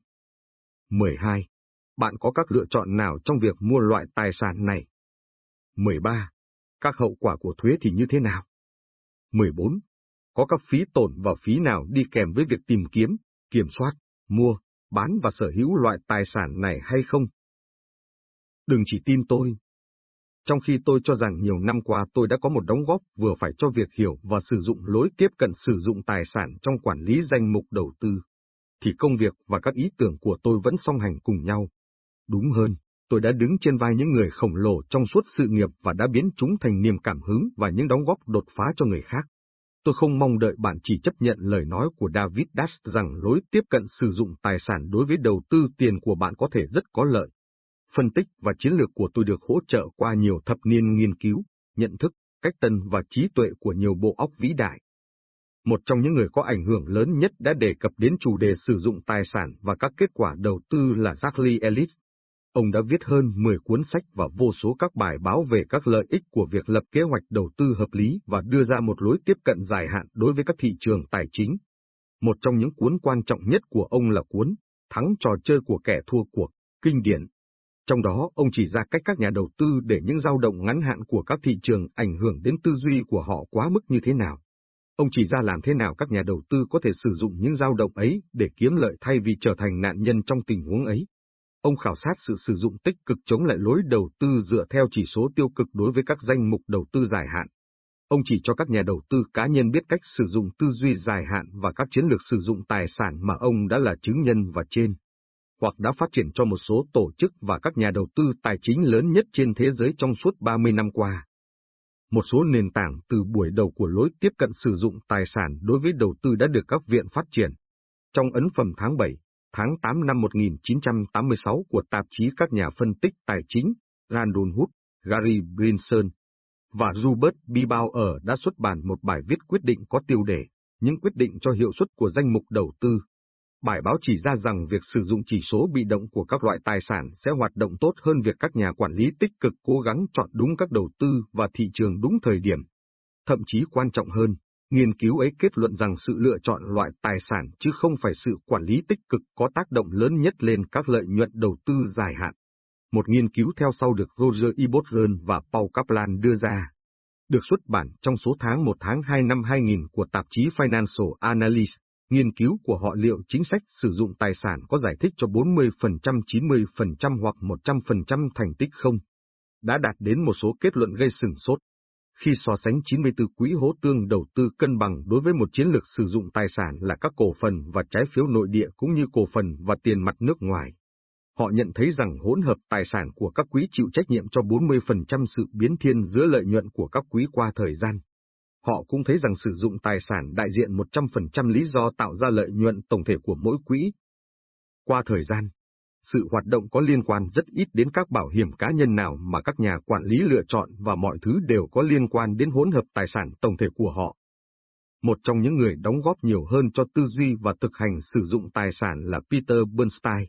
12. Bạn có các lựa chọn nào trong việc mua loại tài sản này? 13. Các hậu quả của thuế thì như thế nào? 14. Có các phí tổn và phí nào đi kèm với việc tìm kiếm, kiểm soát, mua, bán và sở hữu loại tài sản này hay không? Đừng chỉ tin tôi. Trong khi tôi cho rằng nhiều năm qua tôi đã có một đóng góp vừa phải cho việc hiểu và sử dụng lối tiếp cận sử dụng tài sản trong quản lý danh mục đầu tư, thì công việc và các ý tưởng của tôi vẫn song hành cùng nhau. Đúng hơn, tôi đã đứng trên vai những người khổng lồ trong suốt sự nghiệp và đã biến chúng thành niềm cảm hứng và những đóng góp đột phá cho người khác. Tôi không mong đợi bạn chỉ chấp nhận lời nói của David Dash rằng lối tiếp cận sử dụng tài sản đối với đầu tư tiền của bạn có thể rất có lợi. Phân tích và chiến lược của tôi được hỗ trợ qua nhiều thập niên nghiên cứu, nhận thức, cách tân và trí tuệ của nhiều bộ óc vĩ đại. Một trong những người có ảnh hưởng lớn nhất đã đề cập đến chủ đề sử dụng tài sản và các kết quả đầu tư là Jacques Ellis, Ông đã viết hơn 10 cuốn sách và vô số các bài báo về các lợi ích của việc lập kế hoạch đầu tư hợp lý và đưa ra một lối tiếp cận dài hạn đối với các thị trường tài chính. Một trong những cuốn quan trọng nhất của ông là cuốn Thắng trò chơi của kẻ thua cuộc, kinh điển. Trong đó ông chỉ ra cách các nhà đầu tư để những dao động ngắn hạn của các thị trường ảnh hưởng đến tư duy của họ quá mức như thế nào. Ông chỉ ra làm thế nào các nhà đầu tư có thể sử dụng những dao động ấy để kiếm lợi thay vì trở thành nạn nhân trong tình huống ấy. Ông khảo sát sự sử dụng tích cực chống lại lối đầu tư dựa theo chỉ số tiêu cực đối với các danh mục đầu tư dài hạn. Ông chỉ cho các nhà đầu tư cá nhân biết cách sử dụng tư duy dài hạn và các chiến lược sử dụng tài sản mà ông đã là chứng nhân và trên, hoặc đã phát triển cho một số tổ chức và các nhà đầu tư tài chính lớn nhất trên thế giới trong suốt 30 năm qua. Một số nền tảng từ buổi đầu của lối tiếp cận sử dụng tài sản đối với đầu tư đã được các viện phát triển. Trong ấn phẩm tháng 7, tháng 8 năm 1986 của tạp chí các nhà phân tích tài chính Randall Wood, Gary Brinson và Robert B. Bauer đã xuất bản một bài viết quyết định có tiêu đề, những quyết định cho hiệu suất của danh mục đầu tư. Bài báo chỉ ra rằng việc sử dụng chỉ số bị động của các loại tài sản sẽ hoạt động tốt hơn việc các nhà quản lý tích cực cố gắng chọn đúng các đầu tư và thị trường đúng thời điểm. Thậm chí quan trọng hơn, Nghiên cứu ấy kết luận rằng sự lựa chọn loại tài sản chứ không phải sự quản lý tích cực có tác động lớn nhất lên các lợi nhuận đầu tư dài hạn. Một nghiên cứu theo sau được Roger Ibotgen và Paul Kaplan đưa ra, được xuất bản trong số tháng 1 tháng 2 năm 2000 của tạp chí Financial Analyst. Nghiên cứu của họ liệu chính sách sử dụng tài sản có giải thích cho 40%, 90% hoặc 100% thành tích không? Đã đạt đến một số kết luận gây sừng sốt khi so sánh 94 quỹ hỗ tương đầu tư cân bằng đối với một chiến lược sử dụng tài sản là các cổ phần và trái phiếu nội địa cũng như cổ phần và tiền mặt nước ngoài. Họ nhận thấy rằng hỗn hợp tài sản của các quỹ chịu trách nhiệm cho 40% sự biến thiên giữa lợi nhuận của các quỹ qua thời gian. Họ cũng thấy rằng sử dụng tài sản đại diện 100% lý do tạo ra lợi nhuận tổng thể của mỗi quỹ. Qua thời gian, sự hoạt động có liên quan rất ít đến các bảo hiểm cá nhân nào mà các nhà quản lý lựa chọn và mọi thứ đều có liên quan đến hỗn hợp tài sản tổng thể của họ. Một trong những người đóng góp nhiều hơn cho tư duy và thực hành sử dụng tài sản là Peter Bernstein.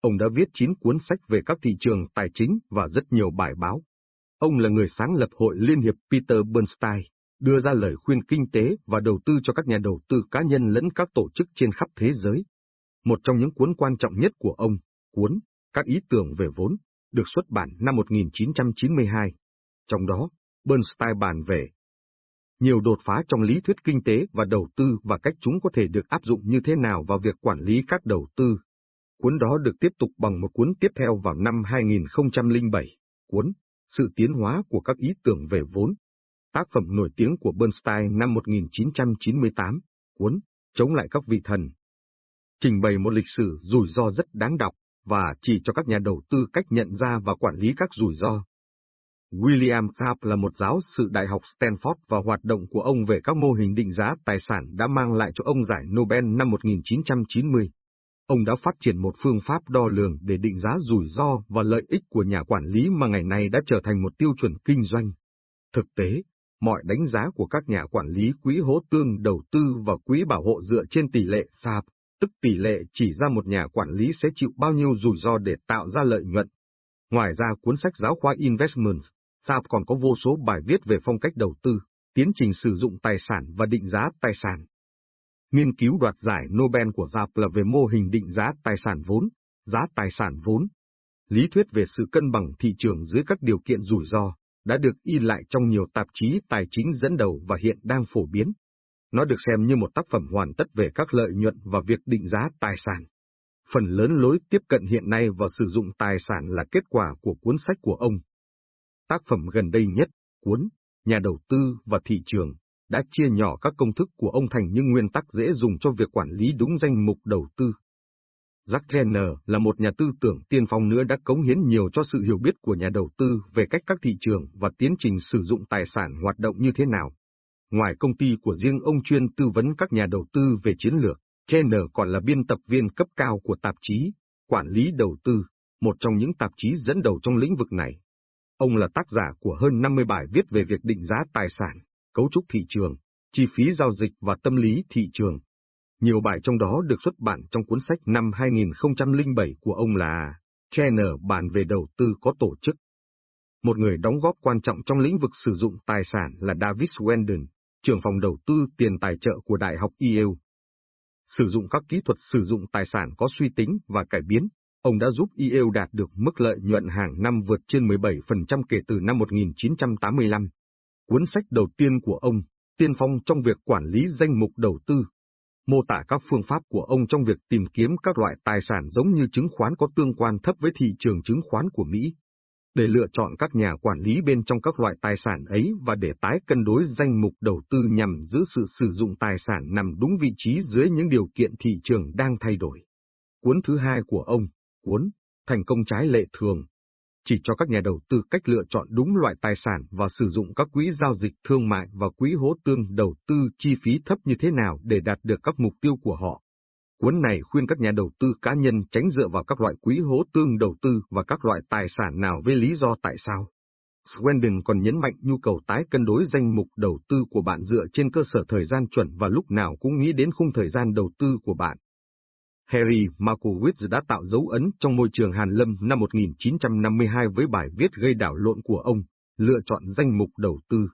Ông đã viết 9 cuốn sách về các thị trường tài chính và rất nhiều bài báo. Ông là người sáng lập hội Liên hiệp Peter Bernstein, đưa ra lời khuyên kinh tế và đầu tư cho các nhà đầu tư cá nhân lẫn các tổ chức trên khắp thế giới. Một trong những cuốn quan trọng nhất của ông, cuốn Các ý tưởng về vốn, được xuất bản năm 1992. Trong đó, Bernstein bàn về nhiều đột phá trong lý thuyết kinh tế và đầu tư và cách chúng có thể được áp dụng như thế nào vào việc quản lý các đầu tư. Cuốn đó được tiếp tục bằng một cuốn tiếp theo vào năm 2007, cuốn Sự tiến hóa của các ý tưởng về vốn, tác phẩm nổi tiếng của Bernstein năm 1998, cuốn Chống lại các vị thần. Trình bày một lịch sử rủi ro rất đáng đọc và chỉ cho các nhà đầu tư cách nhận ra và quản lý các rủi ro. William Sharp là một giáo sư Đại học Stanford và hoạt động của ông về các mô hình định giá tài sản đã mang lại cho ông giải Nobel năm 1990. Ông đã phát triển một phương pháp đo lường để định giá rủi ro và lợi ích của nhà quản lý mà ngày nay đã trở thành một tiêu chuẩn kinh doanh. Thực tế, mọi đánh giá của các nhà quản lý quỹ hỗ tương đầu tư và quỹ bảo hộ dựa trên tỷ lệ SAP, tức tỷ lệ chỉ ra một nhà quản lý sẽ chịu bao nhiêu rủi ro để tạo ra lợi nhuận. Ngoài ra cuốn sách giáo khoa Investments, SAP còn có vô số bài viết về phong cách đầu tư, tiến trình sử dụng tài sản và định giá tài sản. Nghiên cứu đoạt giải Nobel của SAP là về mô hình định giá tài sản vốn, giá tài sản vốn. Lý thuyết về sự cân bằng thị trường dưới các điều kiện rủi ro, đã được in lại trong nhiều tạp chí tài chính dẫn đầu và hiện đang phổ biến. Nó được xem như một tác phẩm hoàn tất về các lợi nhuận và việc định giá tài sản. Phần lớn lối tiếp cận hiện nay vào sử dụng tài sản là kết quả của cuốn sách của ông. Tác phẩm gần đây nhất, cuốn Nhà đầu tư và thị trường, đã chia nhỏ các công thức của ông thành những nguyên tắc dễ dùng cho việc quản lý đúng danh mục đầu tư. Jack Renner là một nhà tư tưởng tiên phong nữa đã cống hiến nhiều cho sự hiểu biết của nhà đầu tư về cách các thị trường và tiến trình sử dụng tài sản hoạt động như thế nào. Ngoài công ty của riêng ông chuyên tư vấn các nhà đầu tư về chiến lược, Renner còn là biên tập viên cấp cao của tạp chí Quản lý đầu tư, một trong những tạp chí dẫn đầu trong lĩnh vực này. Ông là tác giả của hơn 50 bài viết về việc định giá tài sản, cấu trúc thị trường, chi phí giao dịch và tâm lý thị trường. Nhiều bài trong đó được xuất bản trong cuốn sách năm 2007 của ông là Channel bàn về đầu tư có tổ chức. Một người đóng góp quan trọng trong lĩnh vực sử dụng tài sản là David Wendon, trưởng phòng đầu tư tiền tài trợ của Đại học Yale. Sử dụng các kỹ thuật sử dụng tài sản có suy tính và cải biến, ông đã giúp Yale đạt được mức lợi nhuận hàng năm vượt trên 17% kể từ năm 1985. Cuốn sách đầu tiên của ông, tiên phong trong việc quản lý danh mục đầu tư, mô tả các phương pháp của ông trong việc tìm kiếm các loại tài sản giống như chứng khoán có tương quan thấp với thị trường chứng khoán của Mỹ, để lựa chọn các nhà quản lý bên trong các loại tài sản ấy và để tái cân đối danh mục đầu tư nhằm giữ sự sử dụng tài sản nằm đúng vị trí dưới những điều kiện thị trường đang thay đổi. Cuốn thứ hai của ông, cuốn Thành công trái lệ thường, chỉ cho các nhà đầu tư cách lựa chọn đúng loại tài sản và sử dụng các quỹ giao dịch thương mại và quỹ hỗ tương đầu tư chi phí thấp như thế nào để đạt được các mục tiêu của họ. Cuốn này khuyên các nhà đầu tư cá nhân tránh dựa vào các loại quỹ hỗ tương đầu tư và các loại tài sản nào với lý do tại sao. Swendon còn nhấn mạnh nhu cầu tái cân đối danh mục đầu tư của bạn dựa trên cơ sở thời gian chuẩn và lúc nào cũng nghĩ đến khung thời gian đầu tư của bạn. Harry Markowitz đã tạo dấu ấn trong môi trường Hàn Lâm năm 1952 với bài viết gây đảo lộn của ông, lựa chọn danh mục đầu tư,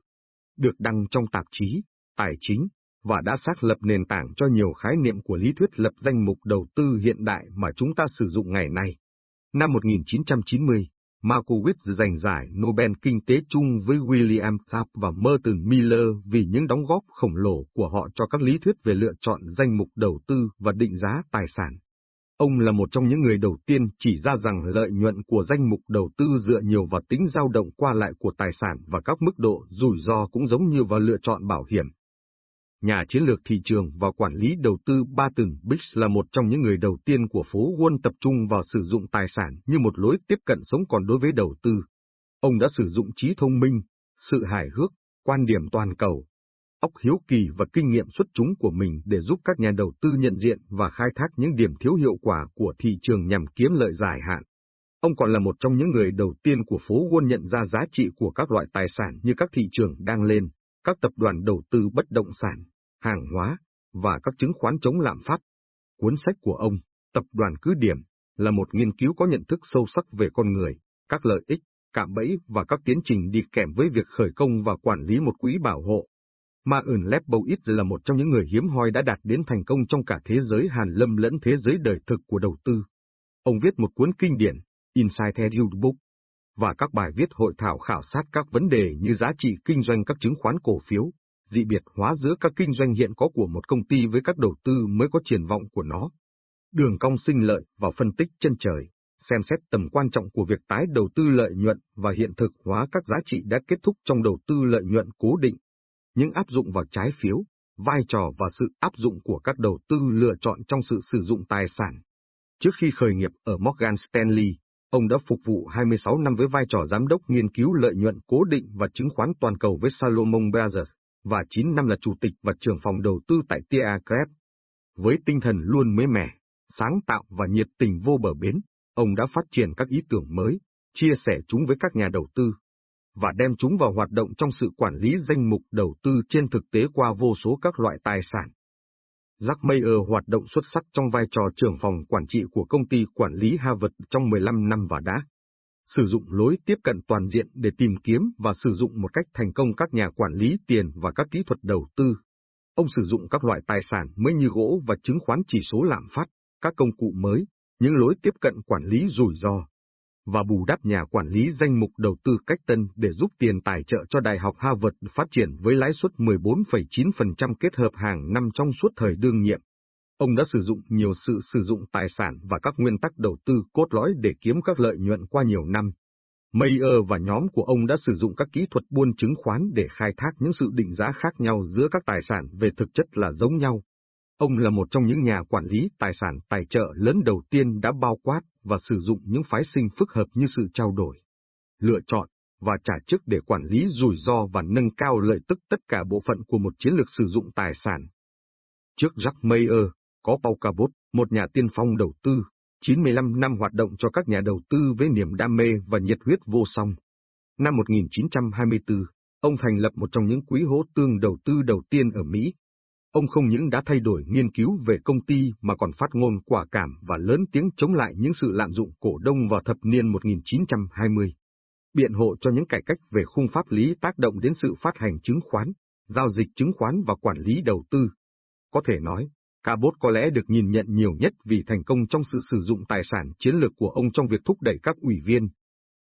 được đăng trong tạp chí, tài chính, và đã xác lập nền tảng cho nhiều khái niệm của lý thuyết lập danh mục đầu tư hiện đại mà chúng ta sử dụng ngày nay. Năm 1990, Markowitz giành giải Nobel Kinh tế chung với William Tharp và Merton Miller vì những đóng góp khổng lồ của họ cho các lý thuyết về lựa chọn danh mục đầu tư và định giá tài sản. Ông là một trong những người đầu tiên chỉ ra rằng lợi nhuận của danh mục đầu tư dựa nhiều vào tính dao động qua lại của tài sản và các mức độ rủi ro cũng giống như vào lựa chọn bảo hiểm. Nhà chiến lược thị trường và quản lý đầu tư ba Barton Bix là một trong những người đầu tiên của phố Wall tập trung vào sử dụng tài sản như một lối tiếp cận sống còn đối với đầu tư. Ông đã sử dụng trí thông minh, sự hài hước, quan điểm toàn cầu, óc hiếu kỳ và kinh nghiệm xuất chúng của mình để giúp các nhà đầu tư nhận diện và khai thác những điểm thiếu hiệu quả của thị trường nhằm kiếm lợi dài hạn. Ông còn là một trong những người đầu tiên của phố Wall nhận ra giá trị của các loại tài sản như các thị trường đang lên, các tập đoàn đầu tư bất động sản, hàng hóa, và các chứng khoán chống lạm phát. Cuốn sách của ông, Tập đoàn Cứ Điểm, là một nghiên cứu có nhận thức sâu sắc về con người, các lợi ích, cạm bẫy và các tiến trình đi kèm với việc khởi công và quản lý một quỹ bảo hộ. mà Ern Lebowitz là một trong những người hiếm hoi đã đạt đến thành công trong cả thế giới hàn lâm lẫn thế giới đời thực của đầu tư. Ông viết một cuốn kinh điển, Inside the Book, và các bài viết hội thảo khảo sát các vấn đề như giá trị kinh doanh các chứng khoán cổ phiếu, dị biệt hóa giữa các kinh doanh hiện có của một công ty với các đầu tư mới có triển vọng của nó. Đường cong sinh lợi và phân tích chân trời, xem xét tầm quan trọng của việc tái đầu tư lợi nhuận và hiện thực hóa các giá trị đã kết thúc trong đầu tư lợi nhuận cố định. Những áp dụng vào trái phiếu, vai trò và sự áp dụng của các đầu tư lựa chọn trong sự sử dụng tài sản. Trước khi khởi nghiệp ở Morgan Stanley, ông đã phục vụ 26 năm với vai trò giám đốc nghiên cứu lợi nhuận cố định và chứng khoán toàn cầu với Salomon Brothers, và 9 năm là chủ tịch và trưởng phòng đầu tư tại Tia Crep. Với tinh thần luôn mới mẻ, sáng tạo và nhiệt tình vô bờ bến, ông đã phát triển các ý tưởng mới, chia sẻ chúng với các nhà đầu tư, và đem chúng vào hoạt động trong sự quản lý danh mục đầu tư trên thực tế qua vô số các loại tài sản. Jack Mayer hoạt động xuất sắc trong vai trò trưởng phòng quản trị của công ty quản lý Harvard trong 15 năm và đã sử dụng lối tiếp cận toàn diện để tìm kiếm và sử dụng một cách thành công các nhà quản lý tiền và các kỹ thuật đầu tư. Ông sử dụng các loại tài sản mới như gỗ và chứng khoán chỉ số lạm phát, các công cụ mới, những lối tiếp cận quản lý rủi ro, và bù đắp nhà quản lý danh mục đầu tư cách tân để giúp tiền tài trợ cho Đại học Harvard phát triển với lãi suất 14,9% kết hợp hàng năm trong suốt thời đương nhiệm. Ông đã sử dụng nhiều sự sử dụng tài sản và các nguyên tắc đầu tư cốt lõi để kiếm các lợi nhuận qua nhiều năm. Mayer và nhóm của ông đã sử dụng các kỹ thuật buôn chứng khoán để khai thác những sự định giá khác nhau giữa các tài sản về thực chất là giống nhau. Ông là một trong những nhà quản lý tài sản tài trợ lớn đầu tiên đã bao quát và sử dụng những phái sinh phức hợp như sự trao đổi, lựa chọn và trả chức để quản lý rủi ro và nâng cao lợi tức tất cả bộ phận của một chiến lược sử dụng tài sản. Trước Jack Mayer, có Paul Cabot, một nhà tiên phong đầu tư, 95 năm hoạt động cho các nhà đầu tư với niềm đam mê và nhiệt huyết vô song. Năm 1924, ông thành lập một trong những quỹ hỗ tương đầu tư đầu tiên ở Mỹ. Ông không những đã thay đổi nghiên cứu về công ty mà còn phát ngôn quả cảm và lớn tiếng chống lại những sự lạm dụng cổ đông vào thập niên 1920. Biện hộ cho những cải cách về khung pháp lý tác động đến sự phát hành chứng khoán, giao dịch chứng khoán và quản lý đầu tư. Có thể nói, Cabot có lẽ được nhìn nhận nhiều nhất vì thành công trong sự sử dụng tài sản chiến lược của ông trong việc thúc đẩy các ủy viên.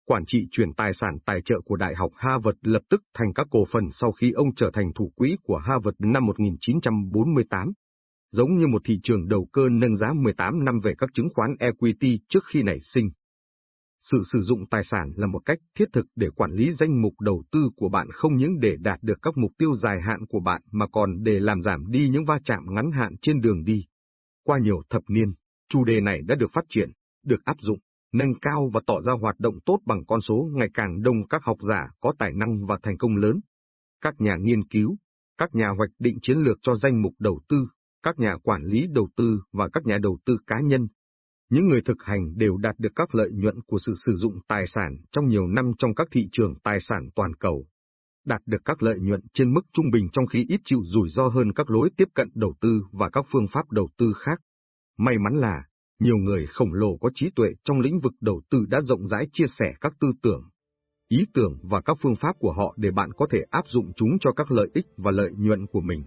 Quản trị chuyển tài sản tài trợ của Đại học Harvard lập tức thành các cổ phần sau khi ông trở thành thủ quỹ của Harvard năm 1948. Giống như một thị trường đầu cơ nâng giá 18 năm về các chứng khoán equity trước khi nảy sinh. Sự sử dụng tài sản là một cách thiết thực để quản lý danh mục đầu tư của bạn không những để đạt được các mục tiêu dài hạn của bạn mà còn để làm giảm đi những va chạm ngắn hạn trên đường đi. Qua nhiều thập niên, chủ đề này đã được phát triển, được áp dụng, nâng cao và tỏ ra hoạt động tốt bằng con số ngày càng đông các học giả có tài năng và thành công lớn. Các nhà nghiên cứu, các nhà hoạch định chiến lược cho danh mục đầu tư, các nhà quản lý đầu tư và các nhà đầu tư cá nhân những người thực hành đều đạt được các lợi nhuận của sự sử dụng tài sản trong nhiều năm trong các thị trường tài sản toàn cầu, đạt được các lợi nhuận trên mức trung bình trong khi ít chịu rủi ro hơn các lối tiếp cận đầu tư và các phương pháp đầu tư khác. May mắn là, nhiều người khổng lồ có trí tuệ trong lĩnh vực đầu tư đã rộng rãi chia sẻ các tư tưởng, ý tưởng và các phương pháp của họ để bạn có thể áp dụng chúng cho các lợi ích và lợi nhuận của mình.